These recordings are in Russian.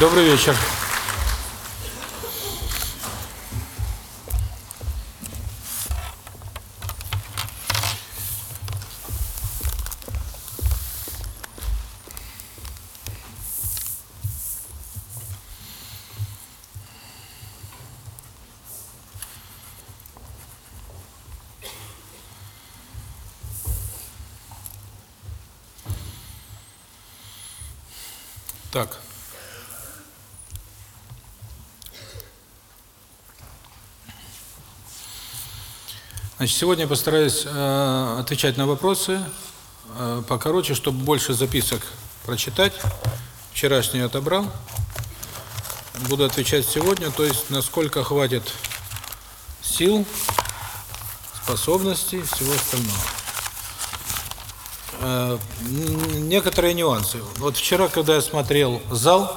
Добрый вечер. Значит, сегодня я постараюсь э, отвечать на вопросы э, покороче, чтобы больше записок прочитать. Вчерашний отобрал. Буду отвечать сегодня, то есть насколько хватит сил, способностей, всего остального. Э, некоторые нюансы. Вот вчера, когда я смотрел зал,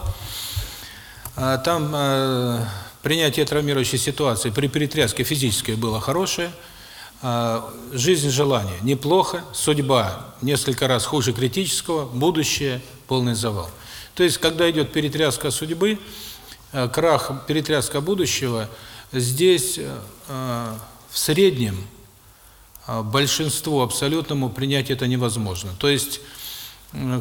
э, там э, принятие травмирующей ситуации при перетряске физической было хорошее, жизнь желания неплохо, судьба несколько раз хуже критического, будущее полный завал. То есть, когда идет перетряска судьбы, крах, перетряска будущего, здесь в среднем большинству абсолютному принять это невозможно. То есть,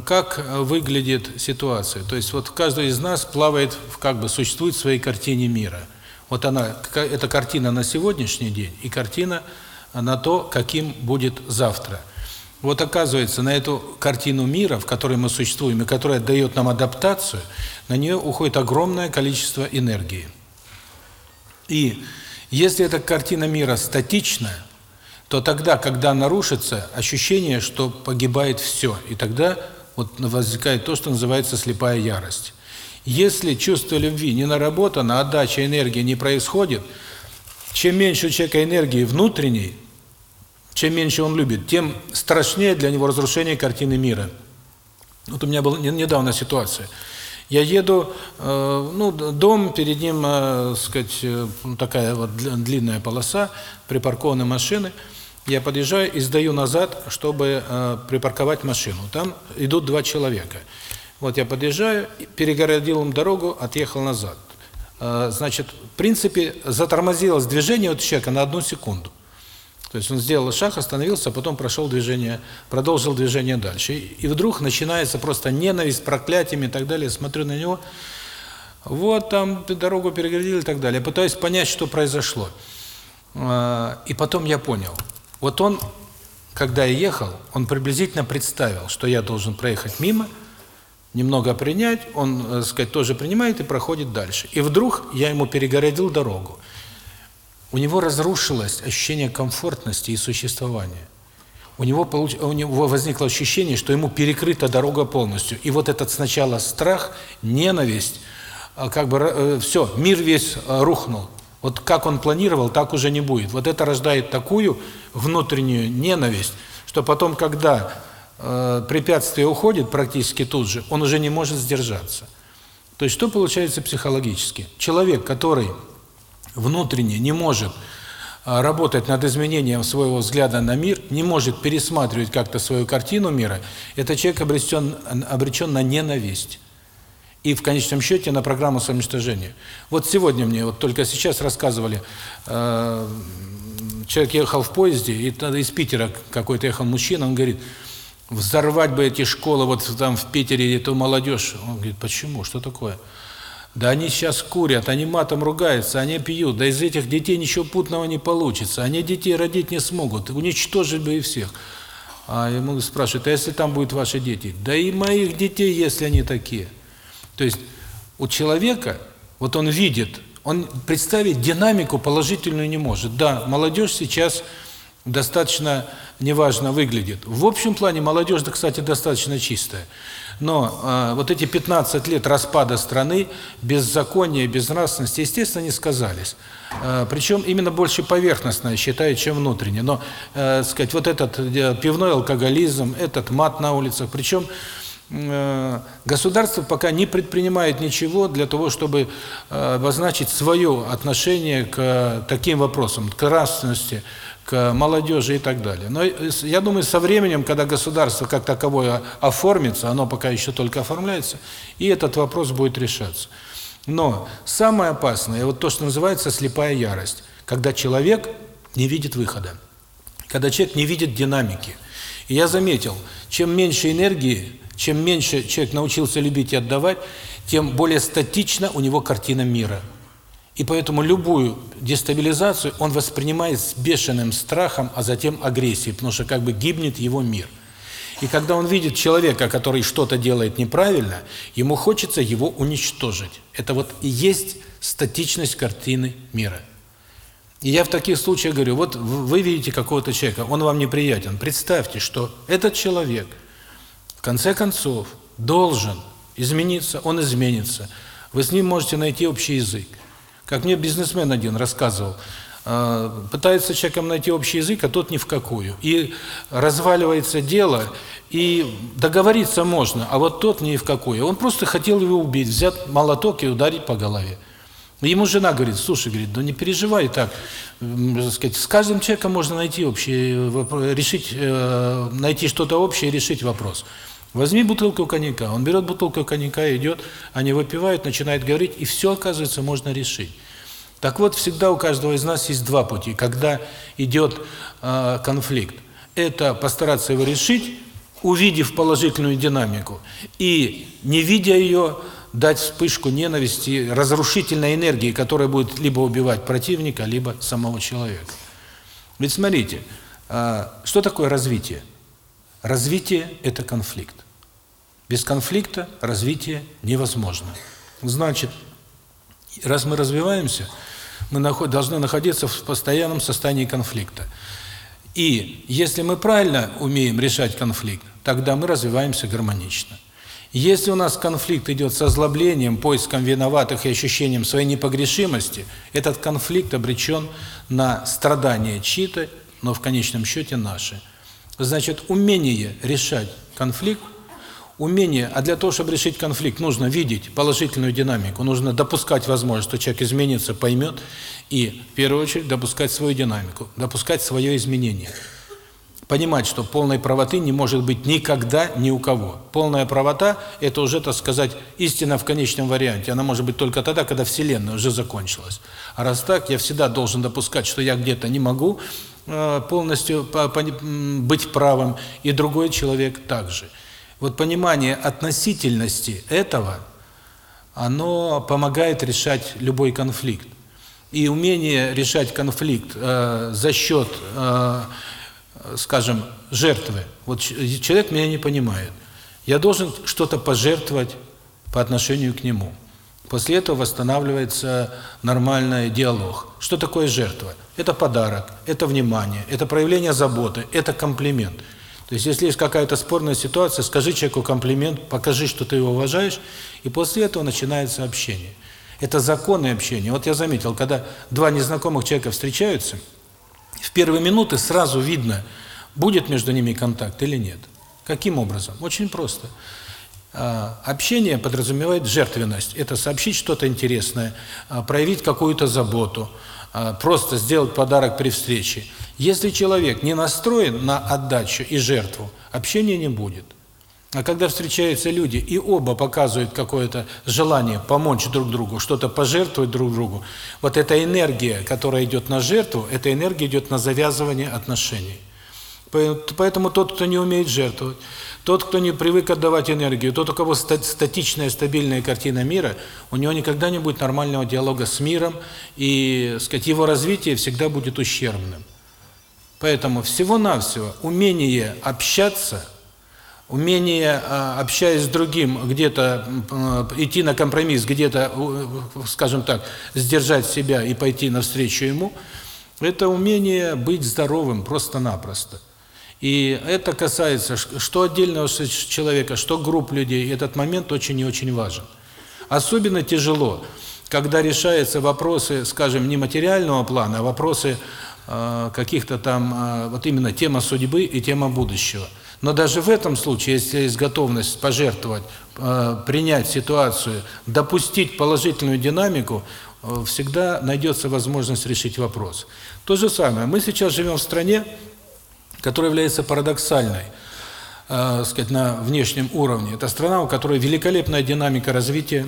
как выглядит ситуация? То есть, вот каждый из нас плавает, в, как бы существует в своей картине мира. Вот она, эта картина на сегодняшний день и картина на то, каким будет завтра. Вот оказывается, на эту картину мира, в которой мы существуем, и которая дает нам адаптацию, на нее уходит огромное количество энергии. И если эта картина мира статичная, то тогда, когда нарушится ощущение, что погибает все, и тогда вот возникает то, что называется слепая ярость. Если чувство любви не наработано, отдача энергии не происходит – чем меньше у человека энергии внутренней, чем меньше он любит, тем страшнее для него разрушение картины мира. Вот у меня была недавно ситуация. Я еду, э, ну, дом, перед ним, э, сказать, э, такая вот длинная полоса, припаркованы машины. Я подъезжаю и сдаю назад, чтобы э, припарковать машину. Там идут два человека. Вот я подъезжаю, перегородил им дорогу, отъехал назад. Э, значит, в принципе, затормозилось движение от человека на одну секунду. То есть он сделал шаг, остановился, а потом прошел движение, продолжил движение дальше. И вдруг начинается просто ненависть, проклятиями и так далее. Смотрю на него, вот там дорогу перегородили и так далее. Пытаюсь понять, что произошло. Э, и потом я понял. Вот он, когда я ехал, он приблизительно представил, что я должен проехать мимо, немного принять, он, так э, сказать, тоже принимает и проходит дальше. И вдруг я ему перегородил дорогу. У него разрушилось ощущение комфортности и существования. У него, получ... у него возникло ощущение, что ему перекрыта дорога полностью. И вот этот сначала страх, ненависть, а, как бы э, все, мир весь э, рухнул. Вот как он планировал, так уже не будет. Вот это рождает такую внутреннюю ненависть, что потом, когда э, препятствие уходит практически тут же, он уже не может сдержаться. То есть что получается психологически? Человек, который внутренне не может э, работать над изменением своего взгляда на мир, не может пересматривать как-то свою картину мира, это человек обречен, обречен на ненависть. И в конечном счете на программу самоуничтожения. Вот сегодня мне, вот только сейчас рассказывали, э, человек ехал в поезде, и из Питера какой-то ехал мужчина, он говорит, Взорвать бы эти школы, вот там в Питере, эту молодежь. Он говорит, почему, что такое? Да они сейчас курят, они матом ругаются, они пьют, да из этих детей ничего путного не получится, они детей родить не смогут, уничтожить бы и всех. А ему спрашивают, а если там будут ваши дети? Да и моих детей, если они такие. То есть у человека, вот он видит, он представить динамику положительную не может. Да, молодежь сейчас достаточно неважно выглядит. В общем плане молодежь, да, кстати, достаточно чистая. Но э, вот эти 15 лет распада страны, беззакония, безнравственности, естественно, не сказались. Э, причем именно больше поверхностно, считаю, чем внутренне. Но, э, сказать, вот этот э, пивной алкоголизм, этот мат на улицах, причем э, государство пока не предпринимает ничего для того, чтобы э, обозначить свое отношение к таким вопросам, к нравственности, к молодежи и так далее. Но я думаю, со временем, когда государство как таковое оформится, оно пока еще только оформляется, и этот вопрос будет решаться. Но самое опасное, вот то, что называется слепая ярость, когда человек не видит выхода, когда человек не видит динамики. И я заметил, чем меньше энергии, чем меньше человек научился любить и отдавать, тем более статична у него картина мира. И поэтому любую дестабилизацию он воспринимает с бешеным страхом, а затем агрессией, потому что как бы гибнет его мир. И когда он видит человека, который что-то делает неправильно, ему хочется его уничтожить. Это вот и есть статичность картины мира. И я в таких случаях говорю, вот вы видите какого-то человека, он вам неприятен. Представьте, что этот человек в конце концов должен измениться, он изменится. Вы с ним можете найти общий язык. Как мне бизнесмен один рассказывал, э, пытается человеком найти общий язык, а тот ни в какую. И разваливается дело, и договориться можно, а вот тот ни в какую. Он просто хотел его убить, взять молоток и ударить по голове. Ему жена говорит, слушай, говорит, ну не переживай так, сказать, с каждым человеком можно найти общий, решить, э, найти что-то общее и решить вопрос. Возьми бутылку коньяка. Он берет бутылку коньяка, идет, они выпивают, начинают говорить, и все, оказывается, можно решить. Так вот, всегда у каждого из нас есть два пути. Когда идет э, конфликт, это постараться его решить, увидев положительную динамику, и, не видя ее, дать вспышку ненависти, разрушительной энергии, которая будет либо убивать противника, либо самого человека. Ведь смотрите, э, что такое развитие? Развитие – это конфликт. Без конфликта развитие невозможно. Значит, раз мы развиваемся, мы должны находиться в постоянном состоянии конфликта. И если мы правильно умеем решать конфликт, тогда мы развиваемся гармонично. Если у нас конфликт идет с озлоблением, поиском виноватых и ощущением своей непогрешимости, этот конфликт обречен на страдания чьи-то, но в конечном счете наши. Значит, умение решать конфликт, умение, а для того, чтобы решить конфликт, нужно видеть положительную динамику, нужно допускать возможность, что человек изменится, поймет, и в первую очередь допускать свою динамику, допускать свое изменение. Понимать, что полной правоты не может быть никогда ни у кого. Полная правота – это уже, так сказать, истина в конечном варианте. Она может быть только тогда, когда Вселенная уже закончилась. А раз так, я всегда должен допускать, что я где-то не могу, полностью быть правым, и другой человек также. Вот понимание относительности этого, оно помогает решать любой конфликт. И умение решать конфликт э, за счет, э, скажем, жертвы. Вот человек меня не понимает. Я должен что-то пожертвовать по отношению к нему. После этого восстанавливается нормальный диалог. Что такое жертва? Это подарок, это внимание, это проявление заботы, это комплимент. То есть, если есть какая-то спорная ситуация, скажи человеку комплимент, покажи, что ты его уважаешь, и после этого начинается общение. Это законное общение. Вот я заметил, когда два незнакомых человека встречаются, в первые минуты сразу видно, будет между ними контакт или нет. Каким образом? Очень просто. А, общение подразумевает жертвенность. Это сообщить что-то интересное, а, проявить какую-то заботу, а, просто сделать подарок при встрече. Если человек не настроен на отдачу и жертву, общения не будет. А когда встречаются люди, и оба показывают какое-то желание помочь друг другу, что-то пожертвовать друг другу, вот эта энергия, которая идет на жертву, эта энергия идет на завязывание отношений. Поэтому тот, кто не умеет жертвовать, тот, кто не привык отдавать энергию, тот, у кого статичная, стабильная картина мира, у него никогда не будет нормального диалога с миром, и, сказать, его развитие всегда будет ущербным. Поэтому всего-навсего умение общаться, умение, а, общаясь с другим, где-то идти на компромисс, где-то, скажем так, сдержать себя и пойти навстречу ему, это умение быть здоровым просто-напросто. И это касается что отдельного человека, что групп людей. Этот момент очень и очень важен. Особенно тяжело, когда решаются вопросы, скажем, не материального плана, а вопросы э, каких-то там, э, вот именно тема судьбы и тема будущего. Но даже в этом случае, если есть готовность пожертвовать, э, принять ситуацию, допустить положительную динамику, э, всегда найдется возможность решить вопрос. То же самое. Мы сейчас живем в стране, которая является парадоксальной, э, сказать, на внешнем уровне. Это страна, у которой великолепная динамика развития,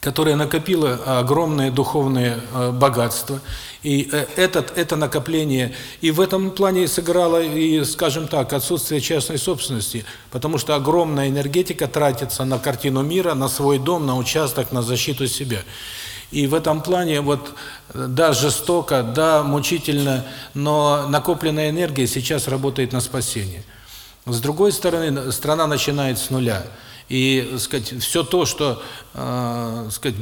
которая накопила огромные духовные э, богатства. И э, этот, это накопление и в этом плане сыграло, и, скажем так, отсутствие частной собственности, потому что огромная энергетика тратится на картину мира, на свой дом, на участок, на защиту себя. И в этом плане вот да, жестоко, да, мучительно, но накопленная энергия сейчас работает на спасение. С другой стороны, страна начинает с нуля. И, сказать, все то, что, э, сказать,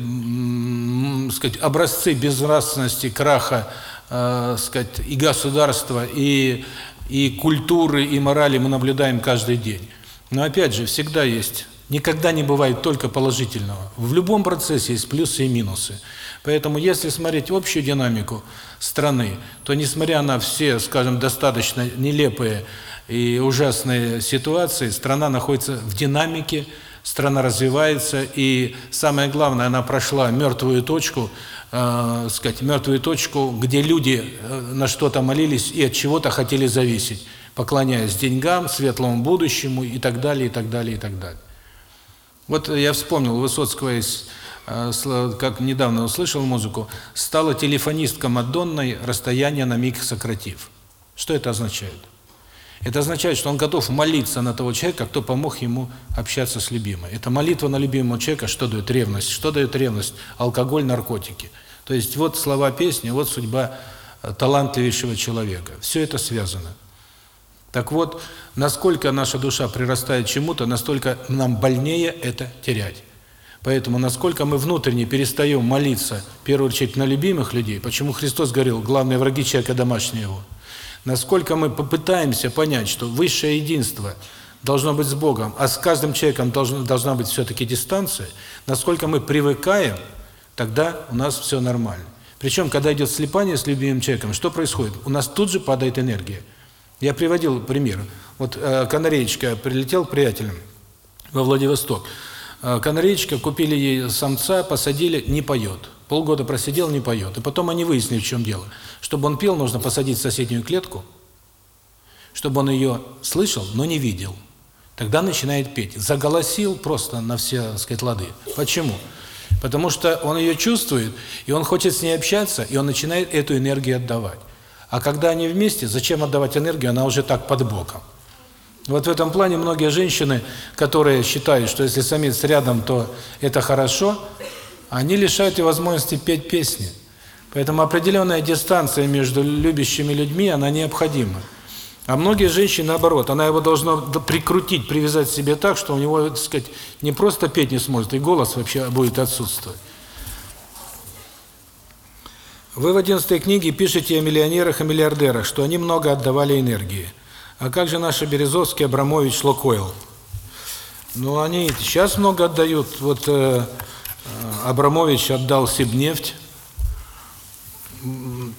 сказать, образцы безнравственности, краха, э, сказать, и государства, и и культуры, и морали мы наблюдаем каждый день. Но опять же, всегда есть, никогда не бывает только положительного. В любом процессе есть плюсы и минусы. Поэтому, если смотреть общую динамику страны, то, несмотря на все, скажем, достаточно нелепые и ужасные ситуации, страна находится в динамике, страна развивается, и самое главное, она прошла мертвую точку, э, сказать, мертвую точку, где люди э, на что-то молились и от чего-то хотели зависеть, поклоняясь деньгам, светлому будущему и так далее, и так далее, и так далее. Вот я вспомнил, Высоцкого есть, э, как недавно услышал музыку, стала телефонистка Мадонной, расстояние на миг сократив. Что это означает? Это означает, что он готов молиться на того человека, кто помог ему общаться с любимой. Это молитва на любимого человека, что дает ревность? Что дает ревность? Алкоголь, наркотики. То есть вот слова песни, вот судьба э, талантливейшего человека. Все это связано. Так вот, насколько наша душа прирастает чему-то, настолько нам больнее это терять. Поэтому, насколько мы внутренне перестаем молиться, в первую очередь, на любимых людей, почему Христос говорил, главные враги человека домашние его – Насколько мы попытаемся понять, что высшее единство должно быть с Богом, а с каждым человеком должна, должна быть все-таки дистанция, насколько мы привыкаем, тогда у нас все нормально. Причем, когда идет слепание с любимым человеком, что происходит? У нас тут же падает энергия. Я приводил пример. Вот э, канареечка прилетел к приятелям во Владивосток. Э, канареечка, купили ей самца, посадили, не поет. Полгода просидел, не поет. И потом они выяснили, в чем дело. Чтобы он пел, нужно посадить в соседнюю клетку, чтобы он ее слышал, но не видел. Тогда начинает петь. Заголосил просто на все, так сказать, лады. Почему? Потому что он ее чувствует, и он хочет с ней общаться, и он начинает эту энергию отдавать. А когда они вместе, зачем отдавать энергию, она уже так под боком. Вот в этом плане многие женщины, которые считают, что если самец рядом, то это хорошо, они лишают ее возможности петь песни. Поэтому определенная дистанция между любящими людьми, она необходима. А многие женщины, наоборот, она его должна прикрутить, привязать себе так, что у него, так сказать, не просто петь не сможет, и голос вообще будет отсутствовать. Вы в 11 книге пишете о миллионерах и миллиардерах, что они много отдавали энергии. А как же наши Березовский, Абрамович, Локойл? Ну, они сейчас много отдают. Вот э, Абрамович отдал Сибнефть,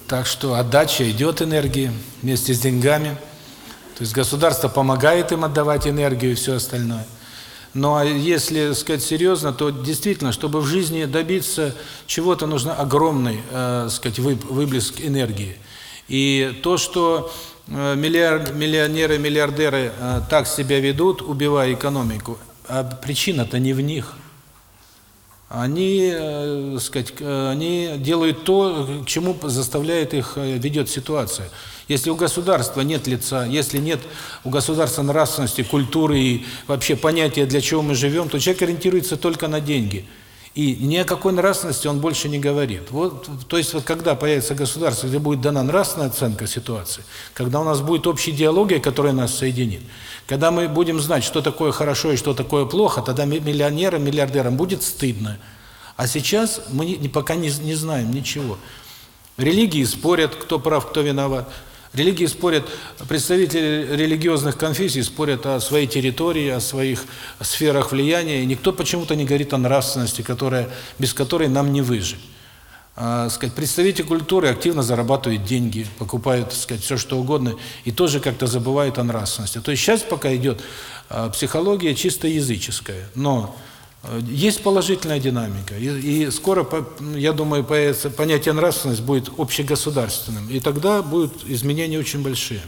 так что отдача идет энергии вместе с деньгами. То есть государство помогает им отдавать энергию и все остальное. Но если сказать серьезно, то действительно, чтобы в жизни добиться чего-то, нужно огромный, э, сказать, выплеск энергии. И то, что э, миллионеры, миллиардеры э, так себя ведут, убивая экономику, а причина-то не в них – они, э, сказать, э, они делают то, к чему заставляет их, э, ведет ситуация. Если у государства нет лица, если нет у государства нравственности, культуры и вообще понятия, для чего мы живем, то человек ориентируется только на деньги. И ни о какой нравственности он больше не говорит. Вот, то есть, вот когда появится государство, где будет дана нравственная оценка ситуации, когда у нас будет общая идеология, которая нас соединит, когда мы будем знать, что такое хорошо и что такое плохо, тогда миллионерам, миллиардерам будет стыдно. А сейчас мы пока не, не знаем ничего. Религии спорят, кто прав, кто виноват. Религии спорят, представители религиозных конфессий спорят о своей территории, о своих сферах влияния, и никто почему-то не говорит о нравственности, которая, без которой нам не выжить. А, сказать, представители культуры активно зарабатывают деньги, покупают, сказать, все что угодно, и тоже как-то забывают о нравственности. То есть сейчас пока идет а, психология чисто языческая, но Есть положительная динамика, и, и скоро, я думаю, появится понятие нравственность будет общегосударственным, и тогда будут изменения очень большие.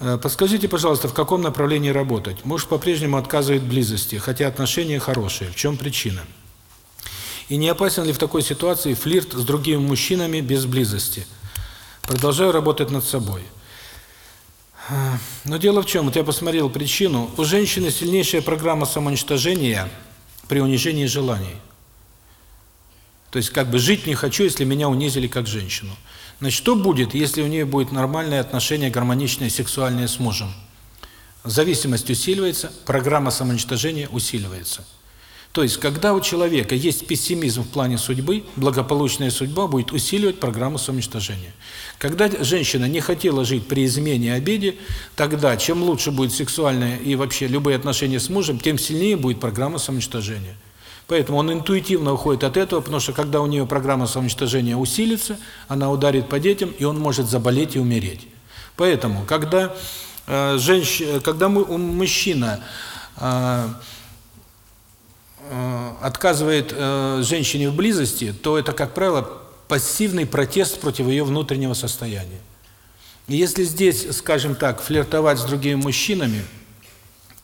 Э, подскажите, пожалуйста, в каком направлении работать? Муж по-прежнему отказывает близости, хотя отношения хорошие. В чем причина? И не опасен ли в такой ситуации флирт с другими мужчинами без близости? Продолжаю работать над собой. Но дело в чем, вот я посмотрел причину. У женщины сильнейшая программа самоуничтожения при унижении желаний. То есть как бы жить не хочу, если меня унизили как женщину. Значит, что будет, если у нее будет нормальное отношение, гармоничное, сексуальное с мужем? Зависимость усиливается, программа самоуничтожения усиливается. То есть, когда у человека есть пессимизм в плане судьбы, благополучная судьба будет усиливать программу самоуничтожения. Когда женщина не хотела жить при измене и обиде, тогда чем лучше будет сексуальное и вообще любые отношения с мужем, тем сильнее будет программа самоуничтожения. Поэтому он интуитивно уходит от этого, потому что когда у нее программа самоуничтожения усилится, она ударит по детям, и он может заболеть и умереть. Поэтому, когда э, женщ... когда мы, мужчина э, отказывает э, женщине в близости, то это, как правило, пассивный протест против ее внутреннего состояния. И если здесь, скажем так, флиртовать с другими мужчинами –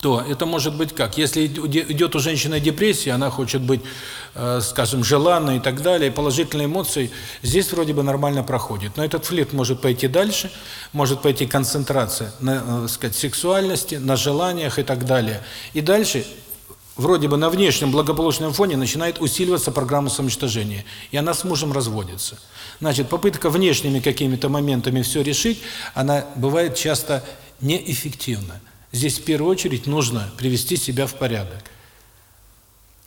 то это может быть как? Если идет у женщины депрессия, она хочет быть, э, скажем, желанной и так далее, положительные эмоции, здесь вроде бы нормально проходит. Но этот флирт может пойти дальше, может пойти концентрация на, э, сказать, сексуальности, на желаниях и так далее. И дальше вроде бы на внешнем благополучном фоне начинает усиливаться программа самоуничтожения, и она с мужем разводится. Значит, попытка внешними какими-то моментами все решить, она бывает часто неэффективна. Здесь в первую очередь нужно привести себя в порядок.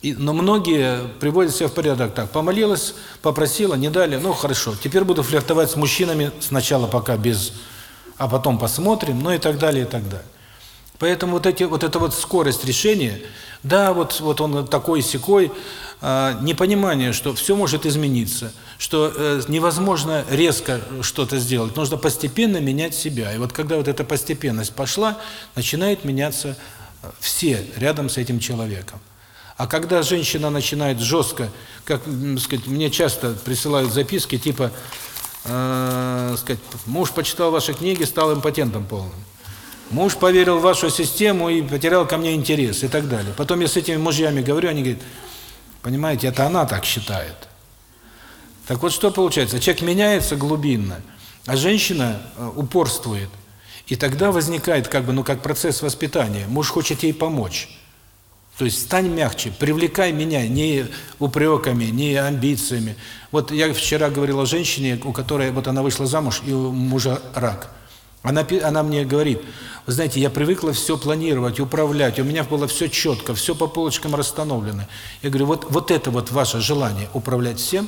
И, но многие приводят себя в порядок так. Помолилась, попросила, не дали, ну хорошо, теперь буду флиртовать с мужчинами сначала пока без, а потом посмотрим, ну и так далее, и так далее. Поэтому вот эти вот эта вот скорость решения, да, вот вот он такой секой, э, непонимание, что все может измениться, что э, невозможно резко что-то сделать, нужно постепенно менять себя. И вот когда вот эта постепенность пошла, начинает меняться э, все рядом с этим человеком. А когда женщина начинает жестко, как, сказать, мне часто присылают записки типа, э, сказать, муж почитал ваши книги, стал импотентом полным. Муж поверил в вашу систему и потерял ко мне интерес и так далее. Потом я с этими мужьями говорю, они говорят, понимаете, это она так считает. Так вот, что получается? Человек меняется глубинно, а женщина э, упорствует. И тогда возникает как бы, ну, как процесс воспитания. Муж хочет ей помочь. То есть стань мягче, привлекай меня не упреками, не амбициями. Вот я вчера говорил о женщине, у которой, вот она вышла замуж, и у мужа рак. Она, она мне говорит, вы знаете, я привыкла все планировать, управлять, у меня было все четко, все по полочкам расстановлено. Я говорю, вот, вот это вот ваше желание управлять всем,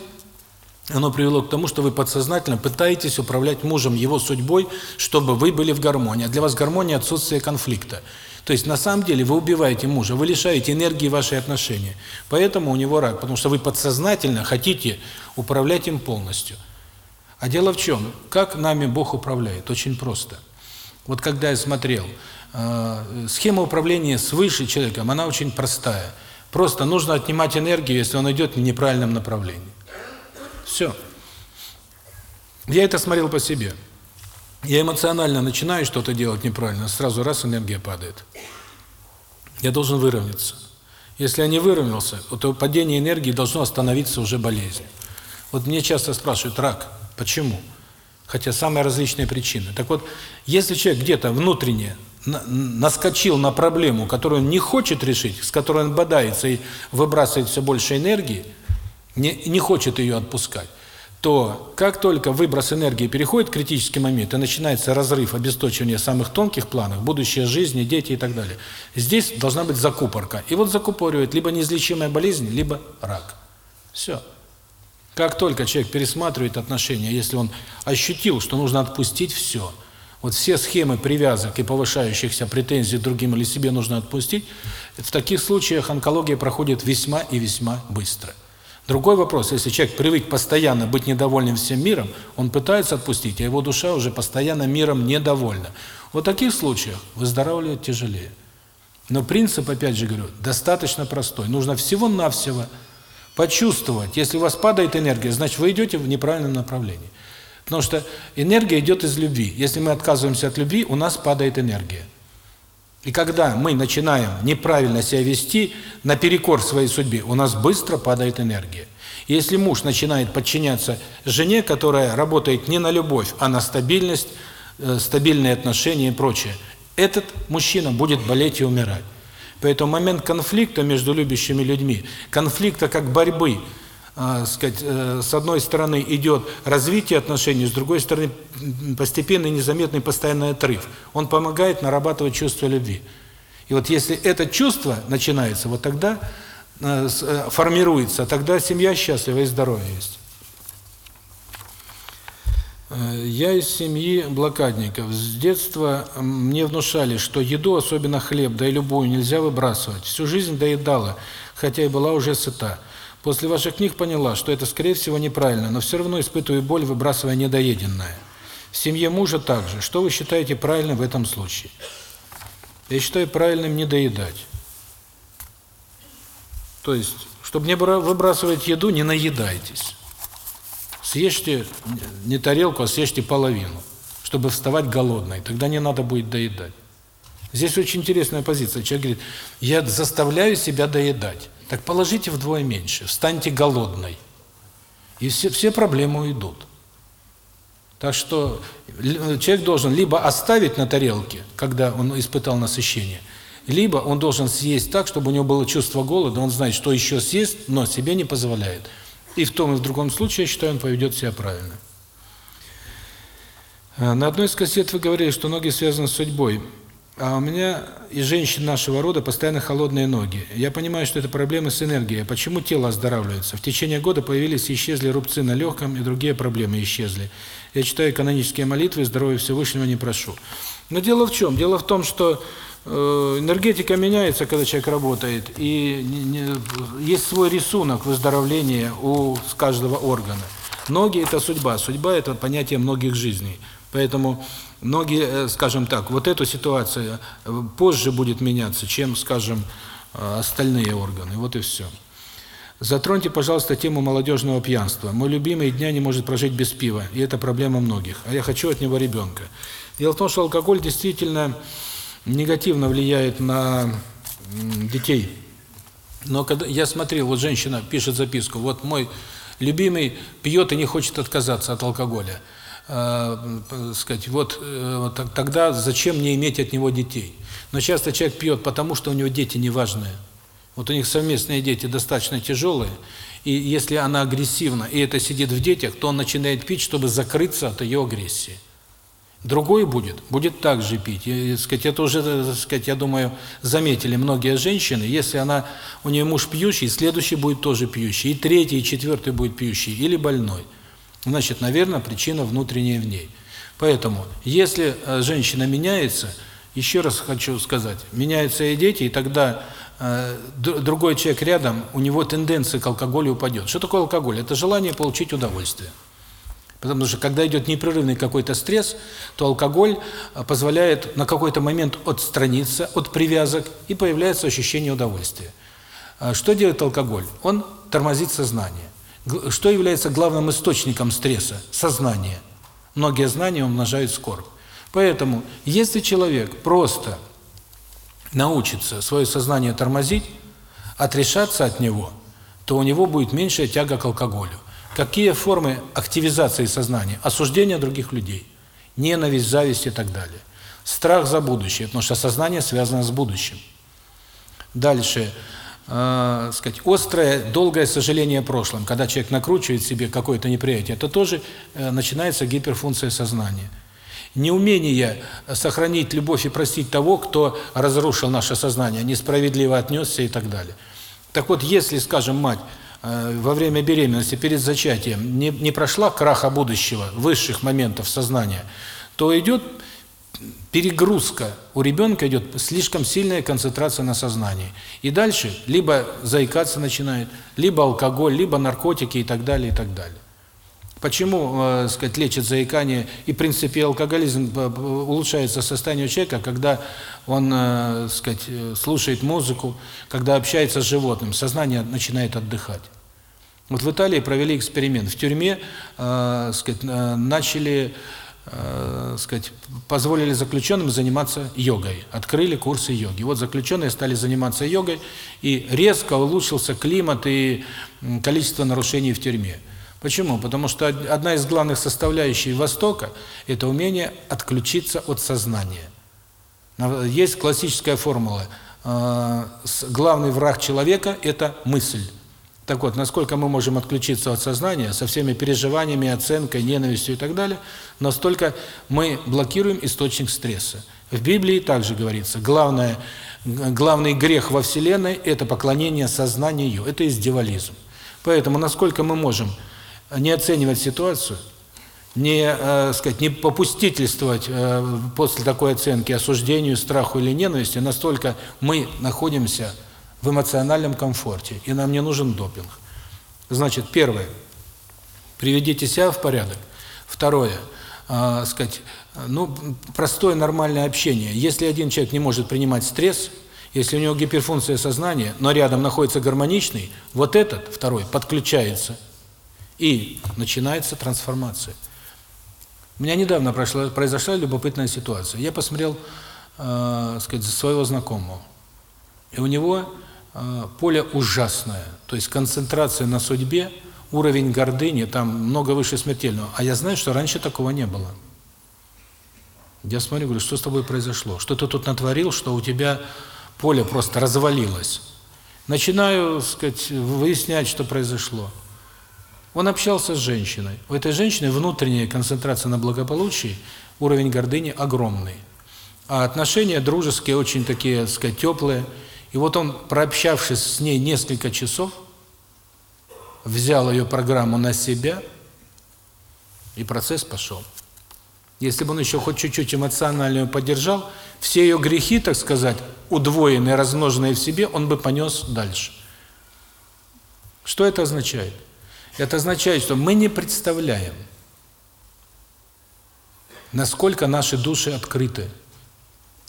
оно привело к тому, что вы подсознательно пытаетесь управлять мужем, его судьбой, чтобы вы были в гармонии. А для вас гармония – отсутствие конфликта. То есть на самом деле вы убиваете мужа, вы лишаете энергии ваши отношения. Поэтому у него рак, потому что вы подсознательно хотите управлять им полностью. А дело в чем? Как нами Бог управляет? Очень просто. Вот когда я смотрел, э, схема управления свыше человеком, она очень простая. Просто нужно отнимать энергию, если он идет в неправильном направлении. Все. Я это смотрел по себе. Я эмоционально начинаю что-то делать неправильно, сразу раз энергия падает. Я должен выровняться. Если я не выровнялся, то падение энергии должно остановиться уже болезнь. Вот мне часто спрашивают, рак, почему? Хотя самые различные причины. Так вот, если человек где-то внутренне наскочил на проблему, которую он не хочет решить, с которой он бодается и выбрасывает все больше энергии, не, не хочет ее отпускать, то как только выброс энергии переходит в критический момент и начинается разрыв, обесточивание самых тонких планов, будущее жизни, дети и так далее, здесь должна быть закупорка. И вот закупоривает либо неизлечимая болезнь, либо рак. Все. Как только человек пересматривает отношения, если он ощутил, что нужно отпустить все, вот все схемы привязок и повышающихся претензий другим или себе нужно отпустить, в таких случаях онкология проходит весьма и весьма быстро. Другой вопрос, если человек привык постоянно быть недовольным всем миром, он пытается отпустить, а его душа уже постоянно миром недовольна. Вот в таких случаях выздоравливать тяжелее. Но принцип, опять же говорю, достаточно простой. Нужно всего-навсего почувствовать. Если у вас падает энергия, значит, вы идете в неправильном направлении. Потому что энергия идет из любви. Если мы отказываемся от любви, у нас падает энергия. И когда мы начинаем неправильно себя вести, наперекор своей судьбе, у нас быстро падает энергия. Если муж начинает подчиняться жене, которая работает не на любовь, а на стабильность, э, стабильные отношения и прочее, этот мужчина будет болеть и умирать. Поэтому момент конфликта между любящими людьми, конфликта как борьбы, э, сказать, э, с одной стороны идет развитие отношений, с другой стороны постепенный, незаметный, постоянный отрыв. Он помогает нарабатывать чувство любви. И вот если это чувство начинается, вот тогда э, э формируется, тогда семья счастлива и здоровье есть. Э, я из семьи блокадников. С детства мне внушали, что еду, особенно хлеб, да и любую, нельзя выбрасывать. Всю жизнь доедала, хотя и была уже сыта. После ваших книг поняла, что это, скорее всего, неправильно, но все равно испытываю боль, выбрасывая недоеденное. В семье мужа также. Что вы считаете правильным в этом случае? Я считаю правильным не доедать. То есть, чтобы не выбрасывать еду, не наедайтесь. Съешьте не тарелку, а съешьте половину, чтобы вставать голодной. Тогда не надо будет доедать. Здесь очень интересная позиция. Человек говорит, я заставляю себя доедать. Так положите вдвое меньше, встаньте голодной. И все, все проблемы уйдут. Так что человек должен либо оставить на тарелке, когда он испытал насыщение, либо он должен съесть так, чтобы у него было чувство голода, он знает, что еще съест, но себе не позволяет. И в том и в другом случае, я считаю, он поведет себя правильно. Э, на одной из кассет вы говорили, что ноги связаны с судьбой. А у меня и женщин нашего рода постоянно холодные ноги. Я понимаю, что это проблемы с энергией. Почему тело оздоравливается? В течение года появились и исчезли рубцы на легком, и другие проблемы исчезли. Я читаю канонические молитвы, здоровья Всевышнего не прошу. Но дело в чем? Дело в том, что энергетика меняется, когда человек работает, и есть свой рисунок выздоровления у каждого органа. Ноги – это судьба. Судьба – это понятие многих жизней. Поэтому ноги, э, скажем так, вот эту ситуацию э, позже будет меняться, чем, скажем, остальные органы. Вот и все. Затроньте, пожалуйста, тему молодежного пьянства. Мой любимый дня не может прожить без пива, и это проблема многих. А я хочу от него ребенка. Дело в том, что алкоголь действительно негативно влияет на детей. Но когда я смотрел, вот женщина пишет записку, вот мой любимый пьет и не хочет отказаться от алкоголя. Э, сказать, вот э, тогда зачем мне иметь от него детей? Но часто человек пьет, потому что у него дети неважные. Вот у них совместные дети достаточно тяжелые, и если она агрессивна, и это сидит в детях, то он начинает пить, чтобы закрыться от ее агрессии. Другой будет, будет также пить. И, сказать, это уже, сказать, я думаю, заметили многие женщины. Если она у нее муж пьющий, следующий будет тоже пьющий, и третий, и четвертый будет пьющий или больной. Значит, наверное, причина внутренняя в ней. Поэтому, если э, женщина меняется, еще раз хочу сказать, меняются и дети, и тогда э, другой человек рядом, у него тенденция к алкоголю упадет. Что такое алкоголь? Это желание получить удовольствие. Потому что когда идет непрерывный какой-то стресс, то алкоголь а, позволяет на какой-то момент отстраниться от привязок и появляется ощущение удовольствия. А что делает алкоголь? Он тормозит сознание. Что является главным источником стресса? Сознание. Многие знания умножают скорбь. Поэтому, если человек просто научится свое сознание тормозить, отрешаться от него, то у него будет меньшая тяга к алкоголю. Какие формы активизации сознания? Осуждение других людей, ненависть, зависть и так далее. Страх за будущее, потому что сознание связано с будущим. Дальше, э, сказать, острое, долгое сожаление о прошлом, когда человек накручивает себе какое-то неприятие, это тоже э, начинается гиперфункция сознания. Неумение сохранить любовь и простить того, кто разрушил наше сознание, несправедливо отнесся и так далее. Так вот, если, скажем, мать во время беременности, перед зачатием, не, не прошла краха будущего, высших моментов сознания, то идет перегрузка. У ребенка идет слишком сильная концентрация на сознании. И дальше либо заикаться начинает, либо алкоголь, либо наркотики и так далее, и так далее. Почему, э, сказать, лечат заикание и, в принципе, алкоголизм э, улучшается состояние человека, когда он, э, сказать, э, слушает музыку, когда общается с животным, сознание начинает отдыхать. Вот в Италии провели эксперимент. В тюрьме, э, сказать, э, начали, э, сказать, позволили заключенным заниматься йогой. Открыли курсы йоги. Вот заключенные стали заниматься йогой, и резко улучшился климат и количество нарушений в тюрьме. Почему? Потому что одна из главных составляющих Востока – это умение отключиться от сознания. Есть классическая формула. Э, главный враг человека – это мысль. Так вот, насколько мы можем отключиться от сознания со всеми переживаниями, оценкой, ненавистью и так далее, настолько мы блокируем источник стресса. В Библии также говорится, главное, главный грех во Вселенной – это поклонение сознанию, это издевализм. Поэтому насколько мы можем не оценивать ситуацию, не, э, сказать, не попустительствовать э, после такой оценки осуждению, страху или ненависти, настолько мы находимся в эмоциональном комфорте, и нам не нужен допинг. Значит, первое приведите себя в порядок. Второе э, сказать, ну простое нормальное общение. Если один человек не может принимать стресс, если у него гиперфункция сознания, но рядом находится гармоничный, вот этот второй подключается и начинается трансформация. У меня недавно прошла, произошла любопытная ситуация. Я посмотрел, э, сказать, своего знакомого. И у него э, поле ужасное. То есть концентрация на судьбе, уровень гордыни там много выше смертельного. А я знаю, что раньше такого не было. Я смотрю, говорю, что с тобой произошло? Что ты тут натворил, что у тебя поле просто развалилось? Начинаю, сказать, выяснять, что произошло. Он общался с женщиной. У этой женщины внутренняя концентрация на благополучии, уровень гордыни огромный. А отношения дружеские, очень такие, так сказать, теплые. И вот он, прообщавшись с ней несколько часов, взял ее программу на себя, и процесс пошел. Если бы он еще хоть чуть-чуть эмоционально поддержал, все ее грехи, так сказать, удвоенные, размноженные в себе, он бы понес дальше. Что это означает? Это означает, что мы не представляем, насколько наши души открыты.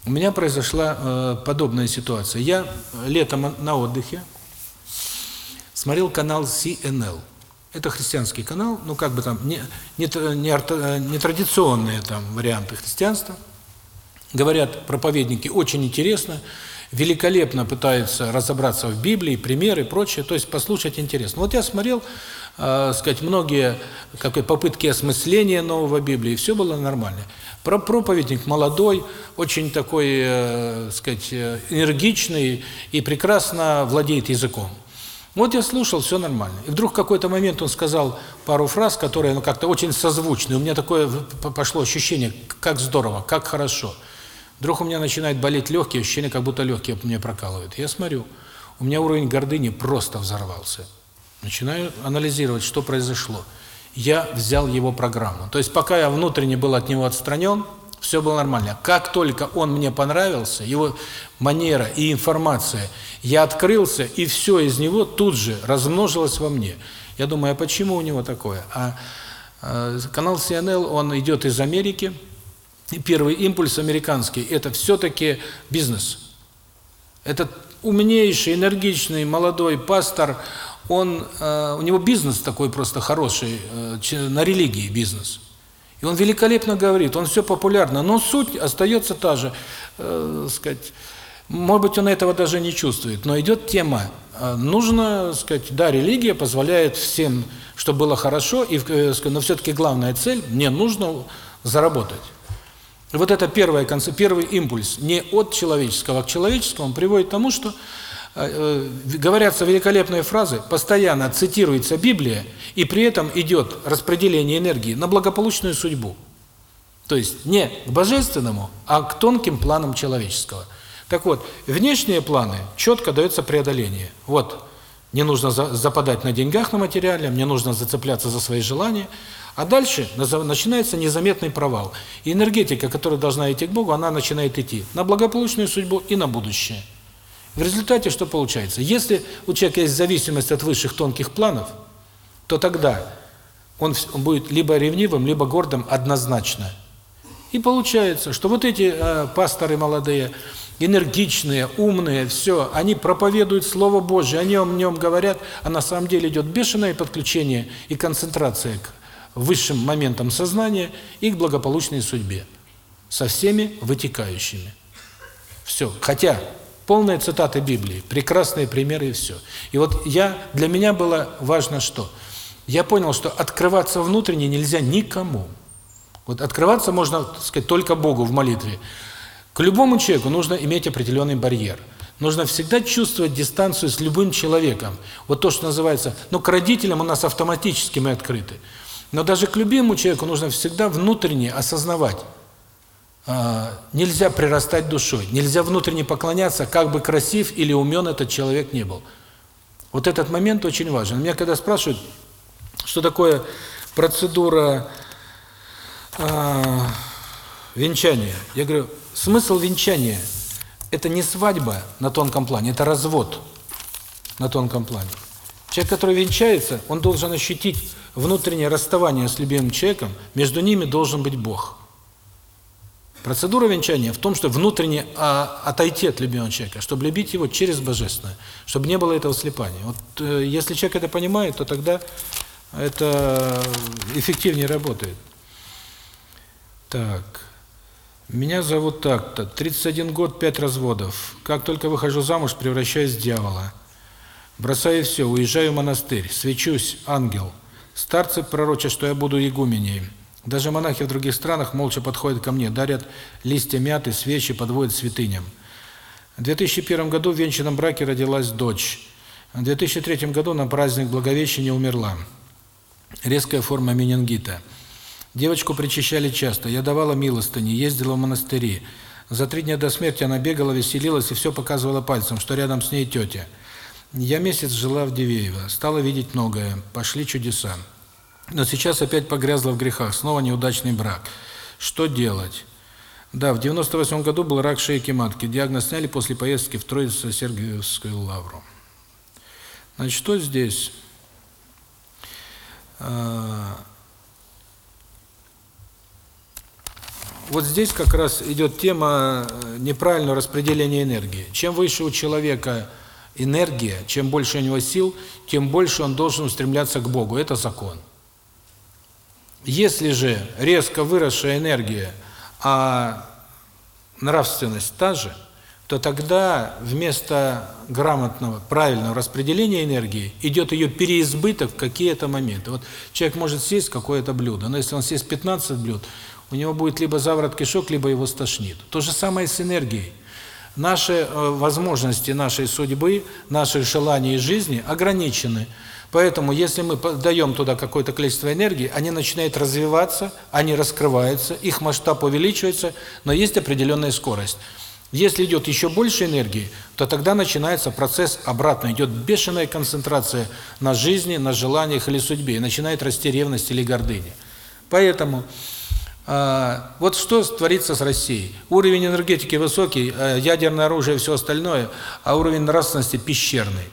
У меня произошла э, подобная ситуация. Я летом на отдыхе смотрел канал CNL. Это христианский канал, ну как бы там не не не, не традиционные там варианты христианства. Говорят проповедники очень интересно, великолепно пытаются разобраться в Библии, примеры и прочее, то есть послушать интересно. Вот я смотрел э, сказать, многие какой попытки осмысления нового Библии, все было нормально. Про проповедник молодой, очень такой, э, сказать, э, энергичный и прекрасно владеет языком. Вот я слушал, все нормально. И вдруг в какой-то момент он сказал пару фраз, которые ну как-то очень созвучны. У меня такое пошло ощущение, как здорово, как хорошо. Вдруг у меня начинает болеть легкие, ощущение, как будто легкие мне прокалывают. Я смотрю, у меня уровень гордыни просто взорвался. Начинаю анализировать, что произошло. Я взял его программу. То есть пока я внутренне был от него отстранен, все было нормально. Как только он мне понравился, его манера и информация, я открылся, и все из него тут же размножилось во мне. Я думаю, а почему у него такое? А э, канал CNN, он идет из Америки, и первый импульс американский – это все-таки бизнес. Этот умнейший, энергичный, молодой пастор – он, э, у него бизнес такой просто хороший, э, на религии бизнес. И он великолепно говорит, он все популярно, но суть остается та же, э, сказать, может быть, он этого даже не чувствует, но идет тема. Э, нужно, сказать, да, религия позволяет всем, чтобы было хорошо, и, но все-таки главная цель, мне нужно заработать. Вот это первое, первый импульс не от человеческого к человеческому, приводит к тому, что говорятся великолепные фразы, постоянно цитируется Библия, и при этом идет распределение энергии на благополучную судьбу. То есть не к божественному, а к тонким планам человеческого. Так вот, внешние планы четко дается преодоление. Вот, не нужно западать на деньгах, на материале, мне нужно зацепляться за свои желания, а дальше начинается незаметный провал. И энергетика, которая должна идти к Богу, она начинает идти на благополучную судьбу и на будущее. В результате что получается? Если у человека есть зависимость от высших тонких планов, то тогда он, будет либо ревнивым, либо гордым однозначно. И получается, что вот эти э, пасторы молодые, энергичные, умные, все, они проповедуют Слово Божье, они о нем говорят, а на самом деле идет бешеное подключение и концентрация к высшим моментам сознания и к благополучной судьбе, со всеми вытекающими. Все. Хотя полные цитаты Библии, прекрасные примеры и все. И вот я для меня было важно что? Я понял, что открываться внутренне нельзя никому. Вот открываться можно, так сказать, только Богу в молитве. К любому человеку нужно иметь определенный барьер. Нужно всегда чувствовать дистанцию с любым человеком. Вот то, что называется, ну, к родителям у нас автоматически мы открыты. Но даже к любимому человеку нужно всегда внутренне осознавать. А, нельзя прирастать душой, нельзя внутренне поклоняться, как бы красив или умен этот человек не был. Вот этот момент очень важен. Меня когда спрашивают, что такое процедура э, венчания, я говорю, смысл венчания – это не свадьба на тонком плане, это развод на тонком плане. Человек, который венчается, он должен ощутить внутреннее расставание с любимым человеком, между ними должен быть Бог. Процедура венчания в том, что внутренне а, отойти от любимого человека, чтобы любить его через Божественное, чтобы не было этого слепания. Вот э, если человек это понимает, то тогда это эффективнее работает. Так. Меня зовут так-то. 31 год, 5 разводов. Как только выхожу замуж, превращаюсь в дьявола. Бросаю все, уезжаю в монастырь. Свечусь, ангел. Старцы пророчат, что я буду игуменей. Даже монахи в других странах молча подходят ко мне, дарят листья мяты, свечи, подводят святыням. В 2001 году в венчанном браке родилась дочь. В 2003 году на праздник Благовещения умерла. Резкая форма менингита. Девочку причащали часто, я давала милостыни, ездила в монастыри. За три дня до смерти она бегала, веселилась и все показывала пальцем, что рядом с ней тетя. Я месяц жила в Дивеево, стала видеть многое, пошли чудеса. Но сейчас опять погрязла в грехах, снова неудачный брак. Что делать? Да, в 98 году был рак шейки матки. Диагноз сняли после поездки в Троице-Сергиевскую лавру. Значит, что здесь? А, вот здесь как раз идет тема э, неправильного распределения энергии. Чем выше у человека энергия, чем больше у него сил, тем больше он должен устремляться к Богу. Это закон. Если же резко выросшая энергия, а нравственность та же, то тогда вместо грамотного, правильного распределения энергии идет ее переизбыток в какие-то моменты. Вот человек может съесть какое-то блюдо, но если он съест 15 блюд, у него будет либо заворот кишок, либо его стошнит. То же самое с энергией. Наши э, возможности нашей судьбы, наших желаний и жизни ограничены. Поэтому, если мы даем туда какое-то количество энергии, они начинают развиваться, они раскрываются, их масштаб увеличивается, но есть определенная скорость. Если идет еще больше энергии, то тогда начинается процесс обратно, идет бешеная концентрация на жизни, на желаниях или судьбе, и начинает расти ревность или гордыня. Поэтому а, вот что творится с Россией. Уровень энергетики высокий, а, ядерное оружие и все остальное, а уровень нравственности пещерный,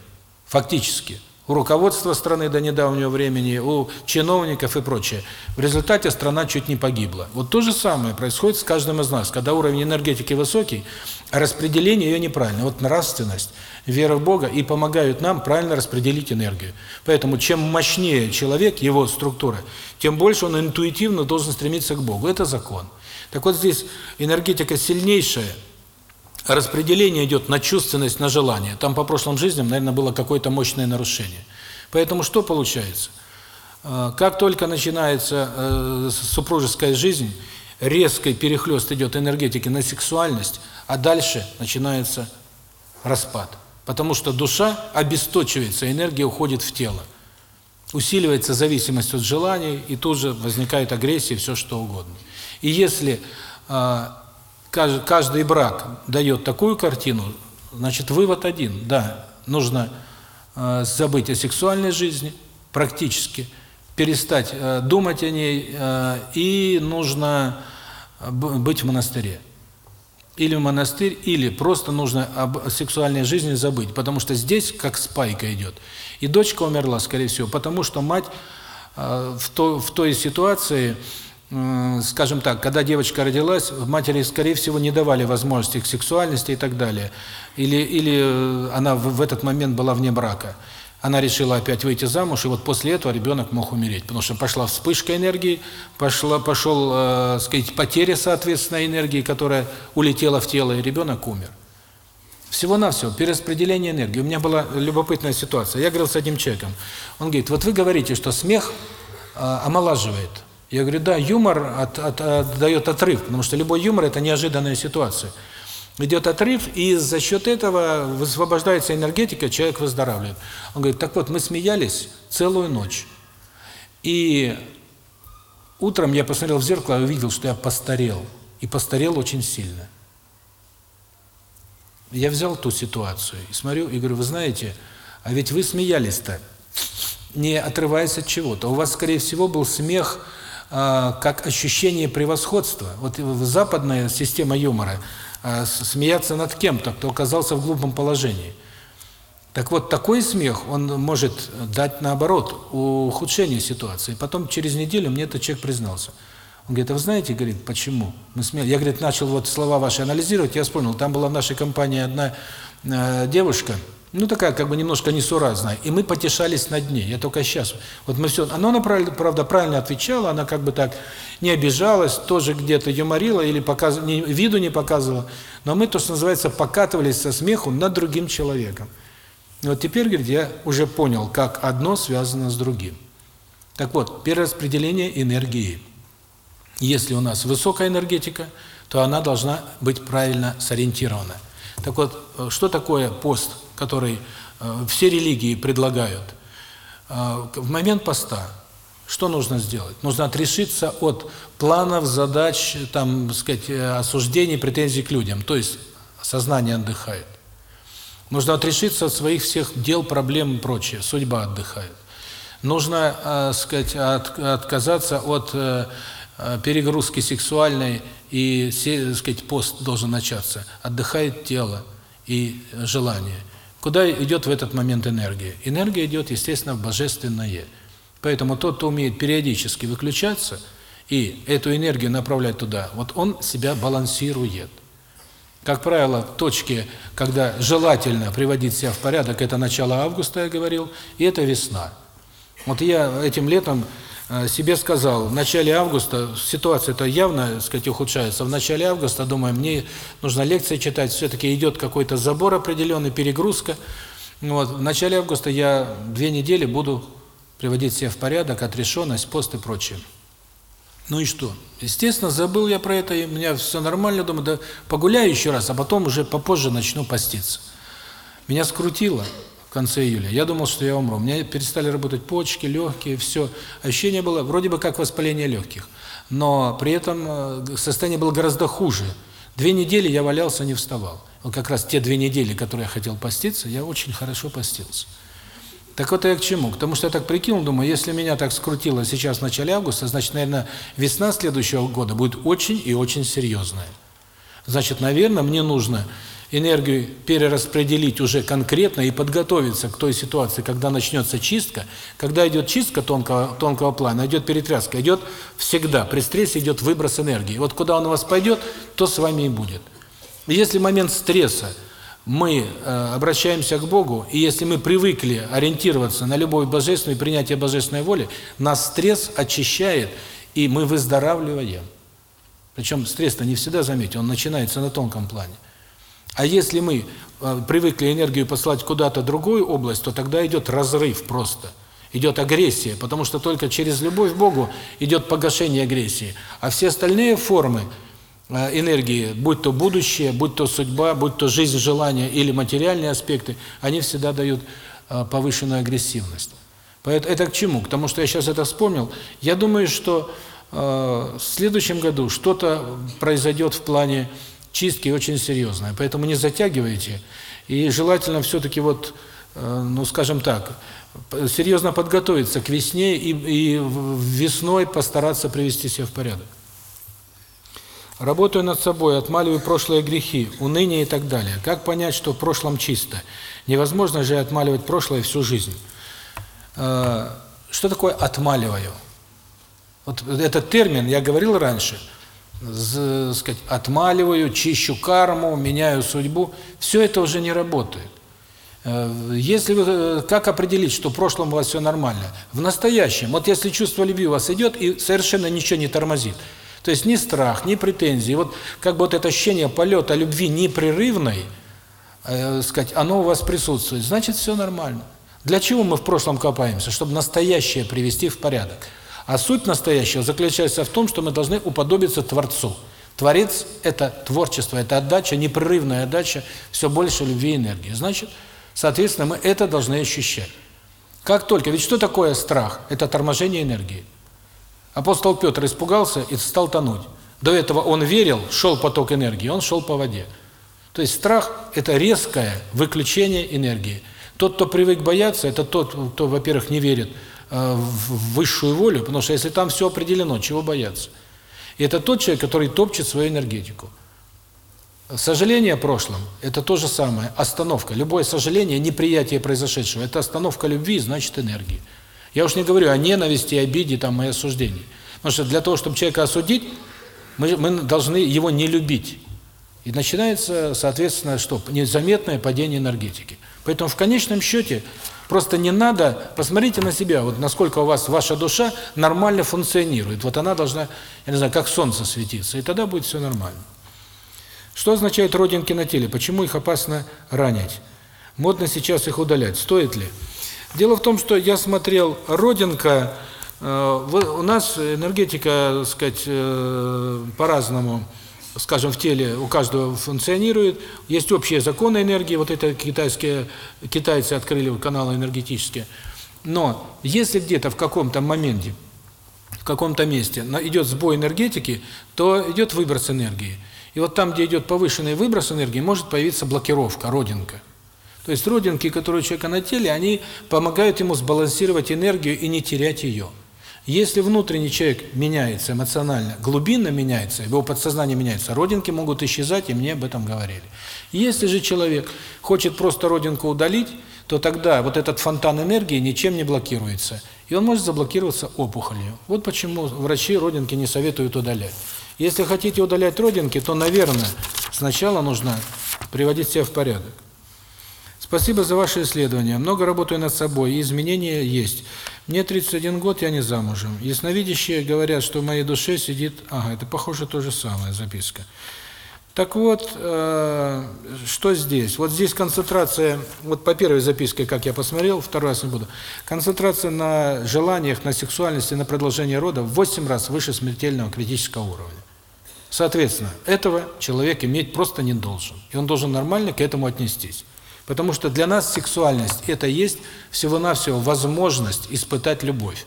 фактически. У руководства страны до недавнего времени, у чиновников и прочее. В результате страна чуть не погибла. Вот то же самое происходит с каждым из нас. Когда уровень энергетики высокий, а распределение ее неправильно. Вот нравственность, вера в Бога и помогают нам правильно распределить энергию. Поэтому чем мощнее человек, его структура, тем больше он интуитивно должен стремиться к Богу. Это закон. Так вот здесь энергетика сильнейшая, распределение идет на чувственность, на желание. Там по прошлым жизням, наверное, было какое-то мощное нарушение. Поэтому что получается? А, как только начинается э, супружеская жизнь, резкий перехлёст идет энергетики на сексуальность, а дальше начинается распад. Потому что душа обесточивается, энергия уходит в тело. Усиливается зависимость от желаний, и тут же возникает агрессия, все что угодно. И если э, каждый брак дает такую картину, значит, вывод один. Да, нужно э, забыть о сексуальной жизни, практически, перестать э, думать о ней, э, и нужно быть в монастыре или в монастырь, или просто нужно об сексуальной жизни забыть, потому что здесь как спайка идет. И дочка умерла, скорее всего, потому что мать в, то, в той ситуации, скажем так, когда девочка родилась, матери, скорее всего, не давали возможности к сексуальности и так далее. Или, или она в, в этот момент была вне брака. Она решила опять выйти замуж, и вот после этого ребенок мог умереть, потому что пошла вспышка энергии, пошла, пошел, э, сказать, потеря, соответственно, энергии, которая улетела в тело, и ребенок умер. Всего-навсего перераспределение энергии. У меня была любопытная ситуация. Я говорил с одним человеком. Он говорит, вот вы говорите, что смех э, омолаживает. Я говорю, да, юмор от, от, от, дает отрыв, потому что любой юмор – это неожиданная ситуация. Идет отрыв, и за счет этого высвобождается энергетика, человек выздоравливает. Он говорит, так вот, мы смеялись целую ночь. И утром я посмотрел в зеркало и увидел, что я постарел. И постарел очень сильно. Я взял ту ситуацию и смотрю, и говорю, вы знаете, а ведь вы смеялись-то, не отрываясь от чего-то. У вас, скорее всего, был смех как ощущение превосходства. Вот западная система юмора э, смеяться над кем-то, кто оказался в глупом положении. Так вот, такой смех, он может дать, наоборот, ухудшение ситуации. Потом, через неделю, мне этот человек признался – он говорит, а вы знаете, говорит, почему? Мы смеялись. Я, говорит, начал вот слова ваши анализировать, я вспомнил, там была в нашей компании одна э, девушка, ну такая как бы немножко несуразная, и мы потешались над ней. Я только сейчас. Вот мы все, она, она правда правильно отвечала, она как бы так не обижалась, тоже где-то юморила или показ, не, виду не показывала, но мы то, что называется, покатывались со смеху над другим человеком. И вот теперь, говорит, я уже понял, как одно связано с другим. Так вот, перераспределение энергии. Если у нас высокая энергетика, то она должна быть правильно сориентирована. Так вот, э, что такое пост, который э, все религии предлагают? Э, в момент поста что нужно сделать? Нужно отрешиться от планов, задач, там, сказать, осуждений, претензий к людям. То есть сознание отдыхает. Нужно отрешиться от своих всех дел, проблем и прочее. Судьба отдыхает. Нужно, э, сказать, от, отказаться от э, Э, перегрузки сексуальной и, сказать, пост должен начаться. Отдыхает тело и желание. Куда идет в этот момент энергия? Энергия идет, естественно, в божественное. Поэтому тот, кто умеет периодически выключаться и эту энергию направлять туда, вот он себя балансирует. Как правило, точки, когда желательно приводить себя в порядок, это начало августа, я говорил, и это весна. Вот я этим летом себе сказал, в начале августа, ситуация-то явно, так сказать, ухудшается, в начале августа, думаю, мне нужно лекции читать, все-таки идет какой-то забор определенный, перегрузка. Вот, в начале августа я две недели буду приводить себя в порядок, отрешенность, пост и прочее. Ну и что? Естественно, забыл я про это, и у меня все нормально, думаю, да погуляю еще раз, а потом уже попозже начну поститься. Меня скрутило в конце июля. Я думал, что я умру. У меня перестали работать почки, легкие, все. Ощущение было вроде бы как воспаление легких. Но при этом э, состояние было гораздо хуже. Две недели я валялся, не вставал. Вот как раз те две недели, которые я хотел поститься, я очень хорошо постился. Так вот я к чему? К тому, что я так прикинул, думаю, если меня так скрутило сейчас в начале августа, значит, наверное, весна следующего года будет очень и очень серьезная. Значит, наверное, мне нужно энергию перераспределить уже конкретно и подготовиться к той ситуации, когда начнется чистка. Когда идет чистка тонкого, тонкого плана, идет перетряска, идет всегда, при стрессе идет выброс энергии. Вот куда он у вас пойдет, то с вами и будет. Если в момент стресса мы э, обращаемся к Богу, и если мы привыкли ориентироваться на любовь божественную и принятие божественной воли, нас стресс очищает, и мы выздоравливаем. Причем стресс-то не всегда, заметьте, он начинается на тонком плане. А если мы э, привыкли энергию посылать куда-то другую область, то тогда идет разрыв просто. Идет агрессия, потому что только через любовь к Богу идет погашение агрессии. А все остальные формы э, энергии, будь то будущее, будь то судьба, будь то жизнь, желания или материальные аспекты, они всегда дают э, повышенную агрессивность. Поэтому это к чему? К тому, что я сейчас это вспомнил. Я думаю, что в следующем году что-то произойдет в плане чистки очень серьезная. Поэтому не затягивайте. И желательно все-таки вот, э, ну скажем так, серьезно подготовиться к весне и, и весной постараться привести себя в порядок. Работаю над собой, отмаливаю прошлые грехи, уныние и так далее. Как понять, что в прошлом чисто? Невозможно же отмаливать прошлое всю жизнь. Э, Что такое «отмаливаю»? Вот этот термин, я говорил раньше, сказать, отмаливаю, чищу карму, меняю судьбу. Все это уже не работает. Э, если вы, э, как определить, что в прошлом у вас все нормально? В настоящем. Вот если чувство любви у вас идет и совершенно ничего не тормозит. То есть ни страх, ни претензии. Вот как бы вот это ощущение полета любви непрерывной, э, сказать, оно у вас присутствует. Значит, все нормально. Для чего мы в прошлом копаемся? Чтобы настоящее привести в порядок. А суть настоящего заключается в том, что мы должны уподобиться Творцу. Творец – это творчество, это отдача, непрерывная отдача, все больше любви и энергии. Значит, Соответственно, мы это должны ощущать. Как только, ведь что такое страх? Это торможение энергии. Апостол Петр испугался и стал тонуть. До этого он верил, шел поток энергии, он шел по воде. То есть страх – это резкое выключение энергии. Тот, кто привык бояться, это тот, кто, во-первых, не верит в высшую волю, потому что если там все определено, чего бояться? И это тот человек, который топчет свою энергетику. Сожаление о прошлом – это то же самое, остановка. Любое сожаление, неприятие произошедшего – это остановка любви, значит энергии. Я уж не говорю о ненависти, обиде там, и осуждении. Потому что для того, чтобы человека осудить, мы, мы должны его не любить. И начинается, соответственно, что? Незаметное падение энергетики. Поэтому в конечном счете просто не надо, посмотрите на себя, вот насколько у вас ваша душа нормально функционирует. Вот она должна, я не знаю, как солнце светиться, и тогда будет все нормально. Что означают родинки на теле? Почему их опасно ранить? Модно сейчас их удалять. Стоит ли? Дело в том, что я смотрел, родинка, э, у нас энергетика, так сказать, э, по-разному, скажем, в теле у каждого функционирует. Есть общие законы энергии, вот это китайские, китайцы открыли каналы энергетические. Но если где-то в каком-то моменте, в каком-то месте идет сбой энергетики, то идет выброс энергии. И вот там, где идет повышенный выброс энергии, может появиться блокировка, родинка. То есть родинки, которые у человека на теле, они помогают ему сбалансировать энергию и не терять ее. Если внутренний человек меняется эмоционально, глубинно меняется, его подсознание меняется, родинки могут исчезать, и мне об этом говорили. Если же человек хочет просто родинку удалить, то тогда вот этот фонтан энергии ничем не блокируется, и он может заблокироваться опухолью. Вот почему врачи родинки не советуют удалять. Если хотите удалять родинки, то, наверное, сначала нужно приводить себя в порядок. Спасибо за ваше исследование. Много работаю над собой, и изменения есть. Мне 31 год, я не замужем. Ясновидящие говорят, что в моей душе сидит... Ага, это похоже то же самое, записка. Так вот, э, что здесь? Вот здесь концентрация, вот по первой записке, как я посмотрел, второй раз не буду, концентрация на желаниях, на сексуальности, на продолжение рода в 8 раз выше смертельного критического уровня. Соответственно, этого человек иметь просто не должен. И он должен нормально к этому отнестись. Потому что для нас сексуальность – это есть всего-навсего возможность испытать любовь.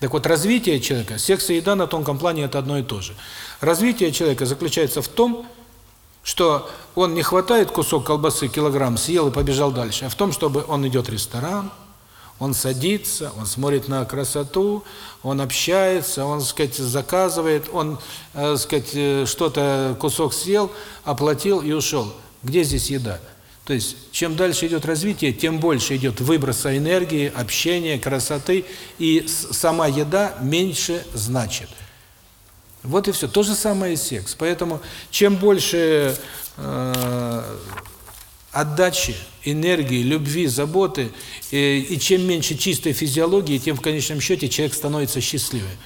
Так вот, развитие человека, секс и еда на тонком плане – это одно и то же. Развитие человека заключается в том, что он не хватает кусок колбасы, килограмм, съел и побежал дальше, а в том, чтобы он идет в ресторан, он садится, он смотрит на красоту, он общается, он, так сказать, заказывает, он, так сказать, э, что-то, кусок съел, оплатил и ушел. Где здесь еда? То есть, чем дальше идет развитие, тем больше идет выброса энергии, общения, красоты, и сама еда меньше значит. Вот и все. То же самое и секс. Поэтому, чем больше э, отдачи, энергии, любви, заботы, и, и чем меньше чистой физиологии, тем в конечном счете человек становится счастливее.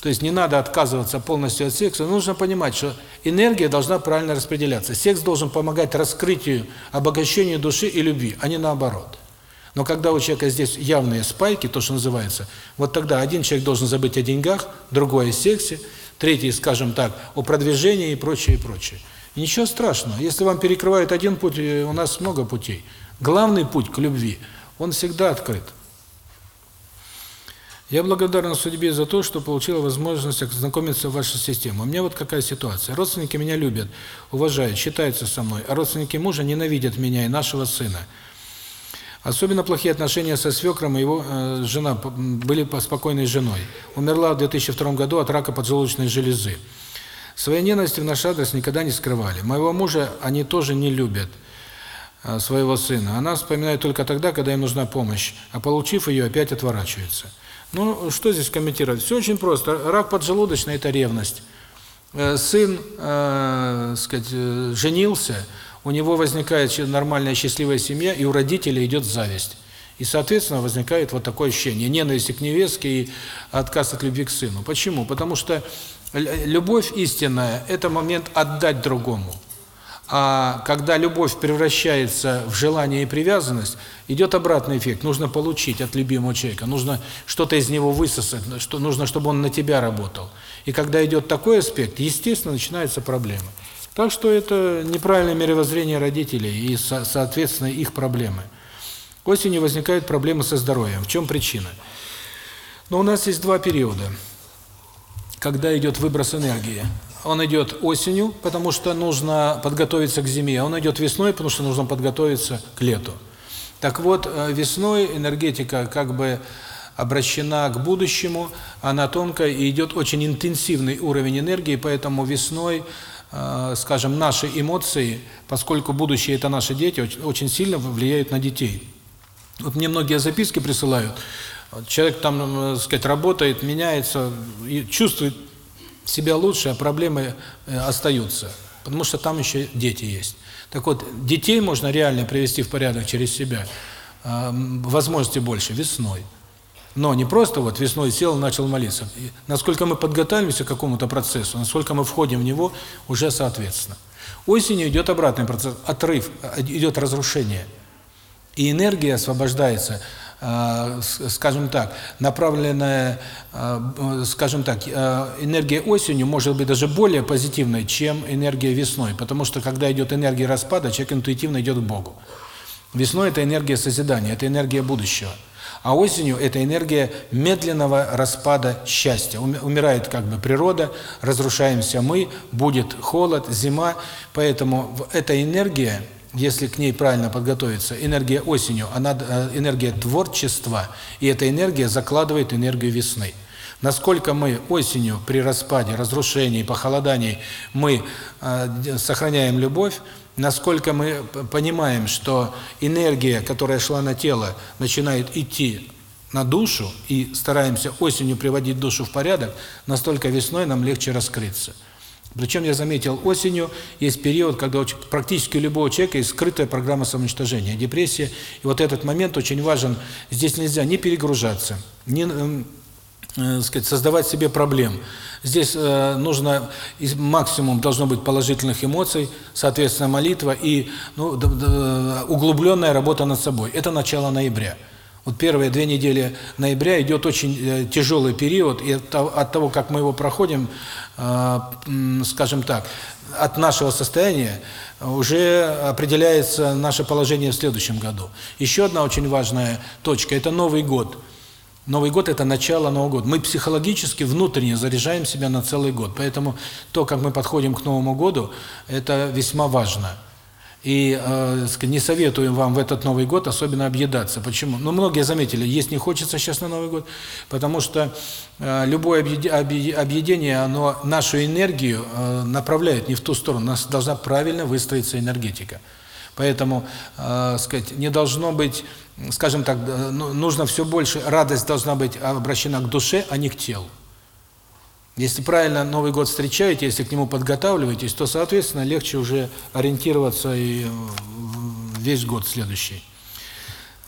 То есть не надо отказываться полностью от секса, нужно понимать, что энергия должна правильно распределяться. Секс должен помогать раскрытию, обогащению души и любви, а не наоборот. Но когда у человека здесь явные спайки, то, что называется, вот тогда один человек должен забыть о деньгах, другой о сексе, третий, скажем так, о продвижении и прочее, и прочее. Ничего страшного. Если вам перекрывают один путь, э, у нас много путей. Главный путь к любви, он всегда открыт. Я благодарен судьбе за то, что получила возможность ознакомиться в вашей системе. У меня вот какая ситуация. Родственники меня любят, уважают, считаются со мной, а родственники мужа ненавидят меня и нашего сына. Особенно плохие отношения со свекром и его э, жена были по спокойной женой. Умерла в 2002 году от рака поджелудочной железы. Своей ненависти в наш адрес никогда не скрывали. Моего мужа они тоже не любят. Э, своего сына, она вспоминает только тогда, когда им нужна помощь, а получив ее, опять отворачивается. Ну, что здесь комментировать? Все очень просто. Рак поджелудочной – это ревность. Э, сын, э, сказать, э, женился, у него возникает нормальная счастливая семья, и у родителей идет зависть. И, соответственно, возникает вот такое ощущение ненависти к невестке и отказ от любви к сыну. Почему? Потому что любовь истинная – это момент отдать другому. А когда любовь превращается в желание и привязанность, идет обратный эффект. Нужно получить от любимого человека, нужно что-то из него высосать, что нужно, чтобы он на тебя работал. И когда идет такой аспект, естественно, начинаются проблемы. Так что это неправильное мировоззрение родителей и, соответственно, их проблемы. Осенью возникают проблемы со здоровьем. В чем причина? Но у нас есть два периода, когда идет выброс энергии. Он идет осенью, потому что нужно подготовиться к зиме, он идет весной, потому что нужно подготовиться к лету. Так вот, э, весной энергетика как бы обращена к будущему, она тонкая и идет очень интенсивный уровень энергии, поэтому весной, э, скажем, наши эмоции, поскольку будущее – это наши дети, очень сильно влияют на детей. Вот мне многие записки присылают, человек там, так э, сказать, работает, меняется, и чувствует себя лучше, а проблемы э, остаются, потому что там еще дети есть. Так вот, детей можно реально привести в порядок через себя, э, возможности больше весной. Но не просто вот весной сел и начал молиться. И насколько мы подготавливаемся к какому-то процессу, насколько мы входим в него, уже соответственно. Осенью идет обратный процесс, отрыв, э, идет разрушение. И энергия освобождается скажем так, направленная, э, скажем так, э, энергия осенью может быть даже более позитивной, чем энергия весной, потому что когда идет энергия распада, человек интуитивно идет к Богу. Весной это энергия созидания, это энергия будущего. А осенью это энергия медленного распада счастья. Умирает как бы природа, разрушаемся мы, будет холод, зима, поэтому эта энергия если к ней правильно подготовиться, энергия осенью, она э, энергия творчества, и эта энергия закладывает энергию весны. Насколько мы осенью при распаде, разрушении, похолодании мы э, сохраняем любовь, насколько мы понимаем, что энергия, которая шла на тело, начинает идти на душу, и стараемся осенью приводить душу в порядок, настолько весной нам легче раскрыться. Причем я заметил, осенью есть период, когда практически у любого человека есть скрытая программа самоуничтожения, депрессия. И вот этот момент очень важен. Здесь нельзя не перегружаться, не э, э, сказать, создавать себе проблем. Здесь э, нужно максимум должно быть положительных эмоций, соответственно, молитва и ну, углубленная работа над собой. Это начало ноября. Вот первые две недели ноября идет очень э, тяжелый период, и от того, как мы его проходим, э, скажем так, от нашего состояния уже определяется наше положение в следующем году. Еще одна очень важная точка – это Новый год. Новый год – это начало Нового года. Мы психологически, внутренне заряжаем себя на целый год. Поэтому то, как мы подходим к Новому году, это весьма важно. И э, не советуем вам в этот Новый год особенно объедаться. Почему? Ну, многие заметили, есть не хочется сейчас на Новый год, потому что э, любое объедение, оно нашу энергию э, направляет не в ту сторону, у нас должна правильно выстроиться энергетика. Поэтому, э, сказать, не должно быть, скажем так, ну, нужно все больше, радость должна быть обращена к душе, а не к телу. Если правильно Новый год встречаете, если к нему подготавливаетесь, то, соответственно, легче уже ориентироваться и весь год следующий.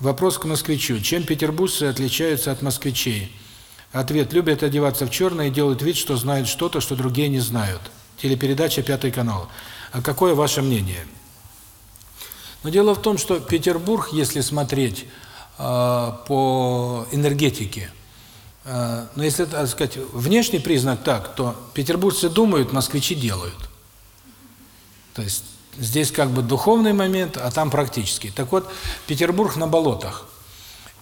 Вопрос к москвичу. Чем петербуржцы отличаются от москвичей? Ответ. Любят одеваться в черное и делают вид, что знают что-то, что другие не знают. Телепередача «Пятый канал». А какое ваше мнение? Но дело в том, что Петербург, если смотреть э, по энергетике, Э, но если, так сказать, внешний признак так, то петербуржцы думают, москвичи делают. То есть здесь как бы духовный момент, а там практический. Так вот, Петербург на болотах.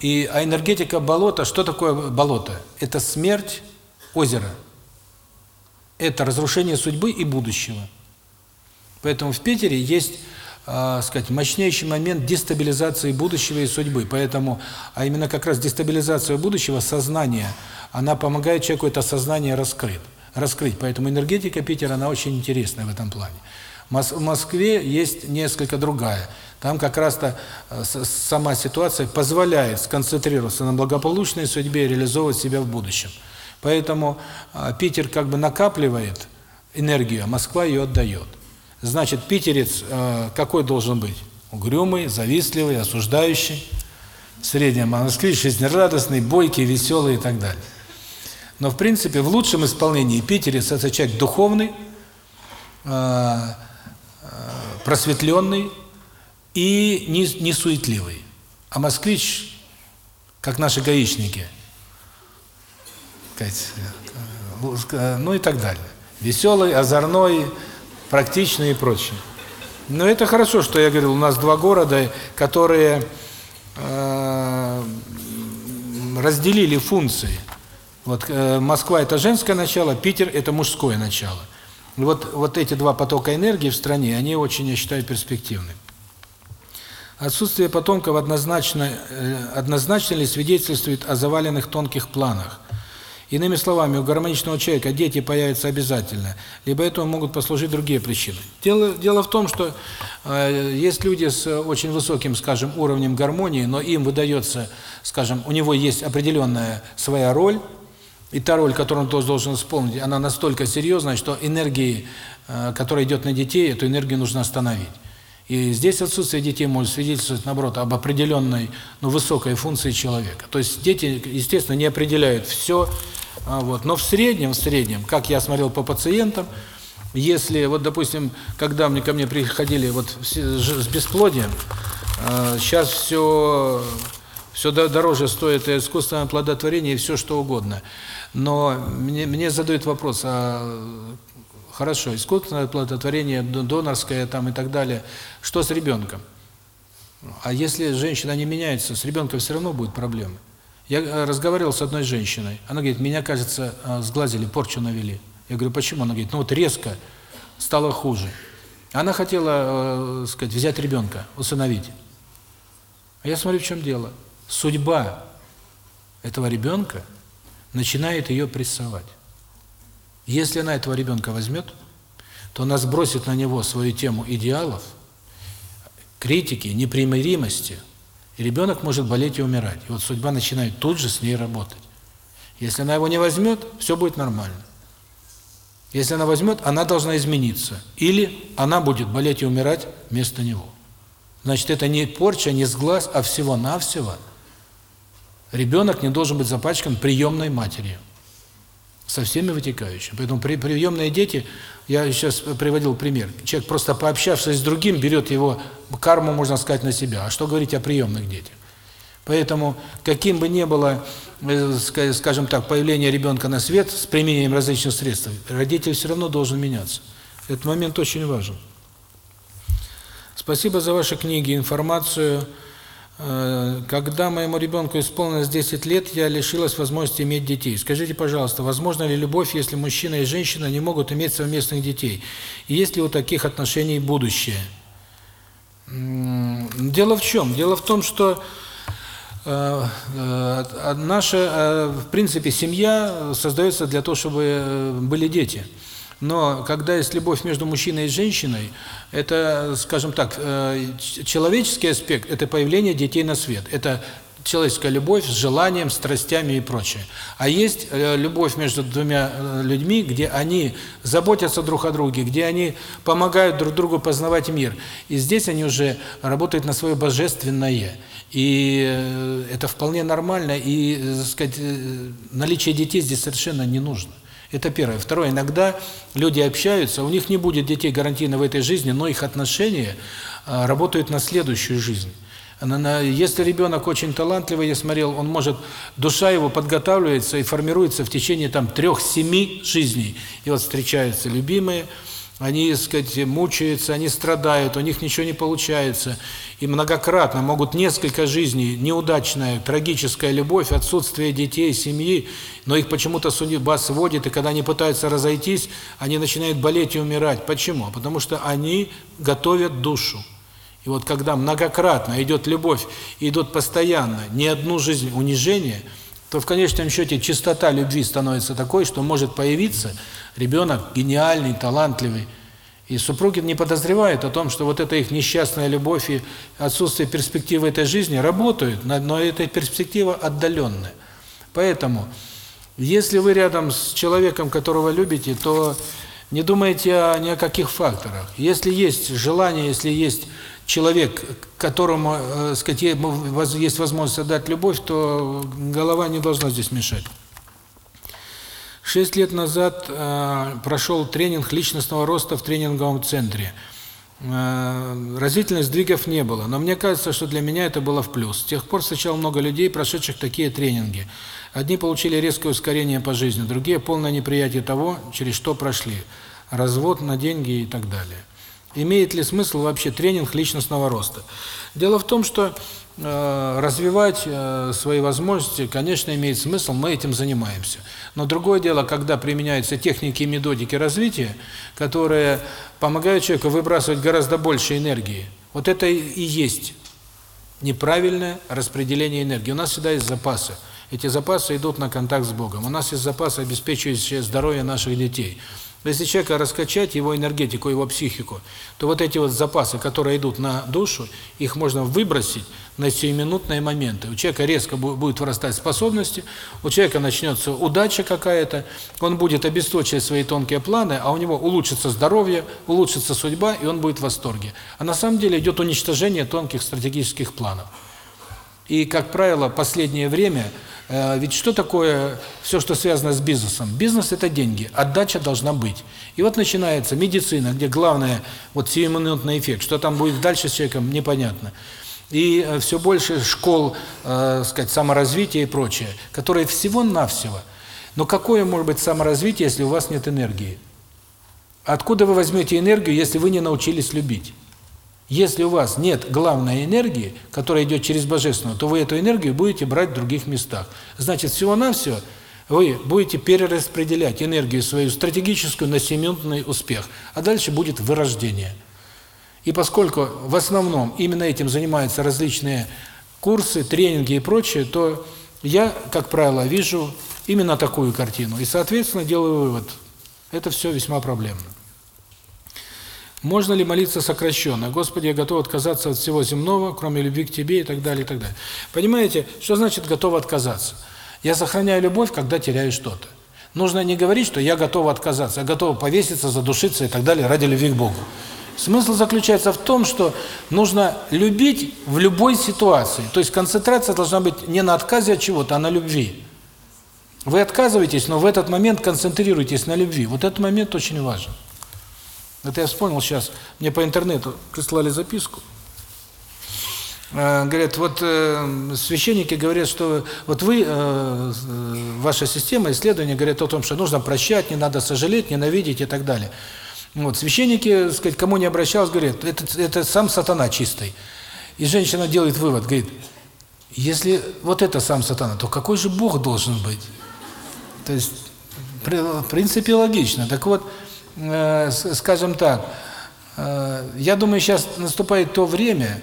И а энергетика болота, что такое болото? Это смерть озера. Это разрушение судьбы и будущего. Поэтому в Питере есть э, сказать, мощнейший момент дестабилизации будущего и судьбы. Поэтому, а именно как раз дестабилизация будущего, сознания, она помогает человеку это сознание раскрыть. раскрыть. Поэтому энергетика Питера, она очень интересная в этом плане. В Москве есть несколько другая. Там как раз-то э, сама ситуация позволяет сконцентрироваться на благополучной судьбе и реализовывать себя в будущем. Поэтому э, Питер как бы накапливает энергию, а Москва ее отдает. Значит, питерец э, какой должен быть? Угрюмый, завистливый, осуждающий. Среднем, а москвич жизнерадостный, бойкий, веселый и так далее. Но в принципе в лучшем исполнении питерец – это человек духовный, просветленный и не, не суетливый. А москвич, как наши гаишники, ну и так далее. Веселый, озорной, практичный и прочее. Но это хорошо, что я говорил, у нас два города, которые э, разделили функции. Вот э, Москва – это женское начало, Питер – это мужское начало. Вот, вот эти два потока энергии в стране, они очень, я считаю, перспективны. Отсутствие потомков однозначно, э, однозначно ли свидетельствует о заваленных тонких планах? Иными словами, у гармоничного человека дети появятся обязательно, либо этому могут послужить другие причины. Дело, дело в том, что э, есть люди с очень высоким, скажем, уровнем гармонии, но им выдается, скажем, у него есть определенная своя роль, и та роль, которую он должен исполнить, она настолько серьезная, что энергии, э, которая идет на детей, эту энергию нужно остановить. И здесь отсутствие детей может свидетельствовать, наоборот, об определенной, ну, высокой функции человека. То есть дети, естественно, не определяют все, а, вот. Но в среднем, в среднем, как я смотрел по пациентам, если, вот, допустим, когда мне ко мне приходили вот с бесплодием, сейчас а, все все дороже стоит и искусственное оплодотворение, и все что угодно. Но мне, мне задают вопрос, а хорошо, искусственное оплодотворение, донорское там и так далее, что с ребенком? А если женщина не меняется, с ребенком все равно будут проблемы. Я э, разговаривал с одной женщиной. Она говорит, меня, кажется, э, сглазили, порчу навели. Я говорю, почему? Она говорит, ну вот резко стало хуже. Она хотела, э, сказать, взять ребенка, усыновить. А я смотрю, в чем дело. Судьба этого ребенка начинает ее прессовать. Если она этого ребенка возьмет, то она сбросит на него свою тему идеалов, критики, непримиримости – и ребенок может болеть и умирать. И вот судьба начинает тут же с ней работать. Если она его не возьмет, все будет нормально. Если она возьмет, она должна измениться. Или она будет болеть и умирать вместо него. Значит, это не порча, не сглаз, а всего-навсего. Ребенок не должен быть запачкан приемной матерью. Со всеми вытекающими. Поэтому при, приемные дети я сейчас приводил пример. Человек, просто пообщавшись с другим, берет его карму, можно сказать, на себя. А что говорить о приемных детях? Поэтому, каким бы ни было, э, скажем так, появление ребенка на свет с применением различных средств, родитель все равно должен меняться. Этот момент очень важен. Спасибо за ваши книги, информацию. Э, когда моему ребенку исполнилось 10 лет, я лишилась возможности иметь детей. Скажите, пожалуйста, возможно ли любовь, если мужчина и женщина не могут иметь совместных детей? И есть ли у таких отношений будущее? Дело в чем? Дело в том, что э, э, наша, в принципе, семья создается для того, чтобы были дети. Но когда есть любовь между мужчиной и женщиной, это, скажем так, э, человеческий аспект – это появление детей на свет. Это человеческая любовь с желанием, страстями и прочее. А есть э, любовь между двумя э, людьми, где они заботятся друг о друге, где они помогают друг другу познавать мир. И здесь они уже работают на свое божественное. И это вполне нормально, и, так сказать, наличие детей здесь совершенно не нужно. Это первое. Второе, иногда люди общаются, у них не будет детей гарантийно в этой жизни, но их отношения а, работают на следующую жизнь. Если ребенок очень талантливый, я смотрел, он может, душа его подготавливается и формируется в течение там трех-семи жизней. И вот встречаются любимые, они, так сказать, мучаются, они страдают, у них ничего не получается. И многократно могут несколько жизней, неудачная, трагическая любовь, отсутствие детей, семьи, но их почему-то судьба сводит, и когда они пытаются разойтись, они начинают болеть и умирать. Почему? Потому что они готовят душу. И вот когда многократно идет любовь, идут постоянно, не одну жизнь унижения, то в конечном счете чистота любви становится такой, что может появиться ребенок гениальный, талантливый. И супруги не подозревают о том, что вот эта их несчастная любовь и отсутствие перспективы этой жизни работают, но эта перспектива отдаленная. Поэтому, если вы рядом с человеком, которого любите, то не думайте о, ни о каких факторах. Если есть желание, если есть человек, которому, э, сказать, есть возможность отдать любовь, то голова не должна здесь мешать. Шесть лет назад э, прошел тренинг личностного роста в тренинговом центре. Э, разительных сдвигов не было, но мне кажется, что для меня это было в плюс. С тех пор встречал много людей, прошедших такие тренинги. Одни получили резкое ускорение по жизни, другие – полное неприятие того, через что прошли. Развод на деньги и так далее. Имеет ли смысл вообще тренинг личностного роста? Дело в том, что Э, развивать э, свои возможности, конечно, имеет смысл, мы этим занимаемся. Но другое дело, когда применяются техники и методики развития, которые помогают человеку выбрасывать гораздо больше энергии. Вот это и есть неправильное распределение энергии. У нас всегда есть запасы. Эти запасы идут на контакт с Богом. У нас есть запасы, обеспечивающие здоровье наших детей. Если человека раскачать, его энергетику, его психику, то вот эти вот запасы, которые идут на душу, их можно выбросить на сиюминутные моменты. У человека резко будет вырастать способности, у человека начнется удача какая-то, он будет обесточивать свои тонкие планы, а у него улучшится здоровье, улучшится судьба, и он будет в восторге. А на самом деле идет уничтожение тонких стратегических планов. И, как правило, последнее время – Э, ведь что такое все, что связано с бизнесом? Бизнес – это деньги, отдача должна быть. И вот начинается медицина, где главное вот сиюминутный эффект. Что там будет дальше с человеком, непонятно. И э, все больше школ, э, сказать, саморазвития и прочее, которые всего-навсего. Но какое может быть саморазвитие, если у вас нет энергии? Откуда вы возьмете энергию, если вы не научились любить? Если у вас нет главной энергии, которая идет через Божественную, то вы эту энергию будете брать в других местах. Значит, всего-навсего вы будете перераспределять энергию свою стратегическую на семинутный успех, а дальше будет вырождение. И поскольку в основном именно этим занимаются различные курсы, тренинги и прочее, то я, как правило, вижу именно такую картину. И, соответственно, делаю вывод. Это все весьма проблемно. Можно ли молиться сокращенно? Господи, я готов отказаться от всего земного, кроме любви к Тебе и так далее, и так далее. Понимаете, что значит готов отказаться? Я сохраняю любовь, когда теряю что-то. Нужно не говорить, что я готов отказаться, я готов повеситься, задушиться и так далее ради любви к Богу. Смысл заключается в том, что нужно любить в любой ситуации. То есть концентрация должна быть не на отказе от чего-то, а на любви. Вы отказываетесь, но в этот момент концентрируйтесь на любви. Вот этот момент очень важен. Это я вспомнил сейчас, мне по интернету прислали записку. Э, говорят, вот э, священники говорят, что вот вы, э, ваша система исследования говорят о том, что нужно прощать, не надо сожалеть, ненавидеть и так далее. Вот священники, сказать, кому не обращался, говорят, это это сам сатана чистый. И женщина делает вывод, говорит: если вот это сам сатана, то какой же Бог должен быть? То есть в принципе логично. Так вот, Э, скажем так, э, я думаю, сейчас наступает то время,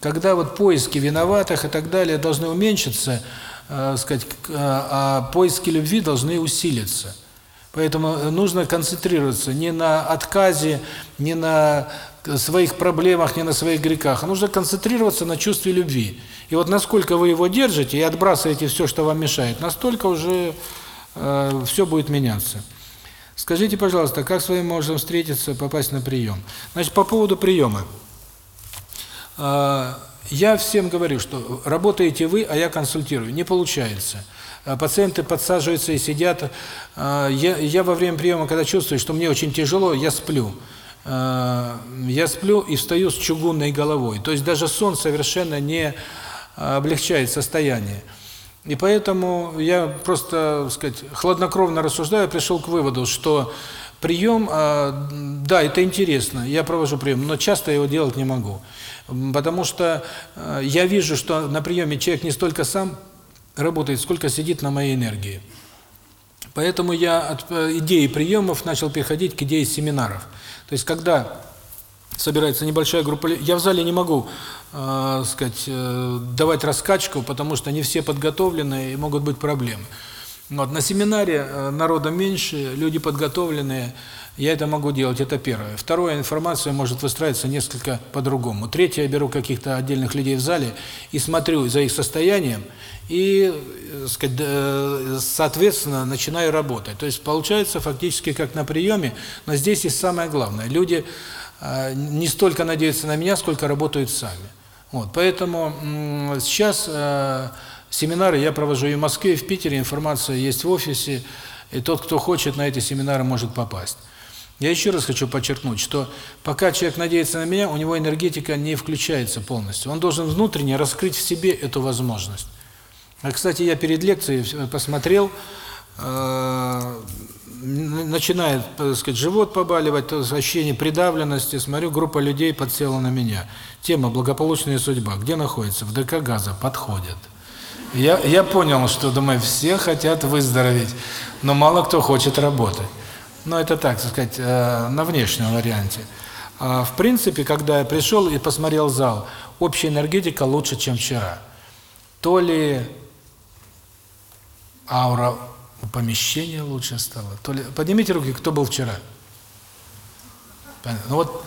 когда вот поиски виноватых и так далее должны уменьшиться, э, сказать, а поиски любви должны усилиться. Поэтому нужно концентрироваться не на отказе, не на своих проблемах, не на своих грехах, а нужно концентрироваться на чувстве любви. И вот насколько вы его держите и отбрасываете все, что вам мешает, настолько уже э, все будет меняться. Скажите, пожалуйста, как с вами можно встретиться, попасть на прием? Значит, по поводу приема. А, я всем говорю, что работаете вы, а я консультирую. Не получается. А, пациенты подсаживаются и сидят. А, я, я во время приема, когда чувствую, что мне очень тяжело, я сплю. Я сплю и встаю с чугунной головой. То есть даже сон совершенно не облегчает состояние. И поэтому я просто, так сказать, хладнокровно рассуждаю, пришел к выводу, что прием, а, да, это интересно, я провожу прием, но часто его делать не могу. Потому что а, я вижу, что на приеме человек не столько сам работает, сколько сидит на моей энергии. Поэтому я от э, идеи приемов начал переходить к идее семинаров. То есть, когда собирается небольшая группа, я в зале не могу э, сказать, э, давать раскачку, потому что не все подготовлены и могут быть проблемы. Вот, на семинаре э, народа меньше, люди подготовленные, Я это могу делать, это первое. Второе, информация может выстраиваться несколько по-другому. Третье, я беру каких-то отдельных людей в зале и смотрю за их состоянием, и, э, сказать, соответственно, начинаю работать. То есть получается фактически как на приеме, но здесь есть самое главное. Люди э, не столько надеются на меня, сколько работают сами. Вот, поэтому сейчас э, семинары я провожу и в Москве, и в Питере, информация есть в офисе, и тот, кто хочет, на эти семинары может попасть. Я еще раз хочу подчеркнуть, что пока человек надеется на меня, у него энергетика не включается полностью. Он должен внутренне раскрыть в себе эту возможность. А, кстати, я перед лекцией посмотрел, э, начинает, так сказать, живот побаливать, ощущение придавленности, смотрю, группа людей подсела на меня. Тема «Благополучная судьба». Где находится? В ДК «Газа». Подходят. Я, я понял, что, думаю, все хотят выздороветь, но мало кто хочет работать. Но это так, так сказать, э, на внешнем варианте. А в принципе, когда я пришел и посмотрел зал, общая энергетика лучше, чем вчера. То ли аура помещения лучше стала, то ли... Поднимите руки, кто был вчера. Ну вот,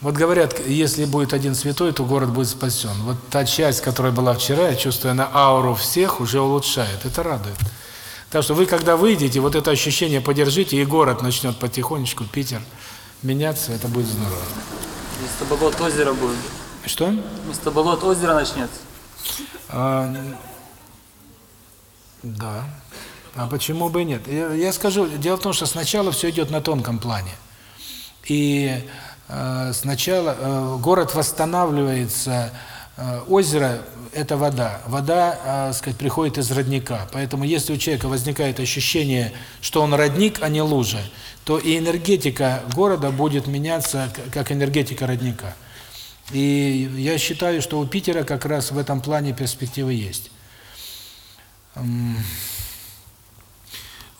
вот говорят, если будет один святой, то город будет спасен. Вот та часть, которая была вчера, я чувствую, она ауру всех уже улучшает. Это радует. Так что вы, когда выйдете, вот это ощущение подержите, и город начнет потихонечку, Питер, меняться, это будет здорово. Вместо болот озеро будет. Что? Вместо болот озеро начнется. А, да. А почему бы и нет? Я, я скажу, дело в том, что сначала все идет на тонком плане. И э, сначала э, город восстанавливается, э, озеро – это вода. Вода, э, сказать, приходит из родника. Поэтому если у человека возникает ощущение, что он родник, а не лужа, то и энергетика города будет меняться, как энергетика родника. И я считаю, что у Питера как раз в этом плане перспективы есть.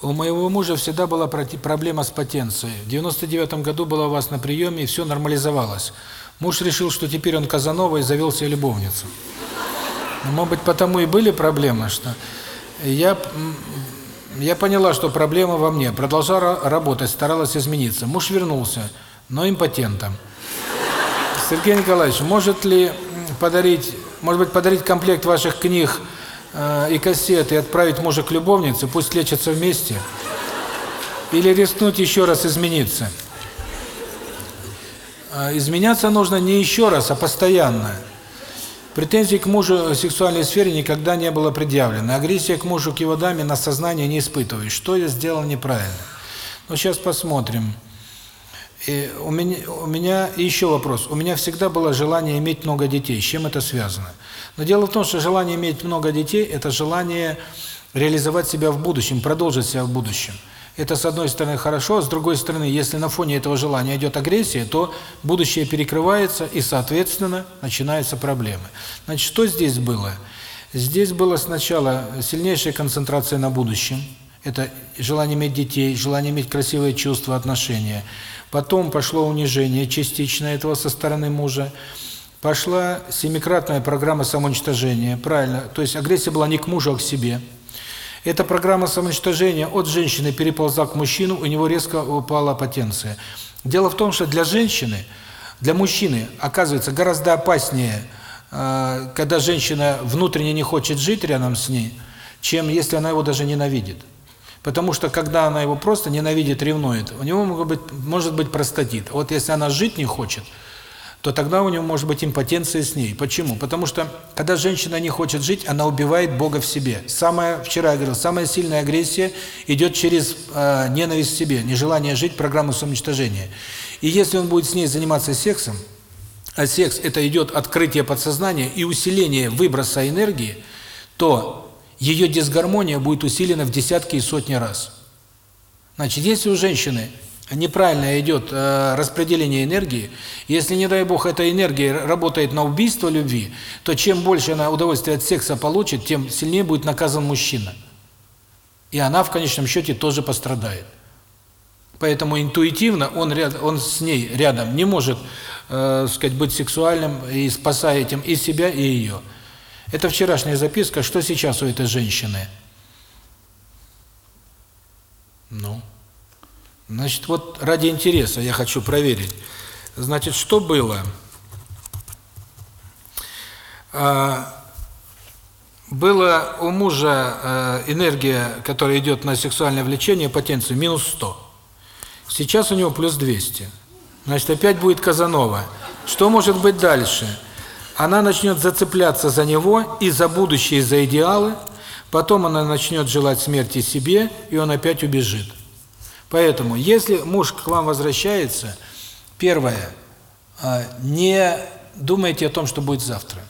У моего мужа всегда была проблема с потенцией. В 99 году была у вас на приеме, и все нормализовалось. Муж решил, что теперь он Казанова и завел себе любовницу. Ну, может быть, потому и были проблемы, что я я поняла, что проблема во мне. Продолжала работать, старалась измениться. Муж вернулся, но импотентом. Сергей Николаевич, может ли подарить, может быть, подарить комплект ваших книг э, и кассеты и отправить мужа к любовнице, пусть лечатся вместе? Или рискнуть еще раз измениться? Э, изменяться нужно не еще раз, а постоянно. Претензий к мужу в сексуальной сфере никогда не было предъявлено. Агрессия к мужу, к его даме на сознание не испытываешь. Что я сделал неправильно? Ну, сейчас посмотрим. И у меня у меня еще вопрос. У меня всегда было желание иметь много детей. С чем это связано? Но дело в том, что желание иметь много детей это желание реализовать себя в будущем, продолжить себя в будущем. Это с одной стороны хорошо, а с другой стороны, если на фоне этого желания идет агрессия, то будущее перекрывается и, соответственно, начинаются проблемы. Значит, что здесь было? Здесь было сначала сильнейшая концентрация на будущем. Это желание иметь детей, желание иметь красивые чувства, отношения. Потом пошло унижение частично этого со стороны мужа. Пошла семикратная программа самоуничтожения, правильно. То есть агрессия была не к мужу, а к себе. Эта программа самоуничтожения от женщины переползла к мужчину, у него резко упала потенция. Дело в том, что для женщины, для мужчины, оказывается, гораздо опаснее, э, когда женщина внутренне не хочет жить рядом с ней, чем если она его даже ненавидит. Потому что когда она его просто ненавидит, ревнует, у него может быть, может быть простатит. Вот если она жить не хочет, то тогда у него может быть импотенция с ней. Почему? Потому что когда женщина не хочет жить, она убивает Бога в себе. Самая, вчера я говорил, самая сильная агрессия идет через э, ненависть к себе, нежелание жить, программу самоуничтожения. И если он будет с ней заниматься сексом, а секс это идет открытие подсознания и усиление выброса энергии, то ее дисгармония будет усилена в десятки и сотни раз. Значит, если у женщины неправильно идет э, распределение энергии, если, не дай бог, эта энергия работает на убийство любви, то чем больше она удовольствия от секса получит, тем сильнее будет наказан мужчина. И она в конечном счете тоже пострадает. Поэтому интуитивно он он с ней рядом не может, э, сказать, быть сексуальным и спасая этим и себя, и ее. Это вчерашняя записка, что сейчас у этой женщины? Ну, Значит, вот ради интереса я хочу проверить. Значит, что было? А, было у мужа э, энергия, которая идет на сексуальное влечение, потенцию, минус 100. Сейчас у него плюс 200. Значит, опять будет Казанова. Что может быть дальше? Она начнет зацепляться за него и за будущее, и за идеалы, потом она начнет желать смерти себе, и он опять убежит. Поэтому, если муж к вам возвращается, первое, а, не думайте о том, что будет завтра.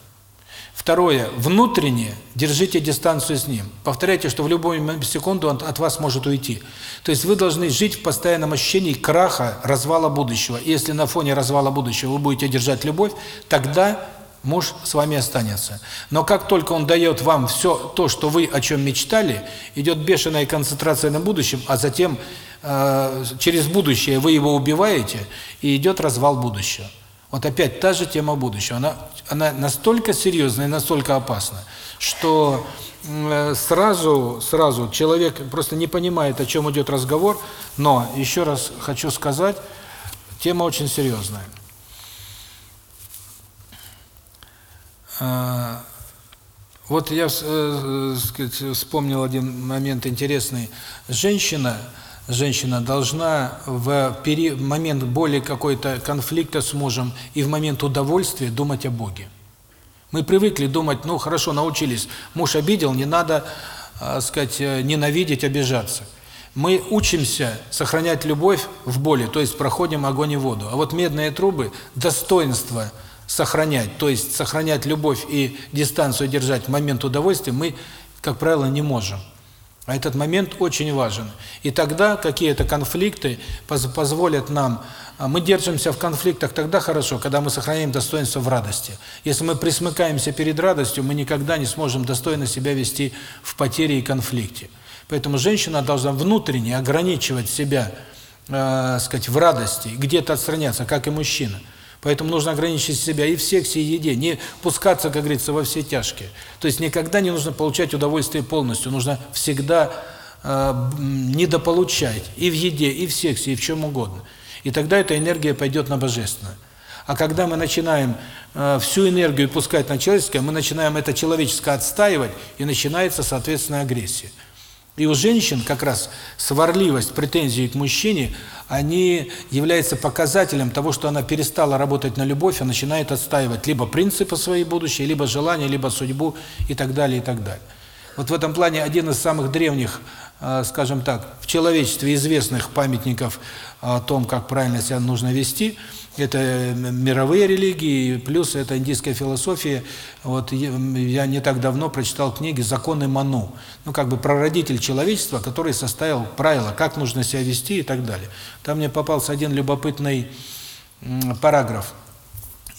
Второе, внутренне держите дистанцию с ним. Повторяйте, что в любую секунду он от вас может уйти. То есть вы должны жить в постоянном ощущении краха, развала будущего. И если на фоне развала будущего вы будете держать любовь, тогда муж с вами останется. Но как только он дает вам все то, что вы о чем мечтали, идет бешеная концентрация на будущем, а затем э, через будущее вы его убиваете, и идет развал будущего. Вот опять та же тема будущего. Она, она настолько серьезная и настолько опасна, что э, сразу, сразу человек просто не понимает, о чем идет разговор. Но, еще раз хочу сказать, тема очень серьезная. Вот я э, сказать, вспомнил один момент интересный. Женщина, женщина должна в момент боли какой-то конфликта с мужем и в момент удовольствия думать о Боге. Мы привыкли думать, ну хорошо, научились, муж обидел, не надо, э, сказать, э, ненавидеть, обижаться. Мы учимся сохранять любовь в боли, то есть проходим огонь и воду. А вот медные трубы, достоинство – сохранять, то есть сохранять любовь и дистанцию держать в момент удовольствия, мы, как правило, не можем. А этот момент очень важен. И тогда какие-то конфликты позволят нам... А, мы держимся в конфликтах тогда хорошо, когда мы сохраняем достоинство в радости. Если мы присмыкаемся перед радостью, мы никогда не сможем достойно себя вести в потере и конфликте. Поэтому женщина должна внутренне ограничивать себя, э, сказать, в радости, где-то отстраняться, как и мужчина. Поэтому нужно ограничить себя и в сексе, и еде, не пускаться, как говорится, во все тяжкие. То есть никогда не нужно получать удовольствие полностью, нужно всегда э, недополучать и в еде, и в сексе, и в чем угодно. И тогда эта энергия пойдет на божественное. А когда мы начинаем э, всю энергию пускать на человеческое, мы начинаем это человеческое отстаивать, и начинается, соответственно, агрессия. И у женщин как раз сварливость, претензии к мужчине, они являются показателем того, что она перестала работать на любовь, а начинает отстаивать либо принципы своей будущей, либо желания, либо судьбу и так далее, и так далее. Вот в этом плане один из самых древних, э, скажем так, в человечестве известных памятников о том, как правильно себя нужно вести – это мировые религии, плюс это индийская философия. Вот я не так давно прочитал книги «Законы Ману», ну как бы прародитель человечества, который составил правила, как нужно себя вести и так далее. Там мне попался один любопытный параграф.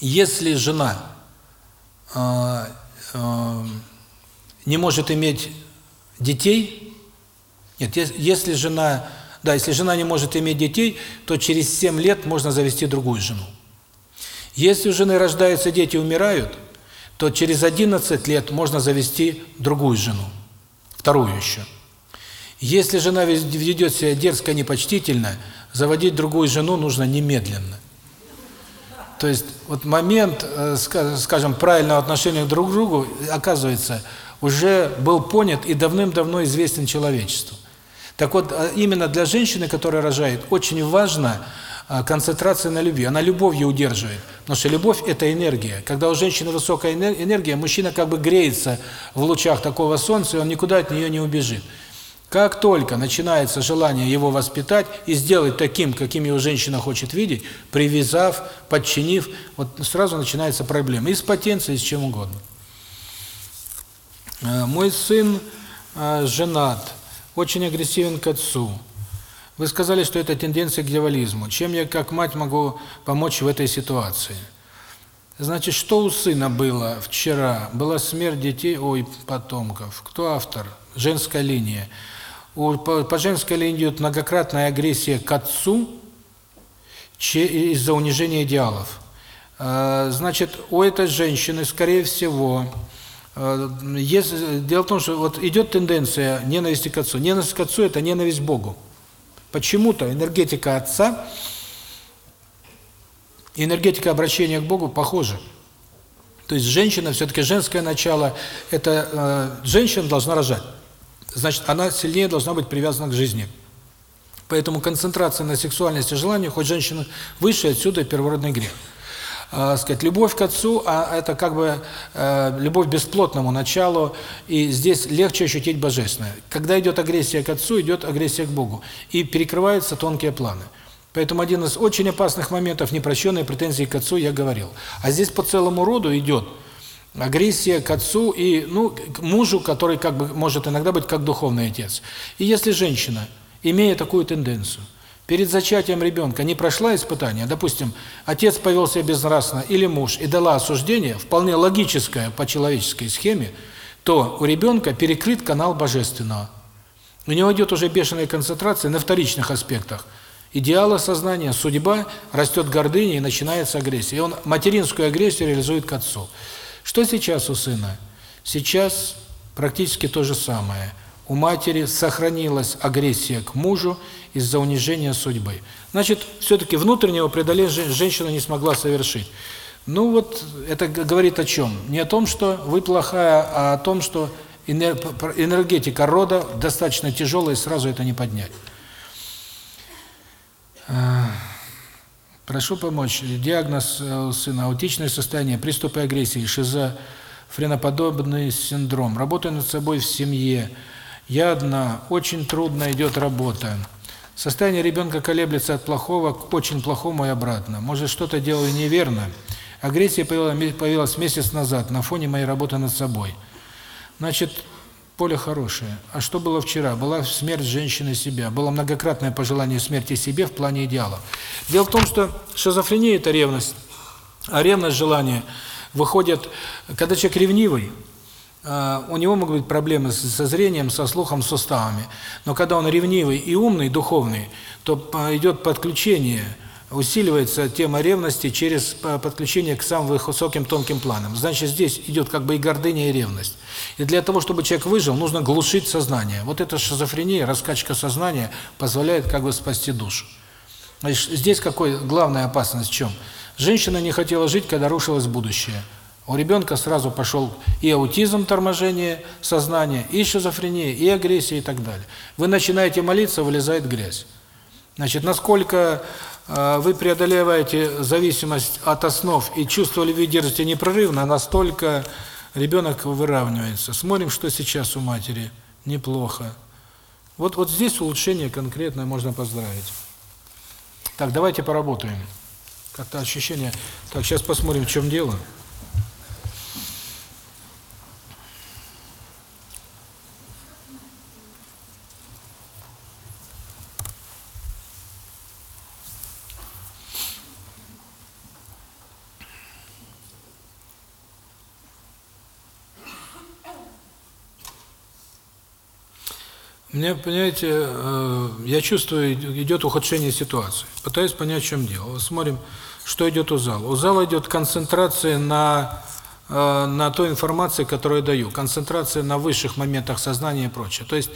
Если жена э, э, не может иметь детей, нет, если жена да, если жена не может иметь детей, то через 7 лет можно завести другую жену. Если у жены рождаются дети и умирают, то через 11 лет можно завести другую жену, вторую еще. Если жена ведет себя дерзко, непочтительно, заводить другую жену нужно немедленно. То есть вот момент, э, скажем, правильного отношения друг к другу, оказывается, уже был понят и давным-давно известен человечеству. Так вот, а именно для женщины, которая рожает, очень важна а, концентрация на любви. Она любовью удерживает. Потому что любовь – это энергия. Когда у женщины высокая энергия, мужчина как бы греется в лучах такого солнца, и он никуда от нее не убежит. Как только начинается желание его воспитать и сделать таким, каким его женщина хочет видеть, привязав, подчинив, вот сразу начинается проблема. И с потенцией, и с чем угодно. А, мой сын женат очень агрессивен к отцу. Вы сказали, что это тенденция к дьяволизму. Чем я, как мать, могу помочь в этой ситуации? Значит, что у сына было вчера? Была смерть детей, ой, потомков. Кто автор? Женская линия. У, по, по женской линии идет многократная агрессия к отцу из-за унижения идеалов. А, значит, у этой женщины, скорее всего, Э, если, дело в том, что вот идет тенденция ненависти к отцу. Ненависть к отцу – это ненависть к Богу. Почему-то энергетика отца и энергетика обращения к Богу похожи. То есть женщина, все-таки женское начало, это э, женщина должна рожать. Значит, она сильнее должна быть привязана к жизни. Поэтому концентрация на сексуальности и желании, хоть женщина выше, отсюда первородный грех. А, сказать, любовь к отцу, а это как бы э, любовь к бесплотному началу, и здесь легче ощутить божественное. Когда идет агрессия к отцу, идет агрессия к Богу, и перекрываются тонкие планы. Поэтому один из очень опасных моментов непрощенные претензии к отцу я говорил. А здесь по целому роду идет агрессия к отцу и ну к мужу, который как бы может иногда быть как духовный отец. И если женщина, имея такую тенденцию, перед зачатием ребенка не прошла испытание, допустим, отец повел себя безнравственно или муж и дала осуждение, вполне логическое по человеческой схеме, то у ребенка перекрыт канал божественного. У него идет уже бешеная концентрация на вторичных аспектах – идеала сознания, судьба, растет гордыня и начинается агрессия. И он материнскую агрессию реализует к отцу. Что сейчас у сына? Сейчас практически то же самое. У матери сохранилась агрессия к мужу из-за унижения судьбы. Значит, все-таки внутреннего преодоления женщина не смогла совершить. Ну вот, это говорит о чем? Не о том, что вы плохая, а о том, что энергетика рода достаточно тяжелая, и сразу это не поднять. Прошу помочь. Диагноз э, сына – аутичное состояние, приступы агрессии, шизофреноподобный синдром. Работаю над собой в семье. Я одна. Очень трудно идет работа. Состояние ребенка колеблется от плохого к очень плохому и обратно. Может, что-то делаю неверно. Агрессия появилась месяц назад на фоне моей работы над собой. Значит, поле хорошее. А что было вчера? Была смерть женщины себя, было многократное пожелание смерти себе в плане идеалов. Дело в том, что шизофрения – это ревность, а ревность, желание выходят, когда человек ревнивый, у него могут быть проблемы со зрением, со слухом, с суставами. Но когда он ревнивый и умный, духовный, то идет подключение – усиливается тема ревности через подключение к самым высоким тонким планам. Значит, здесь идет как бы и гордыня, и ревность. И для того, чтобы человек выжил, нужно глушить сознание. Вот эта шизофрения, раскачка сознания позволяет как бы спасти душу. Значит, здесь какой главная опасность в чем? Женщина не хотела жить, когда рушилось будущее. У ребенка сразу пошел и аутизм, торможение сознания, и шизофрения, и агрессия, и так далее. Вы начинаете молиться, вылезает грязь. Значит, насколько а, вы преодолеваете зависимость от основ и чувство любви держите непрерывно, настолько ребенок выравнивается. Смотрим, что сейчас у матери. Неплохо. Вот, вот здесь улучшение конкретное можно поздравить. Так, давайте поработаем. Как-то ощущение... Так, сейчас посмотрим, в чем дело. Мне, понимаете, э, я чувствую, идет ухудшение ситуации. Пытаюсь понять, в чем дело. Смотрим, что идет у зала. У зала идет концентрация на э, на той информации, которую я даю, концентрация на высших моментах сознания и прочее. То есть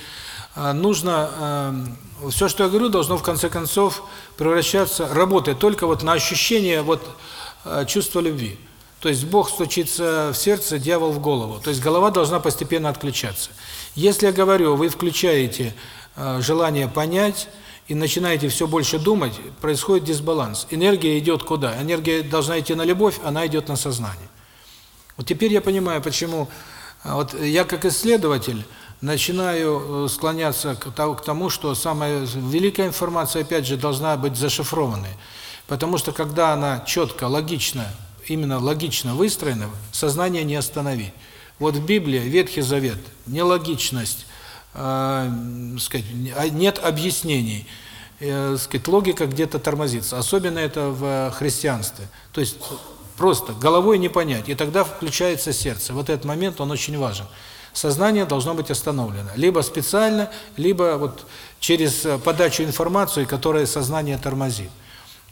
э, нужно все, что я говорю, должно в конце концов превращаться, работать только вот на ощущение вот чувства любви. То есть Бог стучится в сердце, дьявол в голову. То есть голова должна постепенно отключаться. Если я говорю, вы включаете э, желание понять и начинаете все больше думать, происходит дисбаланс. Энергия идет куда? Энергия должна идти на любовь, она идет на сознание. Вот теперь я понимаю, почему э, вот я как исследователь начинаю э, склоняться к тому, что самая великая информация, опять же, должна быть зашифрованной. Потому что когда она четко, логично, именно логично выстроена, сознание не остановить. Вот в Библии, Ветхий Завет, нелогичность, э, сказать, а, нет объяснений, э, сказать, логика где-то тормозится. Особенно это в христианстве. То есть просто головой не понять, и тогда включается сердце. Вот этот момент, он очень важен. Сознание должно быть остановлено. Либо специально, либо вот через подачу информации, которая сознание тормозит.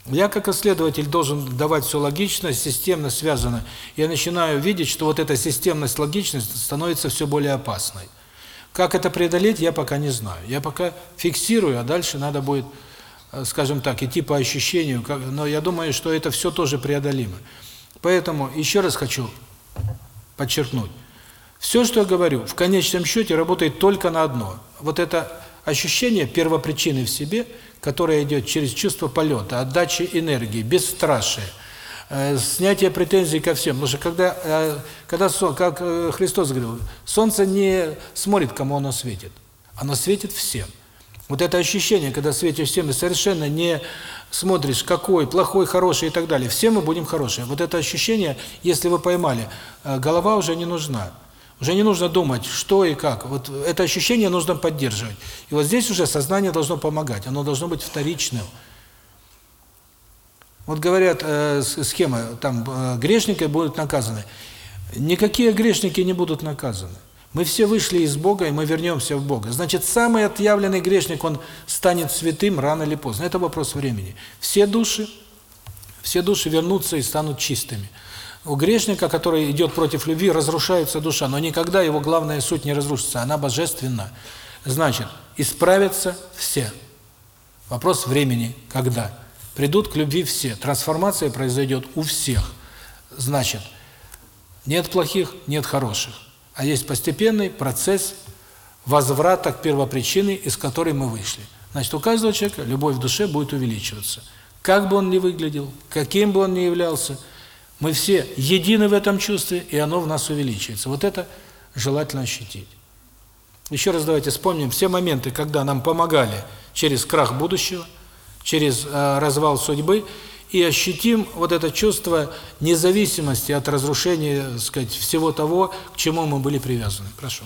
Я как исследователь должен давать все логично, системно связано. Я начинаю видеть, что вот эта системность, логичность становится все более опасной. Как это преодолеть, я пока не знаю. Я пока фиксирую, а дальше надо будет, э, скажем так, идти по ощущению. Но я думаю, что это все тоже преодолимо. Поэтому еще раз хочу подчеркнуть. Все, что я говорю, в конечном счете работает только на одно. Вот это ощущение первопричины в себе, которое идет через чувство полета, отдачи энергии, бесстрашие – Э, снятие претензий ко всем. Потому что когда, э, когда как э, Христос говорил, солнце не смотрит, кому оно светит. Оно светит всем. Вот это ощущение, когда светишь всем, и совершенно не смотришь, какой, плохой, хороший и так далее. Все мы будем хорошие. Вот это ощущение, если вы поймали, голова уже не нужна. Уже не нужно думать, что и как. Вот это ощущение нужно поддерживать. И вот здесь уже сознание должно помогать. Оно должно быть вторичным. Вот говорят, э, схема, там э, грешники будут наказаны. Никакие грешники не будут наказаны. Мы все вышли из Бога, и мы вернемся в Бога. Значит, самый отъявленный грешник, он станет святым рано или поздно. Это вопрос времени. Все души, все души вернутся и станут чистыми. У грешника, который идет против любви, разрушается душа, но никогда его главная суть не разрушится, она божественна. Значит, исправятся все. Вопрос времени, когда. Придут к любви все. Трансформация произойдет у всех. Значит, нет плохих, нет хороших. А есть постепенный процесс возврата к первопричине, из которой мы вышли. Значит, у каждого человека любовь в душе будет увеличиваться. Как бы он ни выглядел, каким бы он ни являлся, мы все едины в этом чувстве, и оно в нас увеличивается. Вот это желательно ощутить. Еще раз давайте вспомним все моменты, когда нам помогали через крах будущего – через э, развал судьбы и ощутим вот это чувство независимости от разрушения, так сказать, всего того, к чему мы были привязаны. Прошу.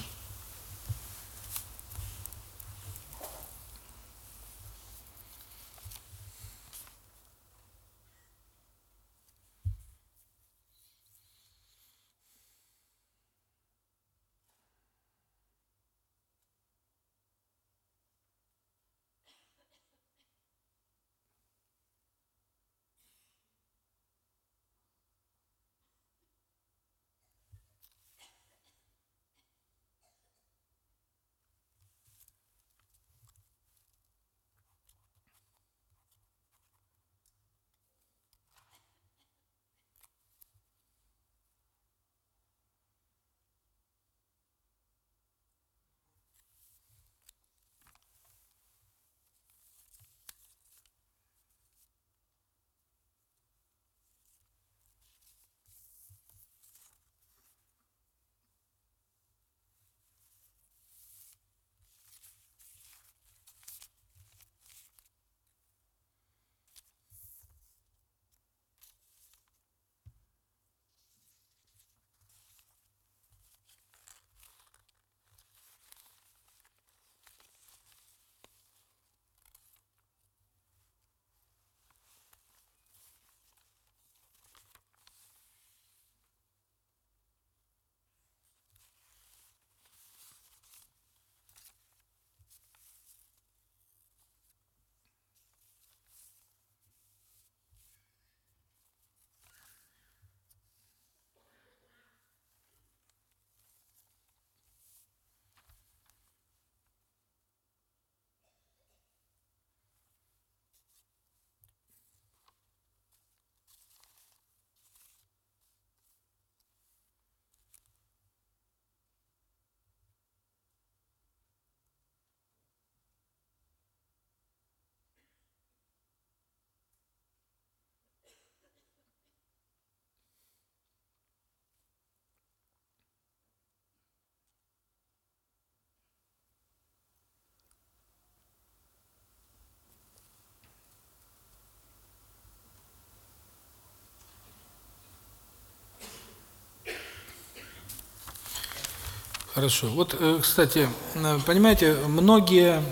Хорошо. Вот, э, кстати, э, понимаете, многие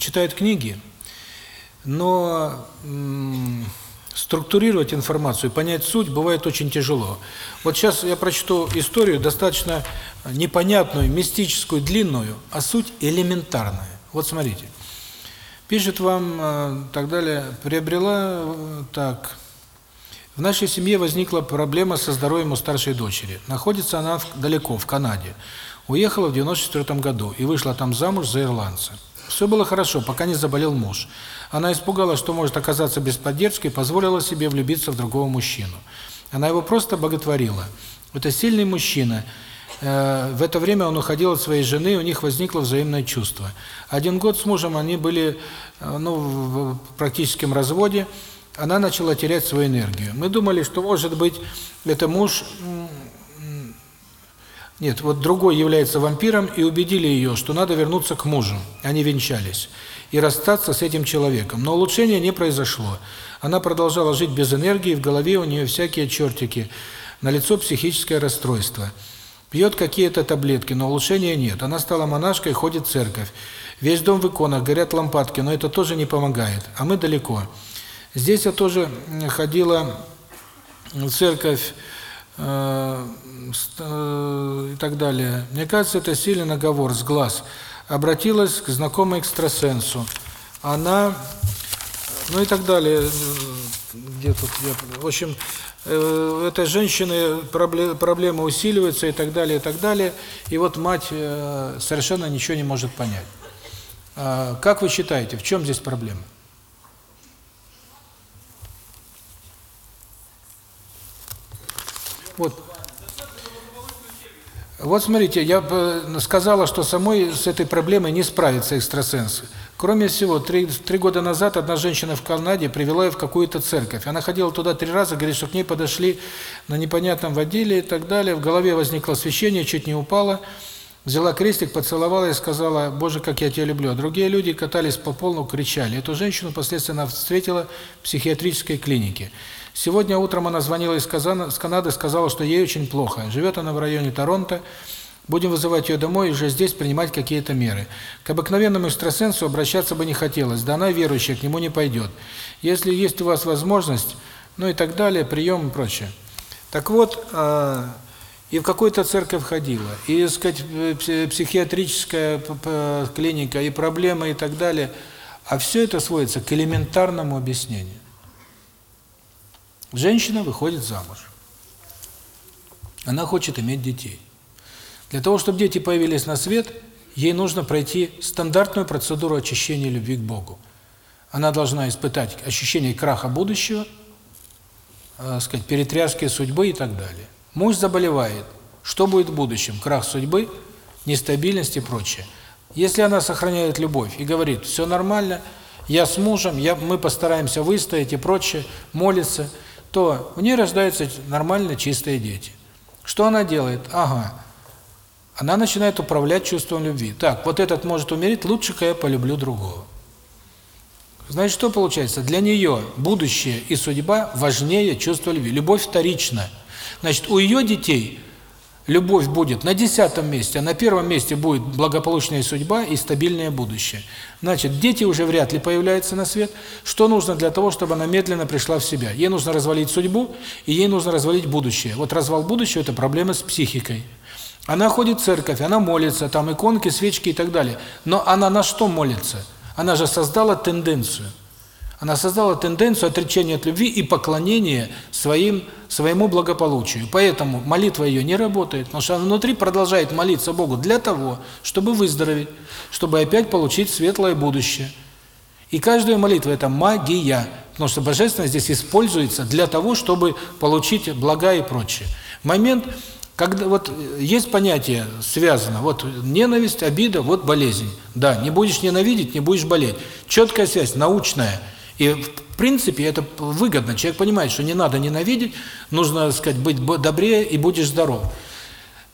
читают книги, но структурировать информацию, понять суть бывает очень тяжело. Вот сейчас я прочту историю достаточно непонятную, мистическую, длинную, а суть элементарная. Вот смотрите. Пишет вам, э, так далее, приобрела так В нашей семье возникла проблема со здоровьем у старшей дочери. Находится она в, далеко, в Канаде. Уехала в 94 году и вышла там замуж за ирландца. Все было хорошо, пока не заболел муж. Она испугалась, что может оказаться без поддержки, и позволила себе влюбиться в другого мужчину. Она его просто боготворила. Это сильный мужчина. Э, в это время он уходил от своей жены, у них возникло взаимное чувство. Один год с мужем они были э, ну, в практическом разводе. Она начала терять свою энергию. Мы думали, что, может быть, это муж... Нет, вот другой является вампиром, и убедили ее, что надо вернуться к мужу. Они венчались. И расстаться с этим человеком. Но улучшения не произошло. Она продолжала жить без энергии, в голове у нее всякие чертики. На лицо психическое расстройство. Пьет какие-то таблетки, но улучшения нет. Она стала монашкой, ходит в церковь. Весь дом в иконах, горят лампадки, но это тоже не помогает. А мы далеко. Здесь я тоже ходила в церковь э, э, и так далее. Мне кажется, это сильный наговор с глаз. Обратилась к знакомой экстрасенсу. Она, ну и так далее. Где тут я, в общем, э, этой женщины проблемы усиливаются и так далее, и так далее. И вот мать совершенно ничего не может понять. А как вы считаете, в чем здесь проблема? Вот. Вот смотрите, я сказала, что самой с этой проблемой не справится экстрасенсы. Кроме всего, три, три года назад одна женщина в Канаде привела ее в какую-то церковь. Она ходила туда три раза, говорит, что к ней подошли на непонятном водиле и так далее. В голове возникло освещение, чуть не упала. Взяла крестик, поцеловала и сказала, «Боже, как я тебя люблю». А другие люди катались по полу, кричали. Эту женщину впоследствии она встретила в психиатрической клинике. Сегодня утром она звонила из Канады, сказала, что ей очень плохо. Живет она в районе Торонто. Будем вызывать ее домой и уже здесь принимать какие-то меры. К обыкновенному экстрасенсу обращаться бы не хотелось, да она верующая, к нему не пойдет. Если есть у вас возможность, ну и так далее, прием и прочее. Так вот, э, и в какую-то церковь ходила, и, сказать, психиатрическая клиника, и проблемы, и так далее. А все это сводится к элементарному объяснению. Женщина выходит замуж. Она хочет иметь детей. Для того, чтобы дети появились на свет, ей нужно пройти стандартную процедуру очищения любви к Богу. Она должна испытать ощущение краха будущего, э, сказать, перетряски судьбы и так далее. Муж заболевает. Что будет в будущем? Крах судьбы, нестабильность и прочее. Если она сохраняет любовь и говорит, все нормально, я с мужем, я, мы постараемся выстоять и прочее, молится – то у нее рождаются нормально чистые дети. Что она делает? Ага. Она начинает управлять чувством любви. Так, вот этот может умереть, лучше-ка я полюблю другого. Значит, что получается? Для нее будущее и судьба важнее чувства любви. Любовь вторична. Значит, у ее детей любовь будет на десятом месте, а на первом месте будет благополучная судьба и стабильное будущее. Значит, дети уже вряд ли появляются на свет. Что нужно для того, чтобы она медленно пришла в себя? Ей нужно развалить судьбу, и ей нужно развалить будущее. Вот развал будущего – это проблема с психикой. Она ходит в церковь, она молится, там иконки, свечки и так далее. Но она на что молится? Она же создала тенденцию – она создала тенденцию отречения от любви и поклонения своим, своему благополучию. Поэтому молитва ее не работает, потому что она внутри продолжает молиться Богу для того, чтобы выздороветь, чтобы опять получить светлое будущее. И каждая молитва – это магия, потому что Божественное здесь используется для того, чтобы получить блага и прочее. Момент, когда вот есть понятие связано, вот ненависть, обида, вот болезнь. Да, не будешь ненавидеть, не будешь болеть. Четкая связь, научная – и в принципе это выгодно. Человек понимает, что не надо ненавидеть, нужно, так сказать, быть добрее и будешь здоров.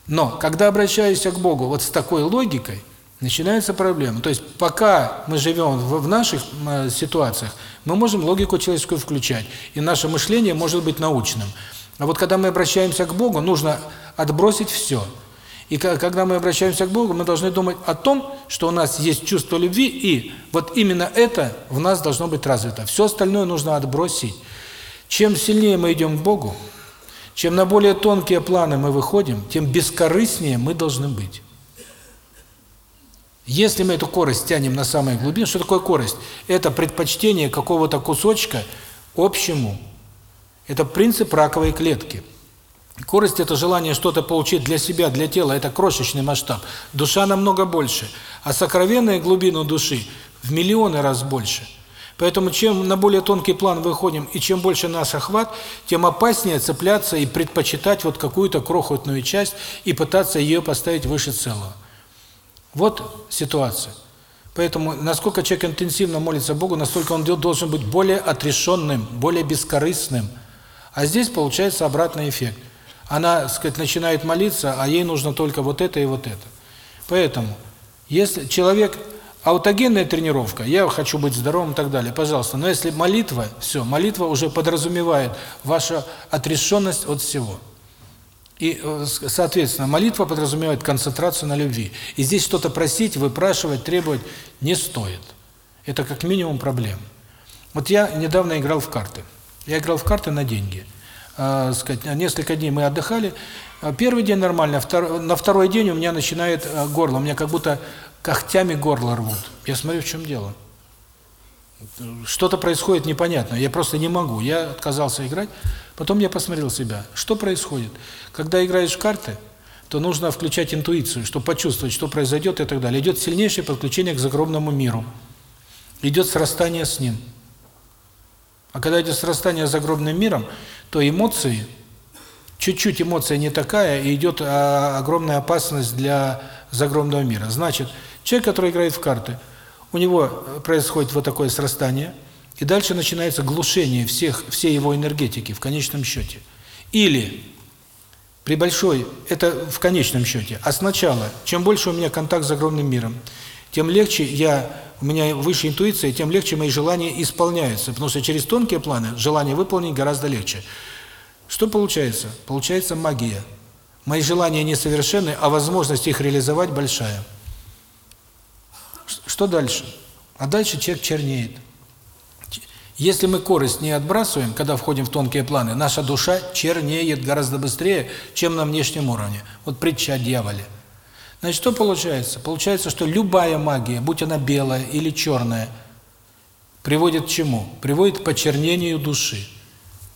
Но когда обращаешься к Богу вот с такой логикой, начинается проблема. То есть пока мы живем в наших э, ситуациях, мы можем логику человеческую включать, и наше мышление может быть научным. А вот когда мы обращаемся к Богу, нужно отбросить все – и когда мы обращаемся к Богу, мы должны думать о том, что у нас есть чувство любви, и вот именно это в нас должно быть развито. Все остальное нужно отбросить. Чем сильнее мы идем к Богу, чем на более тонкие планы мы выходим, тем бескорыстнее мы должны быть. Если мы эту корость тянем на самые глубины, что такое корость? Это предпочтение какого-то кусочка общему. Это принцип раковой клетки. Корость – это желание что-то получить для себя, для тела, это крошечный масштаб. Душа намного больше, а сокровенная глубину души в миллионы раз больше. Поэтому чем на более тонкий план выходим, и чем больше наш охват, тем опаснее цепляться и предпочитать вот какую-то крохотную часть и пытаться ее поставить выше целого. Вот ситуация. Поэтому, насколько человек интенсивно молится Богу, настолько он должен быть более отрешенным, более бескорыстным. А здесь получается обратный эффект. Она, так сказать, начинает молиться, а ей нужно только вот это и вот это. Поэтому, если человек аутогенная тренировка, я хочу быть здоровым и так далее, пожалуйста. Но если молитва, все, молитва уже подразумевает вашу отрешенность от всего. И, э, соответственно, молитва подразумевает концентрацию на любви. И здесь что-то просить, выпрашивать, требовать не стоит. Это как минимум проблема. Вот я недавно играл в карты. Я играл в карты на деньги. Э, сказать, несколько дней мы отдыхали. А первый день нормально, втор... на второй день у меня начинает э, горло, у меня как будто когтями горло рвут. Я смотрю, в чем дело. Что-то происходит непонятно, я просто не могу. Я отказался играть. Потом я посмотрел себя. Что происходит? Когда играешь в карты, то нужно включать интуицию, чтобы почувствовать, что произойдет и так далее. Идет сильнейшее подключение к загробному миру. Идет срастание с ним. А когда идет срастание с загробным миром, то эмоции, чуть-чуть эмоция не такая, и идет а, огромная опасность для загробного мира. Значит, человек, который играет в карты, у него происходит вот такое срастание, и дальше начинается глушение всех всей его энергетики в конечном счете. Или при большой, это в конечном счете, а сначала, чем больше у меня контакт с загробным миром, тем легче я, у меня выше интуиция, тем легче мои желания исполняются, потому что через тонкие планы желание выполнить гораздо легче. Что получается? Получается магия. Мои желания несовершенны, а возможность их реализовать большая. Что дальше? А дальше человек чернеет. Если мы корость не отбрасываем, когда входим в тонкие планы, наша душа чернеет гораздо быстрее, чем на внешнем уровне. Вот притча о дьяволе. Значит, что получается? Получается, что любая магия, будь она белая или черная, приводит к чему? Приводит к почернению души.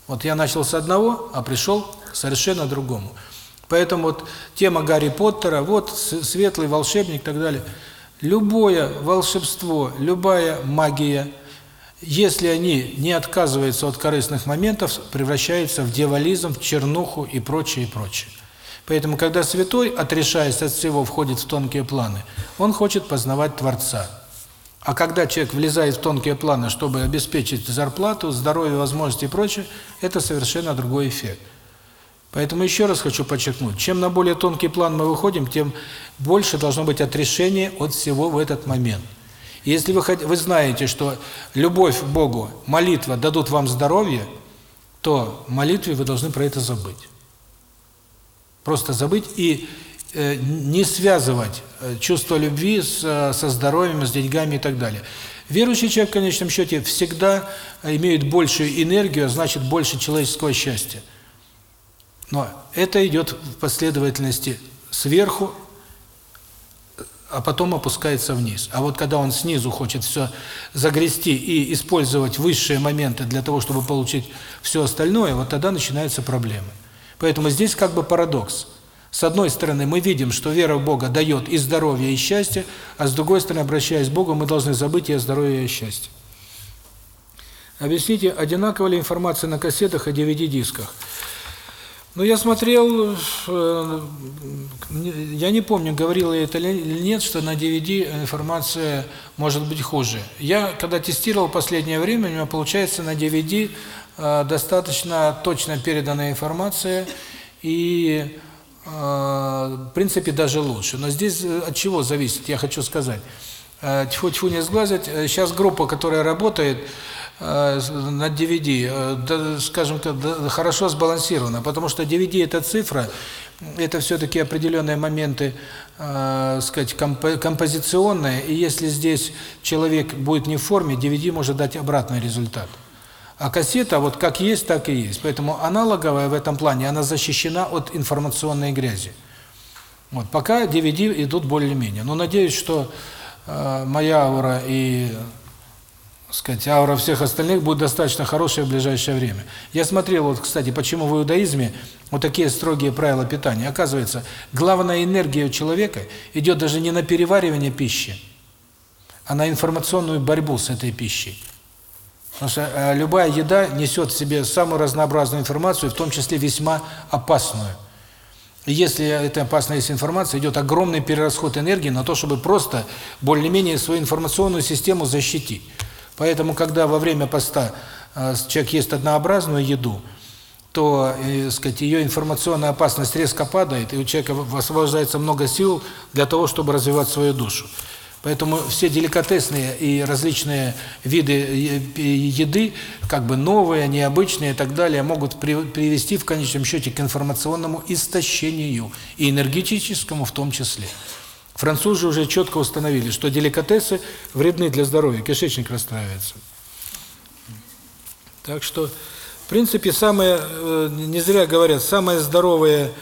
Вот я начал с одного, а пришел к совершенно другому. Поэтому вот тема Гарри Поттера, вот светлый волшебник и так далее. Любое волшебство, любая магия, если они не отказываются от корыстных моментов, превращаются в дьяволизм, в чернуху и прочее, и прочее. Поэтому, когда святой, отрешаясь от всего, входит в тонкие планы, он хочет познавать Творца. А когда человек влезает в тонкие планы, чтобы обеспечить зарплату, здоровье, возможности и прочее, это совершенно другой эффект. Поэтому еще раз хочу подчеркнуть, чем на более тонкий план мы выходим, тем больше должно быть отрешение от всего в этот момент. Если вы, вы знаете, что любовь к Богу, молитва дадут вам здоровье, то молитве вы должны про это забыть. Просто забыть и э, не связывать э, чувство любви с, э, со здоровьем, с деньгами и так далее. Верующий человек в конечном счете всегда имеет большую энергию, а значит больше человеческого счастья. Но это идет в последовательности сверху, а потом опускается вниз. А вот когда он снизу хочет все загрести и использовать высшие моменты для того, чтобы получить все остальное, вот тогда начинаются проблемы. Поэтому здесь как бы парадокс. С одной стороны, мы видим, что вера в Бога дает и здоровье, и счастье, а с другой стороны, обращаясь к Богу, мы должны забыть и о здоровье, и о счастье. Объясните, одинаковая ли информация на кассетах и DVD-дисках? Ну, я смотрел, э, я не помню, говорил я это или нет, что на DVD информация может быть хуже. Я, когда тестировал последнее время, у меня получается на DVD достаточно точно переданная информация и, э, в принципе, даже лучше. Но здесь от чего зависит, я хочу сказать. Тьфу-тьфу не сглазить. Сейчас группа, которая работает, Э, на DVD, э, скажем так, хорошо сбалансировано, потому что DVD это цифра, это все-таки определенные моменты, э, сказать, композиционные, и если здесь человек будет не в форме, DVD может дать обратный результат. А кассета вот как есть, так и есть. Поэтому аналоговая в этом плане, она защищена от информационной грязи. Вот пока DVD идут более-менее. Но надеюсь, что э, моя аура и сказать, аура всех остальных будет достаточно хорошая в ближайшее время. Я смотрел, вот, кстати, почему в иудаизме вот такие строгие правила питания. Оказывается, главная энергия у человека идет даже не на переваривание пищи, а на информационную борьбу с этой пищей. Потому что э, любая еда несет в себе самую разнообразную информацию, в том числе весьма опасную. И если эта опасная информация, идет огромный перерасход энергии на то, чтобы просто более-менее свою информационную систему защитить. Поэтому, когда во время поста э, человек ест однообразную еду, то, э, сказать, ее информационная опасность резко падает, и у человека освобождается много сил для того, чтобы развивать свою душу. Поэтому все деликатесные и различные виды еды, как бы новые, необычные и так далее, могут привести в конечном счете к информационному истощению, и энергетическому в том числе. Французы уже четко установили, что деликатесы вредны для здоровья, кишечник расстраивается. Так что, в принципе, самые, э, не зря говорят, самые здоровые,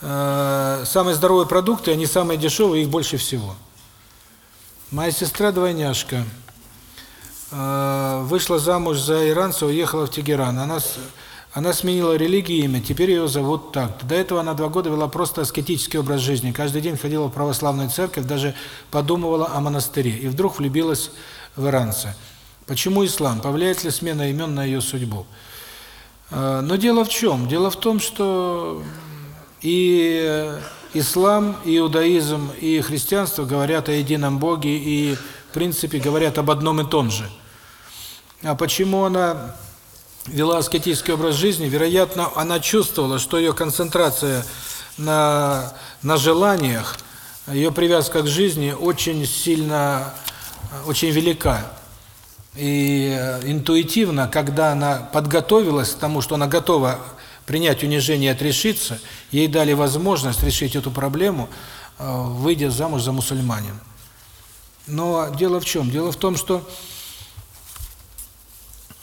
э, самые здоровые продукты, они самые дешевые, их больше всего. Моя сестра-двойняшка э, вышла замуж за иранца, уехала в Тегеран. Она она сменила религию и имя, теперь ее зовут так. До этого она два года вела просто аскетический образ жизни. Каждый день ходила в православную церковь, даже подумывала о монастыре. И вдруг влюбилась в иранца. Почему ислам? Повлияет ли смена имен на ее судьбу? А, но дело в чем? Дело в том, что и ислам, иудаизм, и христианство говорят о едином Боге и, в принципе, говорят об одном и том же. А почему она вела аскетический образ жизни, вероятно, она чувствовала, что ее концентрация на, на желаниях, ее привязка к жизни очень сильно, очень велика. И интуитивно, когда она подготовилась к тому, что она готова принять унижение и отрешиться, ей дали возможность решить эту проблему, э, выйдя замуж за мусульманин. Но дело в чем? Дело в том, что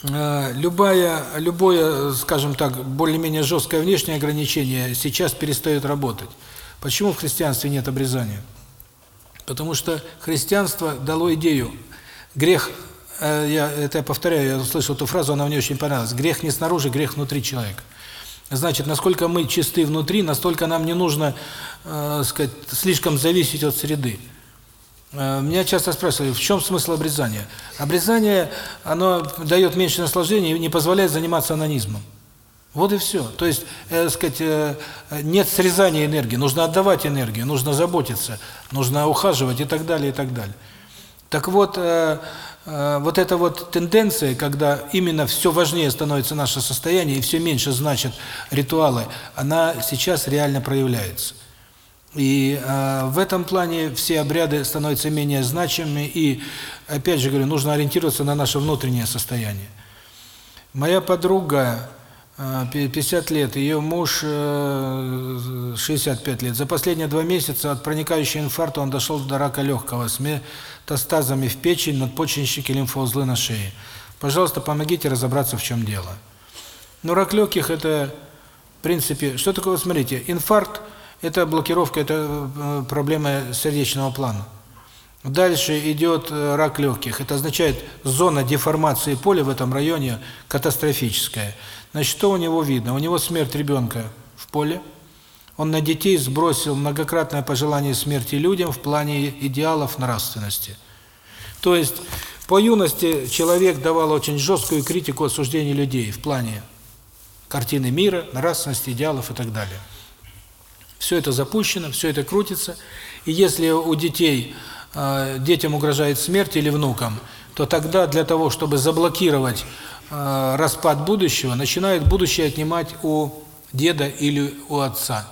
Э, любая, любое, скажем так, более-менее жесткое внешнее ограничение сейчас перестает работать. Почему в христианстве нет обрезания? Потому что христианство дало идею. Грех, э, я это я повторяю, я услышал эту фразу, она мне очень понравилась. Грех не снаружи, грех внутри человека. Значит, насколько мы чисты внутри, настолько нам не нужно, э, сказать, слишком зависеть от среды. Э, меня часто спрашивают, в чем смысл обрезания? Обрезание, оно дает меньше наслаждения и не позволяет заниматься анонизмом. Вот и все. То есть, э, сказать, э, нет срезания энергии, нужно отдавать энергию, нужно заботиться, нужно ухаживать и так далее, и так далее. Так вот, э, вот эта вот тенденция, когда именно все важнее становится наше состояние и все меньше значит ритуалы, она сейчас реально проявляется. И э, в этом плане все обряды становятся менее значимыми, и, опять же говорю, нужно ориентироваться на наше внутреннее состояние. Моя подруга, э, 50 лет, ее муж э, 65 лет. За последние два месяца от проникающего инфаркта он дошел до рака легкого метастазами в печень, надпочечники, лимфоузлы на шее. Пожалуйста, помогите разобраться, в чем дело. Ну, рак легких – это, в принципе, что такое, смотрите, инфаркт – это блокировка, это э, проблема сердечного плана. Дальше идет э, рак легких. Это означает, зона деформации поля в этом районе катастрофическая. Значит, что у него видно? У него смерть ребенка в поле. Он на детей сбросил многократное пожелание смерти людям в плане идеалов нравственности. То есть, по юности человек давал очень жесткую критику осуждения людей в плане картины мира, нравственности, идеалов и так далее. Все это запущено, все это крутится. И если у детей, э, детям угрожает смерть или внукам, то тогда для того, чтобы заблокировать э, распад будущего, начинает будущее отнимать у деда или у отца.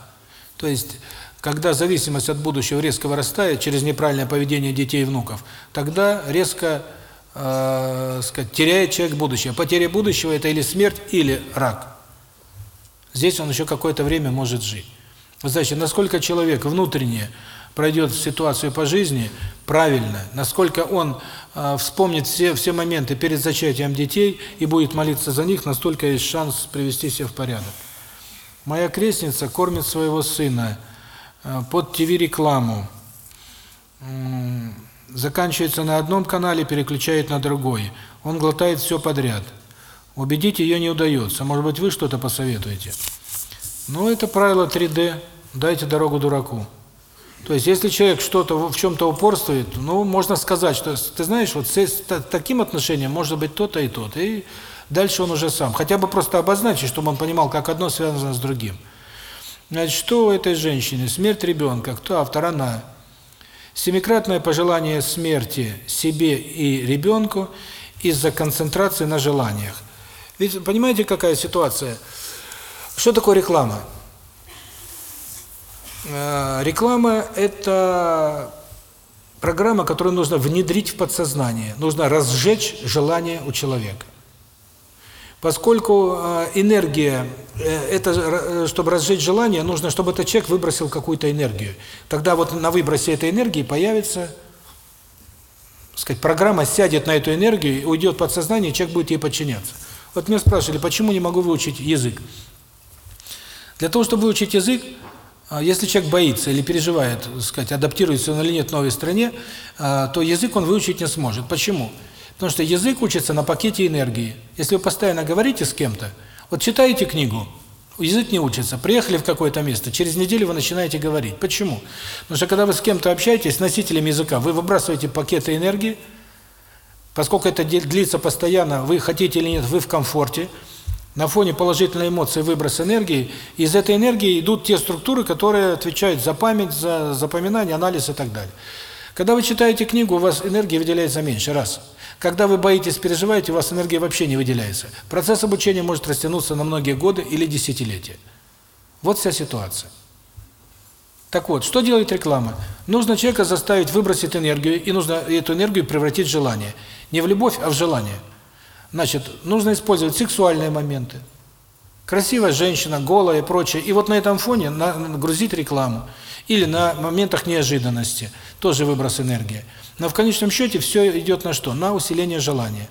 То есть, когда зависимость от будущего резко вырастает через неправильное поведение детей и внуков, тогда резко э, сказать, теряет человек будущее. Потеря будущего – это или смерть, или рак. Здесь он еще какое-то время может жить. Значит, насколько человек внутренне пройдет ситуацию по жизни правильно, насколько он э, вспомнит все все моменты перед зачатием детей и будет молиться за них, настолько есть шанс привести себя в порядок. Моя крестница кормит своего сына э, под ТВ-рекламу. заканчивается на одном канале, переключает на другой. Он глотает все подряд. Убедить ее не удается. Может быть, вы что-то посоветуете? Ну, это правило 3D. Дайте дорогу дураку. То есть, если человек что-то в чем-то упорствует, ну, можно сказать, что, ты знаешь, вот с таким отношением может быть то-то и то-то. И дальше он уже сам. Хотя бы просто обозначить, чтобы он понимал, как одно связано с другим. Значит, что у этой женщины? Смерть ребенка. Кто автор? Она. Семикратное пожелание смерти себе и ребенку из-за концентрации на желаниях. Ведь понимаете, какая ситуация? Что такое реклама? Э, реклама – это программа, которую нужно внедрить в подсознание. Нужно разжечь желание у человека. Поскольку э, энергия, э, это, чтобы разжечь желание, нужно, чтобы этот человек выбросил какую-то энергию. Тогда вот на выбросе этой энергии появится, сказать, программа сядет на эту энергию, уйдет в подсознание, и человек будет ей подчиняться. Вот меня спрашивали, почему не могу выучить язык? Для того, чтобы выучить язык, если человек боится или переживает, сказать, адаптируется он или нет в новой стране, то язык он выучить не сможет. Почему? Потому что язык учится на пакете энергии. Если вы постоянно говорите с кем-то, вот читаете книгу, язык не учится, приехали в какое-то место, через неделю вы начинаете говорить. Почему? Потому что когда вы с кем-то общаетесь, с носителем языка, вы выбрасываете пакеты энергии, поскольку это длится постоянно, вы хотите или нет, вы в комфорте, на фоне положительной эмоции выброс энергии, из этой энергии идут те структуры, которые отвечают за память, за запоминание, анализ и так далее. Когда вы читаете книгу, у вас энергия выделяется меньше, раз. Когда вы боитесь, переживаете, у вас энергия вообще не выделяется. Процесс обучения может растянуться на многие годы или десятилетия. Вот вся ситуация. Так вот, что делает реклама? Нужно человека заставить выбросить энергию, и нужно эту энергию превратить в желание. Не в любовь, а в желание. Значит, нужно использовать сексуальные моменты. Красивая женщина, голая и прочее. И вот на этом фоне нагрузить рекламу. Или на моментах неожиданности. Тоже выброс энергии. Но в конечном счете все идет на что? На усиление желания.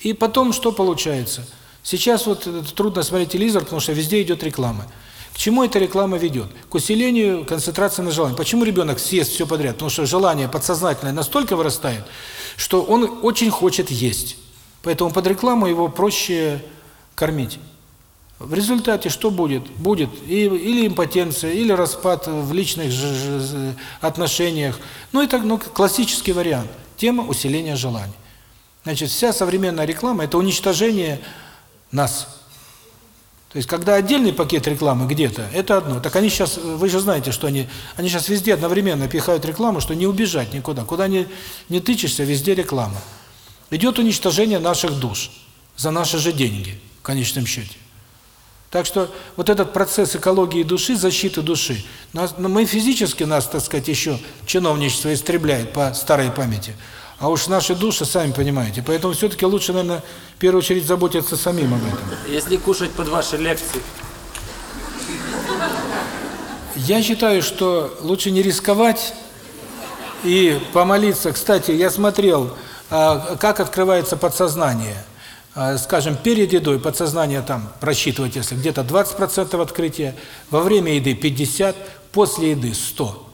И потом что получается? Сейчас вот трудно смотреть телевизор, потому что везде идет реклама. К чему эта реклама ведет? К усилению концентрации на желании. Почему ребенок съест все подряд? Потому что желание подсознательное настолько вырастает, что он очень хочет есть. Поэтому под рекламу его проще кормить. В результате что будет? Будет и, или импотенция, или распад в личных отношениях. Ну, это ну, классический вариант. Тема усиления желаний. Значит, вся современная реклама – это уничтожение нас. То есть, когда отдельный пакет рекламы где-то, это одно. Так они сейчас, вы же знаете, что они, они сейчас везде одновременно пихают рекламу, что не убежать никуда. Куда не, не тычешься, везде реклама. Идет уничтожение наших душ за наши же деньги, в конечном счете. Так что вот этот процесс экологии души, защиты души, нас, ну, мы физически нас, так сказать, еще чиновничество истребляет по старой памяти, а уж наши души, сами понимаете. Поэтому все-таки лучше, наверное, в первую очередь заботиться самим об этом. Если кушать под ваши лекции? Я считаю, что лучше не рисковать и помолиться. Кстати, я смотрел а, как открывается подсознание. А, скажем, перед едой подсознание там просчитывать, если где-то 20% открытия, во время еды 50, после еды 100.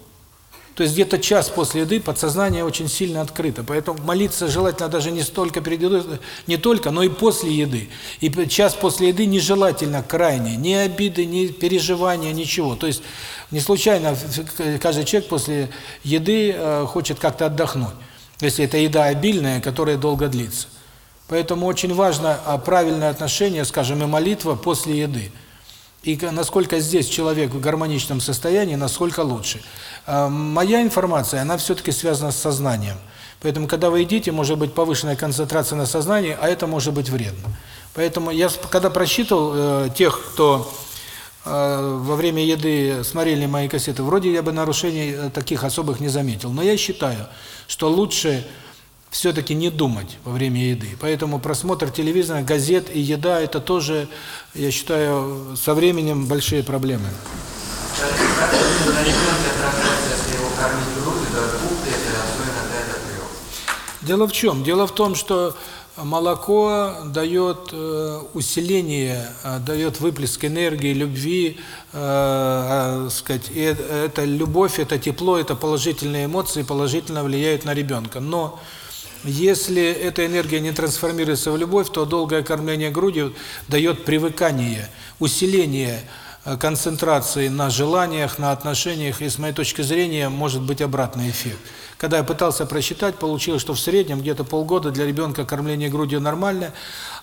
То есть где-то час после еды подсознание очень сильно открыто. Поэтому молиться желательно даже не столько перед едой, не только, но и после еды. И час после еды нежелательно крайне, ни обиды, ни переживания, ничего. То есть не случайно каждый человек после еды э, хочет как-то отдохнуть если это еда обильная, которая долго длится. Поэтому очень важно а, правильное отношение, скажем, и молитва после еды. И насколько здесь человек в гармоничном состоянии, насколько лучше. А, моя информация, она все-таки связана с сознанием. Поэтому, когда вы едите, может быть повышенная концентрация на сознании, а это может быть вредно. Поэтому я, когда просчитывал э, тех, кто э, во время еды смотрели мои кассеты, вроде я бы нарушений э, таких особых не заметил. Но я считаю, что лучше все-таки не думать во время еды. Поэтому просмотр телевизора, газет и еда – это тоже, я считаю, со временем большие проблемы. Дело в чем? Дело в том, что молоко дает э, усиление, э, дает выплеск энергии, любви, э, сказать, и это любовь, это тепло, это положительные эмоции, положительно влияют на ребенка. Но если эта энергия не трансформируется в любовь, то долгое кормление грудью дает привыкание, усиление Э, концентрации на желаниях, на отношениях, и с моей точки зрения может быть обратный эффект. Когда я пытался просчитать, получилось, что в среднем где-то полгода для ребенка кормление грудью нормально,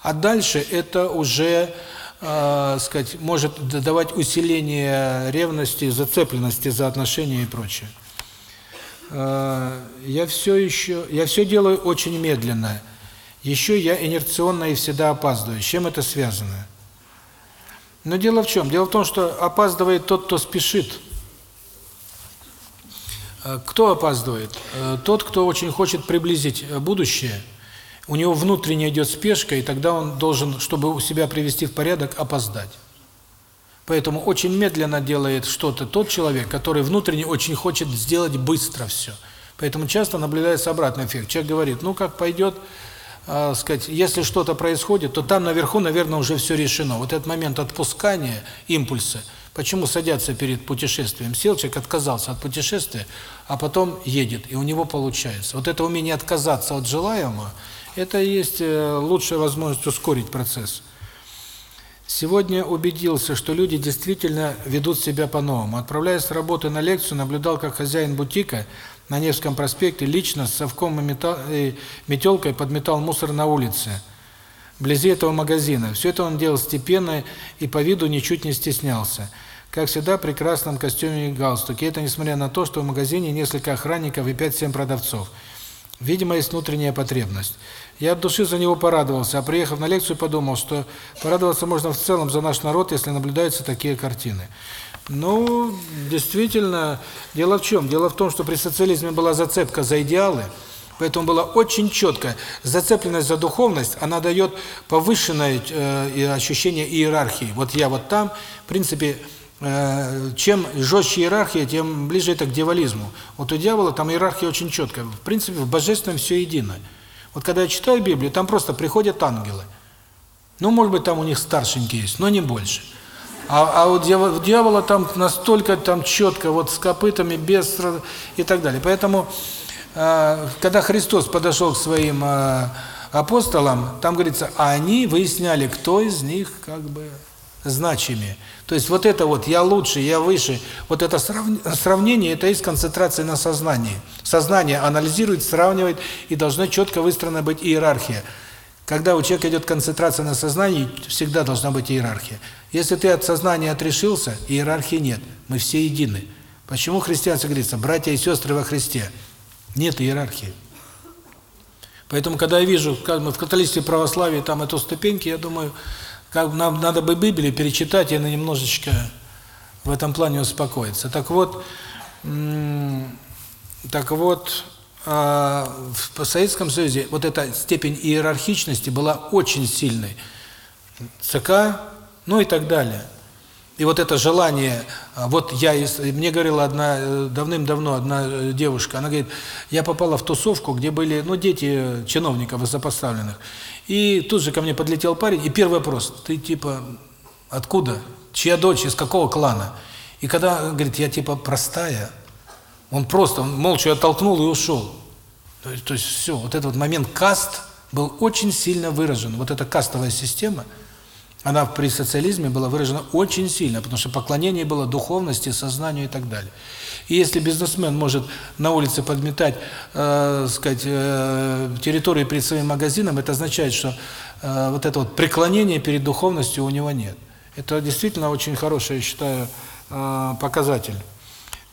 а дальше это уже, э, сказать, может давать усиление ревности, зацепленности за отношения и прочее. Э, я все еще, я все делаю очень медленно. Еще я инерционно и всегда опаздываю. С чем это связано? Но дело в чем? Дело в том, что опаздывает тот, кто спешит. Э, кто опаздывает? Э, тот, кто очень хочет приблизить будущее. У него внутренне идет спешка, и тогда он должен, чтобы у себя привести в порядок, опоздать. Поэтому очень медленно делает что-то тот человек, который внутренне очень хочет сделать быстро все. Поэтому часто наблюдается обратный эффект. Человек говорит, ну как пойдет, э, сказать, если что-то происходит, то там наверху, наверное, уже все решено. Вот этот момент отпускания импульса, почему садятся перед путешествием? Сел человек, отказался от путешествия, а потом едет, и у него получается. Вот это умение отказаться от желаемого, это и есть э, лучшая возможность ускорить процесс. Сегодня убедился, что люди действительно ведут себя по-новому. Отправляясь с работы на лекцию, наблюдал, как хозяин бутика на Невском проспекте лично с совком и метелкой подметал мусор на улице, вблизи этого магазина. Все это он делал степенно и по виду ничуть не стеснялся. Как всегда, в прекрасном костюме и галстуке. Это несмотря на то, что в магазине несколько охранников и 5-7 продавцов. Видимо, есть внутренняя потребность. Я от души за него порадовался, а приехав на лекцию, подумал, что порадоваться можно в целом за наш народ, если наблюдаются такие картины. Ну, действительно, дело в чем? Дело в том, что при социализме была зацепка за идеалы, поэтому была очень четкая зацепленность за духовность, она дает повышенное э, ощущение иерархии. Вот я вот там, в принципе, э, чем жестче иерархия, тем ближе это к дьяволизму. Вот у дьявола там иерархия очень четкая. В принципе, в божественном все едино. Вот когда я читаю Библию, там просто приходят ангелы. Ну, может быть, там у них старшенькие есть, но не больше. А, а у дьявола, дьявола там настолько там четко, вот с копытами, без и так далее. Поэтому, э, когда Христос подошел к своим э, апостолам, там говорится, а они выясняли, кто из них как бы значимее. То есть вот это вот «я лучше», «я выше», вот это сравнение, это есть концентрация на сознании. Сознание анализирует, сравнивает, и должна четко выстроена быть иерархия. Когда у человека идет концентрация на сознании, всегда должна быть иерархия. Если ты от сознания отрешился, иерархии нет. Мы все едины. Почему христианство говорится «братья и сестры во Христе»? Нет иерархии. Поэтому, когда я вижу как мы в католичестве православии там эту ступеньки, я думаю, как нам надо бы Библию перечитать и на немножечко в этом плане успокоиться. Так вот, так вот, а, в Советском Союзе вот эта степень иерархичности была очень сильной. ЦК, ну и так далее. И вот это желание, а, вот я, мне говорила одна, э, давным-давно одна э, девушка, она говорит, я попала в тусовку, где были, ну, дети чиновников высокопоставленных, и тут же ко мне подлетел парень, и первый вопрос, ты типа откуда? Чья дочь, из какого клана? И когда, говорит, я типа простая, он просто он молча оттолкнул и ушел. То есть, то есть все, вот этот вот момент каст был очень сильно выражен. Вот эта кастовая система, она при социализме была выражена очень сильно, потому что поклонение было духовности, сознанию и так далее. И если бизнесмен может на улице подметать, э, сказать, э, территорию перед своим магазином, это означает, что э, вот это вот преклонение перед духовностью у него нет. Это действительно очень хороший, я считаю, э, показатель.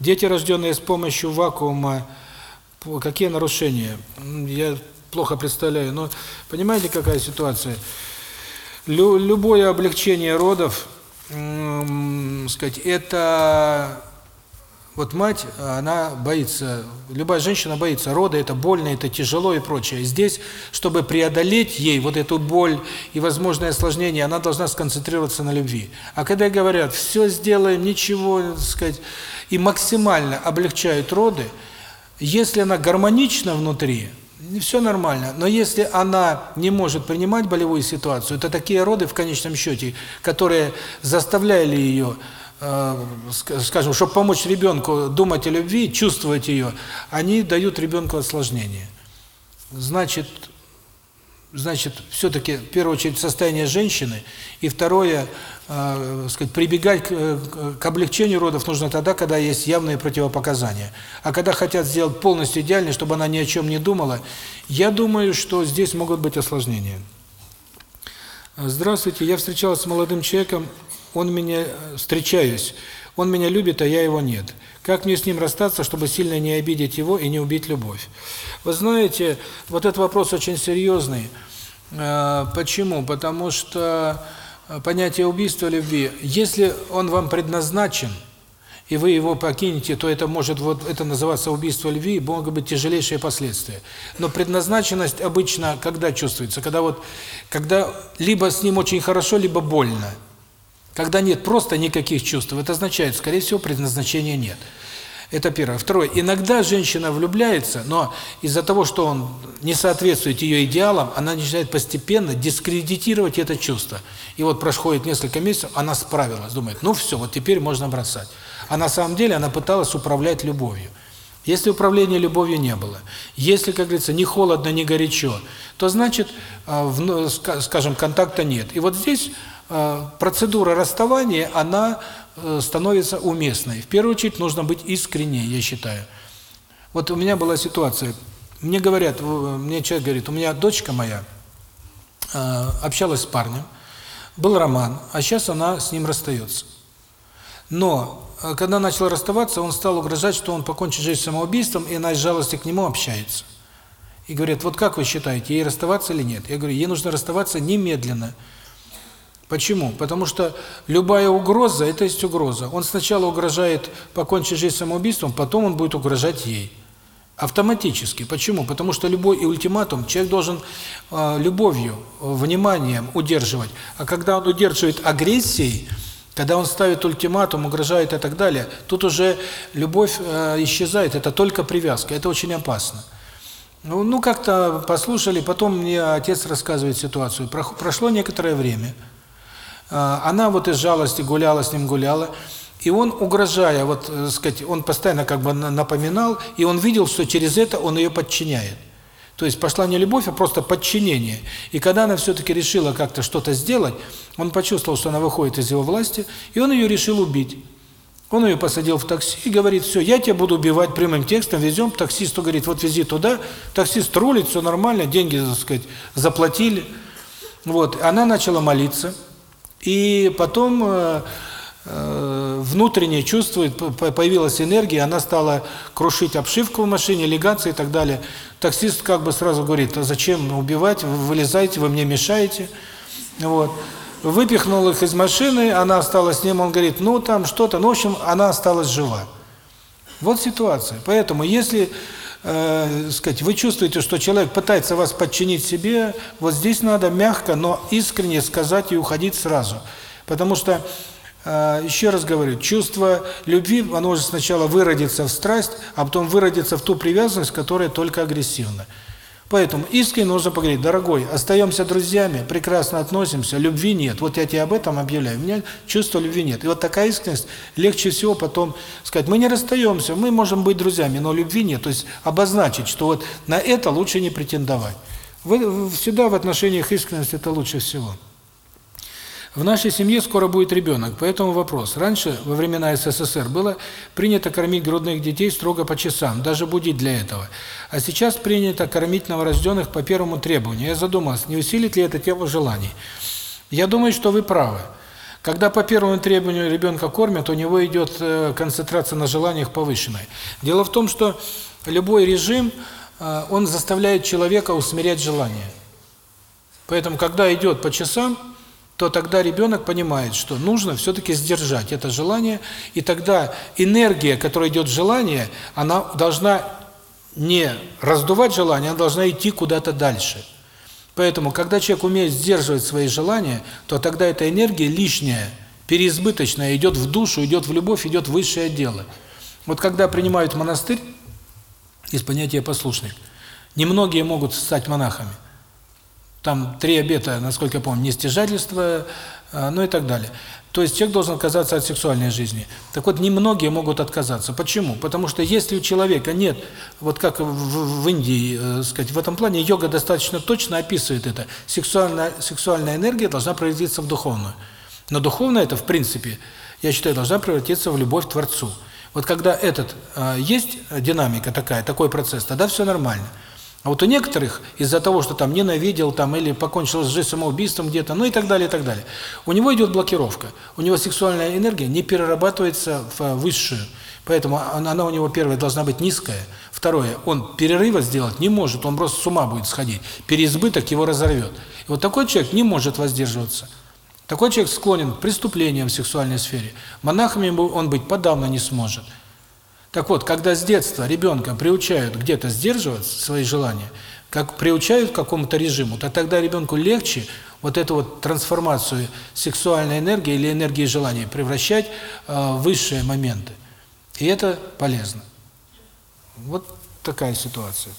Дети, рожденные с помощью вакуума, какие нарушения? Я плохо представляю, но понимаете, какая ситуация? Лю любое облегчение родов, сказать, это вот мать, она боится, любая женщина боится рода, это больно, это тяжело и прочее. Здесь, чтобы преодолеть ей вот эту боль и возможное осложнение, она должна сконцентрироваться на любви. А когда говорят, все сделаем, ничего, так сказать, и максимально облегчают роды, если она гармонична внутри, все нормально. Но если она не может принимать болевую ситуацию, это такие роды в конечном счете, которые заставляли ее, скажем, чтобы помочь ребенку думать о любви, чувствовать ее, они дают ребенку осложнение. Значит, значит, все-таки, в первую очередь, состояние женщины, и второе, э, сказать, прибегать к, к облегчению родов нужно тогда, когда есть явные противопоказания. А когда хотят сделать полностью идеально, чтобы она ни о чем не думала, я думаю, что здесь могут быть осложнения. Здравствуйте, я встречалась с молодым человеком, он меня, встречаюсь, он меня любит, а я его нет. Как мне с ним расстаться, чтобы сильно не обидеть его и не убить любовь? Вы знаете, вот этот вопрос очень серьезный. Э, почему? Потому что э, понятие убийства любви, если он вам предназначен, и вы его покинете, то это может вот это называться убийство любви, могут быть тяжелейшие последствия. Но предназначенность обычно когда чувствуется? Когда вот когда либо с ним очень хорошо, либо больно. Когда нет просто никаких чувств, это означает, скорее всего, предназначения нет. Это первое. Второе. Иногда женщина влюбляется, но из-за того, что он не соответствует ее идеалам, она начинает постепенно дискредитировать это чувство. И вот проходит несколько месяцев, она справилась, думает, ну все, вот теперь можно бросать. А на самом деле она пыталась управлять любовью. Если управления любовью не было, если, как говорится, ни холодно, ни горячо, то значит, а, скажем, контакта нет. И вот здесь процедура расставания, она Э, становится уместной. В первую очередь нужно быть искренней, я считаю. Вот у меня была ситуация, мне говорят, мне человек говорит, у меня дочка моя э, общалась с парнем, был роман, а сейчас она с ним расстается. Но э, когда начал расставаться, он стал угрожать, что он покончит жизнь самоубийством, и она из жалости к нему общается. И говорят, вот как вы считаете, ей расставаться или нет? Я говорю, ей нужно расставаться немедленно. Почему? Потому что любая угроза – это есть угроза. Он сначала угрожает покончить жизнь самоубийством, потом он будет угрожать ей. Автоматически. Почему? Потому что любой ультиматум человек должен э, любовью, вниманием удерживать. А когда он удерживает агрессией, когда он ставит ультиматум, угрожает и так далее, тут уже любовь э, исчезает, это только привязка, это очень опасно. Ну, ну как-то послушали, потом мне отец рассказывает ситуацию. Прошло некоторое время – она вот из жалости гуляла с ним, гуляла, и он, угрожая, вот, э, сказать, он постоянно как бы напоминал, и он видел, что через это он ее подчиняет. То есть пошла не любовь, а просто подчинение. И когда она все-таки решила как-то что-то сделать, он почувствовал, что она выходит из его власти, и он ее решил убить. Он ее посадил в такси и говорит, все, я тебя буду убивать прямым текстом, везем, таксисту говорит, вот вези туда, таксист рулит, все нормально, деньги, так сказать, заплатили. Вот, она начала молиться, и потом э, э, внутренне чувствует, появилась энергия, она стала крушить обшивку в машине, элегации и так далее. Таксист как бы сразу говорит, а зачем убивать, вы вылезайте, вы мне мешаете. Вот. Выпихнул их из машины, она осталась с ним, он говорит, ну там что-то, ну в общем, она осталась жива. Вот ситуация. Поэтому если э, сказать, вы чувствуете, что человек пытается вас подчинить себе, вот здесь надо мягко, но искренне сказать и уходить сразу. Потому что, э, еще раз говорю, чувство любви, оно уже сначала выродится в страсть, а потом выродится в ту привязанность, которая только агрессивна. Поэтому искренне нужно поговорить, дорогой, остаемся друзьями, прекрасно относимся, любви нет. Вот я тебе об этом объявляю. У меня чувства любви нет. И вот такая искренность легче всего потом сказать, мы не расстаемся, мы можем быть друзьями, но любви нет. То есть обозначить, что вот на это лучше не претендовать. Вы, всегда в отношениях искренность это лучше всего. В нашей семье скоро будет ребенок, поэтому вопрос. Раньше, во времена СССР, было принято кормить грудных детей строго по часам, даже будить для этого. А сейчас принято кормить новорожденных по первому требованию. Я задумался, не усилит ли это тему желаний. Я думаю, что вы правы. Когда по первому требованию ребенка кормят, у него идет э, концентрация на желаниях повышенная. Дело в том, что любой режим, э, он заставляет человека усмирять желания. Поэтому, когда идет по часам, то тогда ребенок понимает, что нужно все-таки сдержать это желание, и тогда энергия, которая идет в желание, она должна не раздувать желание, она должна идти куда-то дальше. Поэтому, когда человек умеет сдерживать свои желания, то тогда эта энергия лишняя, переизбыточная, идет в душу, идет в любовь, идет в высшее дело. Вот когда принимают монастырь, из понятия «послушник», Немногие могут стать монахами. Там три обета, насколько я помню, нестяжательство, э, ну и так далее. То есть человек должен отказаться от сексуальной жизни. Так вот, немногие могут отказаться. Почему? Потому что если у человека нет, вот как в, в Индии, э, сказать, в этом плане йога достаточно точно описывает это. Сексуальная, сексуальная энергия должна превратиться в духовную. Но духовная это, в принципе, я считаю, должна превратиться в любовь к Творцу. Вот когда этот э, есть динамика такая, такой процесс, тогда все нормально. А вот у некоторых из-за того, что там ненавидел там или покончил с жизнью самоубийством где-то, ну и так далее, и так далее. У него идет блокировка. У него сексуальная энергия не перерабатывается в высшую. Поэтому она у него, первое, должна быть низкая. Второе, он перерыва сделать не может, он просто с ума будет сходить. Переизбыток его разорвет. И вот такой человек не может воздерживаться. Такой человек склонен к преступлениям в сексуальной сфере. Монахами он быть подавно не сможет. Так вот, когда с детства ребенка приучают где-то сдерживать свои желания, как приучают к какому-то режиму, то тогда ребенку легче вот эту вот трансформацию сексуальной энергии или энергии желаний превращать э, в высшие моменты. И это полезно. Вот такая ситуация.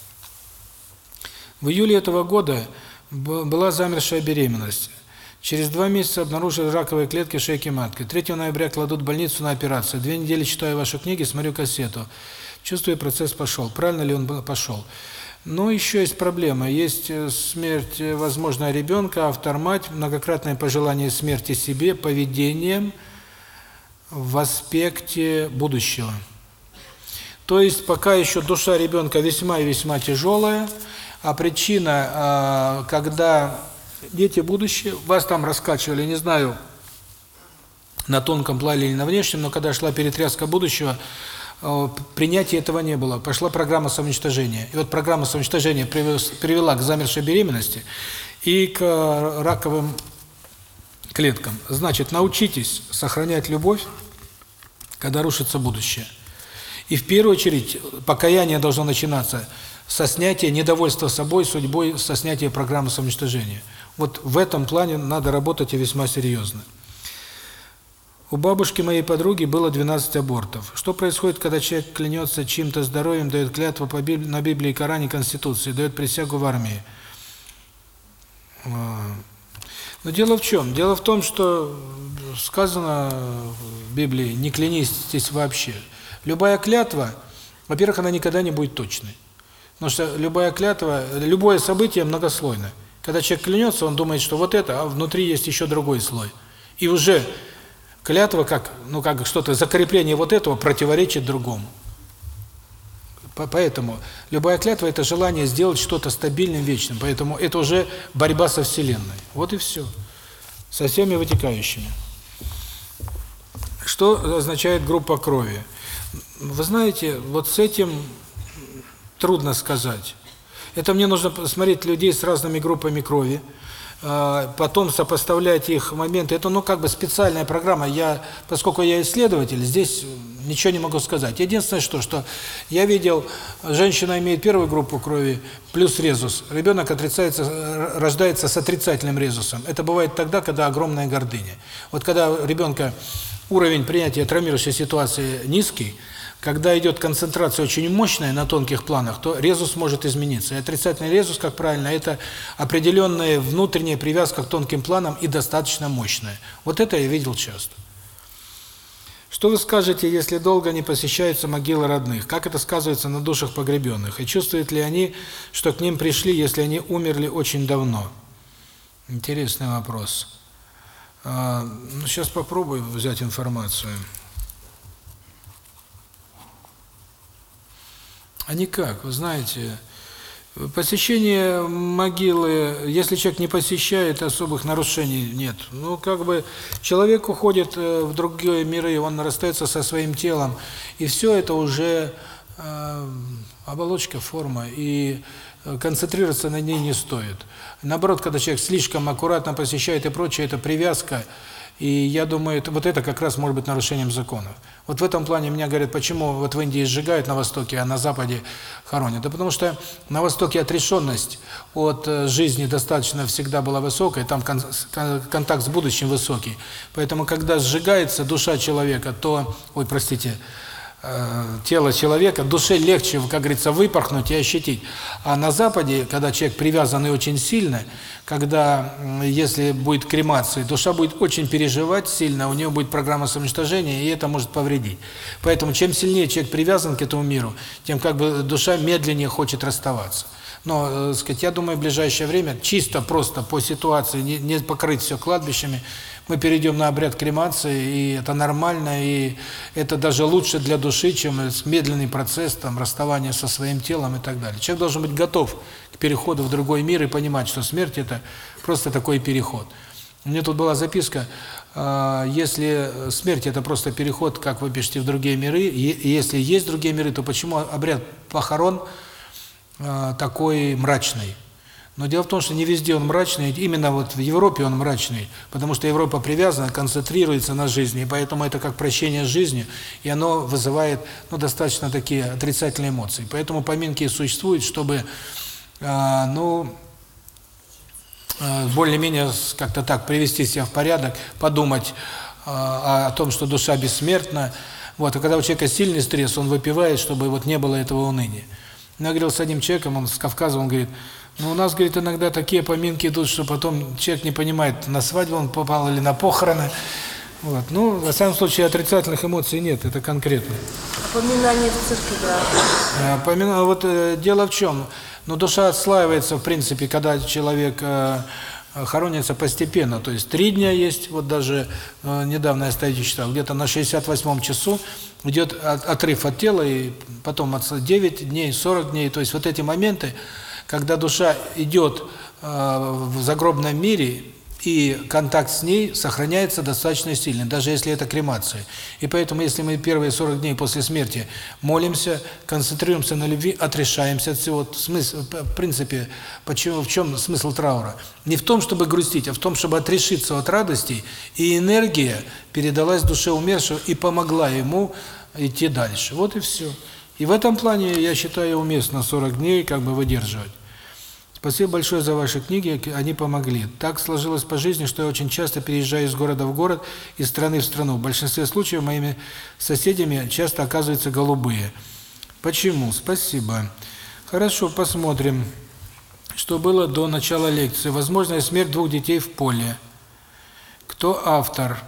В июле этого года была замершая беременность. Через два месяца обнаружили раковые клетки шейки матки. 3 ноября кладут в больницу на операцию. Две недели читаю ваши книги, смотрю кассету. Чувствую, процесс пошел. Правильно ли он пошел? Но еще есть проблема. Есть э, смерть э, возможная ребенка, автор-мать, многократное пожелание смерти себе, поведением в аспекте будущего. То есть пока еще душа ребенка весьма и весьма тяжелая, а причина, а, когда дети будущее, вас там раскачивали, не знаю, на тонком плане или на внешнем, но когда шла перетряска будущего, э, принятия этого не было. Пошла программа самоуничтожения. И вот программа самоуничтожения привела к замершей беременности и к раковым клеткам. Значит, научитесь сохранять любовь, когда рушится будущее. И в первую очередь покаяние должно начинаться со снятия недовольства собой, судьбой, со снятия программы самоуничтожения. Вот в этом плане надо работать и весьма серьезно. У бабушки моей подруги было 12 абортов. Что происходит, когда человек клянется чьим-то здоровьем, дает клятву по Библии, на Библии, Коране, Конституции, дает присягу в армии? А, но дело в чем? Дело в том, что сказано в Библии, не клянитесь вообще. Любая клятва, во-первых, она никогда не будет точной. Потому что любая клятва, любое событие многослойное. Когда человек клянется, он думает, что вот это, а внутри есть еще другой слой. И уже клятва, как ну как что-то, закрепление вот этого противоречит другому. Поэтому любая клятва – это желание сделать что-то стабильным, вечным. Поэтому это уже борьба со Вселенной. Вот и все. Со всеми вытекающими. Что означает группа крови? Вы знаете, вот с этим трудно сказать. Это мне нужно посмотреть людей с разными группами крови, а, потом сопоставлять их моменты. Это, ну, как бы специальная программа. Я, поскольку я исследователь, здесь ничего не могу сказать. Единственное, что, что я видел, женщина имеет первую группу крови плюс резус. Ребенок отрицается, рождается с отрицательным резусом. Это бывает тогда, когда огромная гордыня. Вот когда ребенка уровень принятия травмирующей ситуации низкий, когда идет концентрация очень мощная на тонких планах, то резус может измениться. И отрицательный резус, как правильно, это определенная внутренняя привязка к тонким планам и достаточно мощная. Вот это я видел часто. Что вы скажете, если долго не посещаются могилы родных? Как это сказывается на душах погребенных? И чувствуют ли они, что к ним пришли, если они умерли очень давно? Интересный вопрос. А, ну, сейчас попробую взять информацию. А никак, вы знаете, посещение могилы, если человек не посещает, особых нарушений нет. Ну, как бы человек уходит э, в другие миры, он расстается со своим телом, и все это уже э, оболочка, форма, и э, концентрироваться на ней не стоит. Наоборот, когда человек слишком аккуратно посещает и прочее, это привязка, и я думаю, это, вот это как раз может быть нарушением законов. Вот в этом плане меня говорят, почему вот в Индии сжигают на Востоке, а на Западе хоронят. Да потому что на Востоке отрешенность от э, жизни достаточно всегда была высокая, там кон контакт с будущим высокий. Поэтому, когда сжигается душа человека, то, ой, простите, тело человека, душе легче, как говорится, выпорхнуть и ощутить. А на Западе, когда человек привязанный очень сильно, когда, если будет кремация, душа будет очень переживать сильно, у нее будет программа самоуничтожения, и это может повредить. Поэтому чем сильнее человек привязан к этому миру, тем как бы душа медленнее хочет расставаться. Но, э, сказать, я думаю, в ближайшее время, чисто просто по ситуации, не, не покрыть все кладбищами, мы перейдем на обряд кремации, и это нормально, и это даже лучше для души, чем медленный процесс там расставания со своим телом и так далее. Человек должен быть готов к переходу в другой мир и понимать, что смерть – это просто такой переход. Меня тут была записка, а, если смерть – это просто переход, как вы пишете, в другие миры, и если есть другие миры, то почему обряд похорон а, такой мрачный? Но дело в том, что не везде он мрачный, именно вот в Европе он мрачный, потому что Европа привязана, концентрируется на жизни, и поэтому это как прощение жизни, и оно вызывает ну, достаточно такие отрицательные эмоции. Поэтому поминки существуют, чтобы э, ну, э, более-менее как-то так привести себя в порядок, подумать э, о том, что душа бессмертна. Вот, а когда у человека сильный стресс, он выпивает, чтобы вот не было этого уныния. Я говорил с одним человеком, он с Кавказа, он говорит, ну, у нас, говорит, иногда такие поминки идут, что потом человек не понимает, на свадьбу он попал или на похороны. Вот. Ну, в самом случае, отрицательных эмоций нет, это конкретно. Поминание в церкви, да. Помина... Вот э, дело в чем? Ну, душа отслаивается, в принципе, когда человек э, хоронится постепенно. То есть три дня есть, вот даже э, недавно я статью читал, где-то на 68-м часу идет от, отрыв от тела, и потом от 9 дней, 40 дней. То есть вот эти моменты когда душа идет э, в загробном мире, и контакт с ней сохраняется достаточно сильный, даже если это кремация. И поэтому, если мы первые 40 дней после смерти молимся, концентрируемся на любви, отрешаемся от всего, смысл, в принципе, почему, в чем смысл траура? Не в том, чтобы грустить, а в том, чтобы отрешиться от радостей, и энергия передалась душе умершего и помогла ему идти дальше. Вот и все. И в этом плане, я считаю, уместно 40 дней как бы выдерживать. Спасибо большое за ваши книги, они помогли. Так сложилось по жизни, что я очень часто переезжаю из города в город, из страны в страну. В большинстве случаев моими соседями часто оказываются голубые. Почему? Спасибо. Хорошо, посмотрим, что было до начала лекции. Возможная смерть двух детей в поле. Кто автор?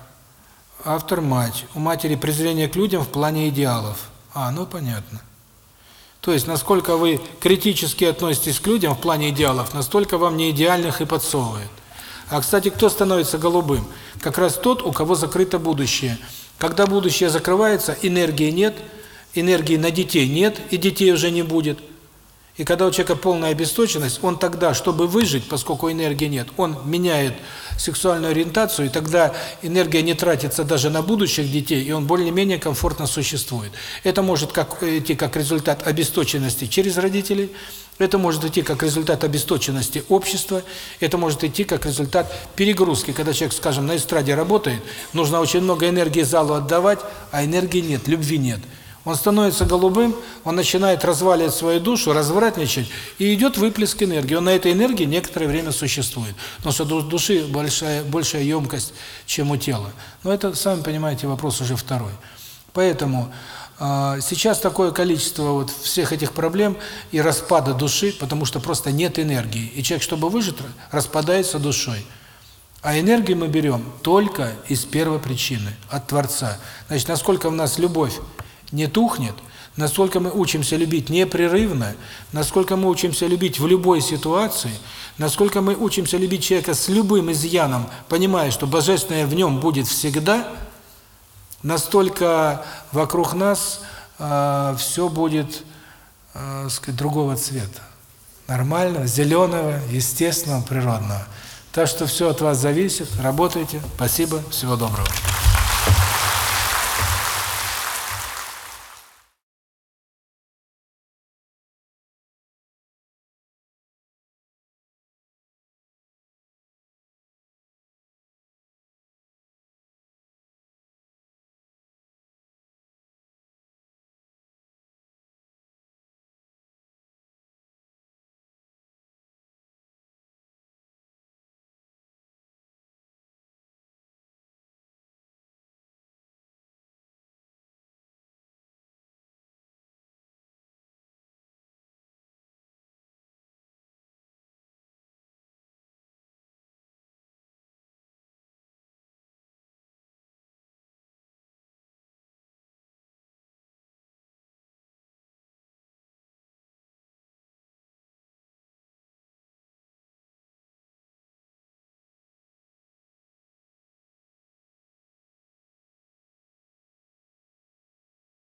Автор мать. У матери презрение к людям в плане идеалов. А, ну понятно. То есть, насколько вы критически относитесь к людям в плане идеалов, настолько вам не идеальных и подсовывает. А, кстати, кто становится голубым? Как раз тот, у кого закрыто будущее. Когда будущее закрывается, энергии нет, энергии на детей нет, и детей уже не будет – и когда у человека полная обесточенность, он тогда, чтобы выжить, поскольку энергии нет, он меняет сексуальную ориентацию, и тогда энергия не тратится даже на будущих детей, и он более-менее комфортно существует. Это может как идти как результат обесточенности через родителей, это может идти как результат обесточенности общества, это может идти как результат перегрузки. Когда человек, скажем, на эстраде работает, нужно очень много энергии залу отдавать, а энергии нет, любви нет. Он становится голубым, он начинает разваливать свою душу, развратничать, и идет выплеск энергии. Он на этой энергии некоторое время существует. Потому что у души большая, большая емкость, чем у тела. Но это, сами понимаете, вопрос уже второй. Поэтому э, сейчас такое количество вот всех этих проблем и распада души, потому что просто нет энергии. И человек, чтобы выжить, распадается душой. А энергию мы берем только из первой причины, от Творца. Значит, насколько в нас любовь не тухнет, насколько мы учимся любить непрерывно, насколько мы учимся любить в любой ситуации, насколько мы учимся любить человека с любым изъяном, понимая, что Божественное в нем будет всегда, настолько вокруг нас э, все будет, э, сказать, другого цвета. Нормального, зеленого, естественного, природного. Так что все от вас зависит. Работайте. Спасибо. Всего доброго.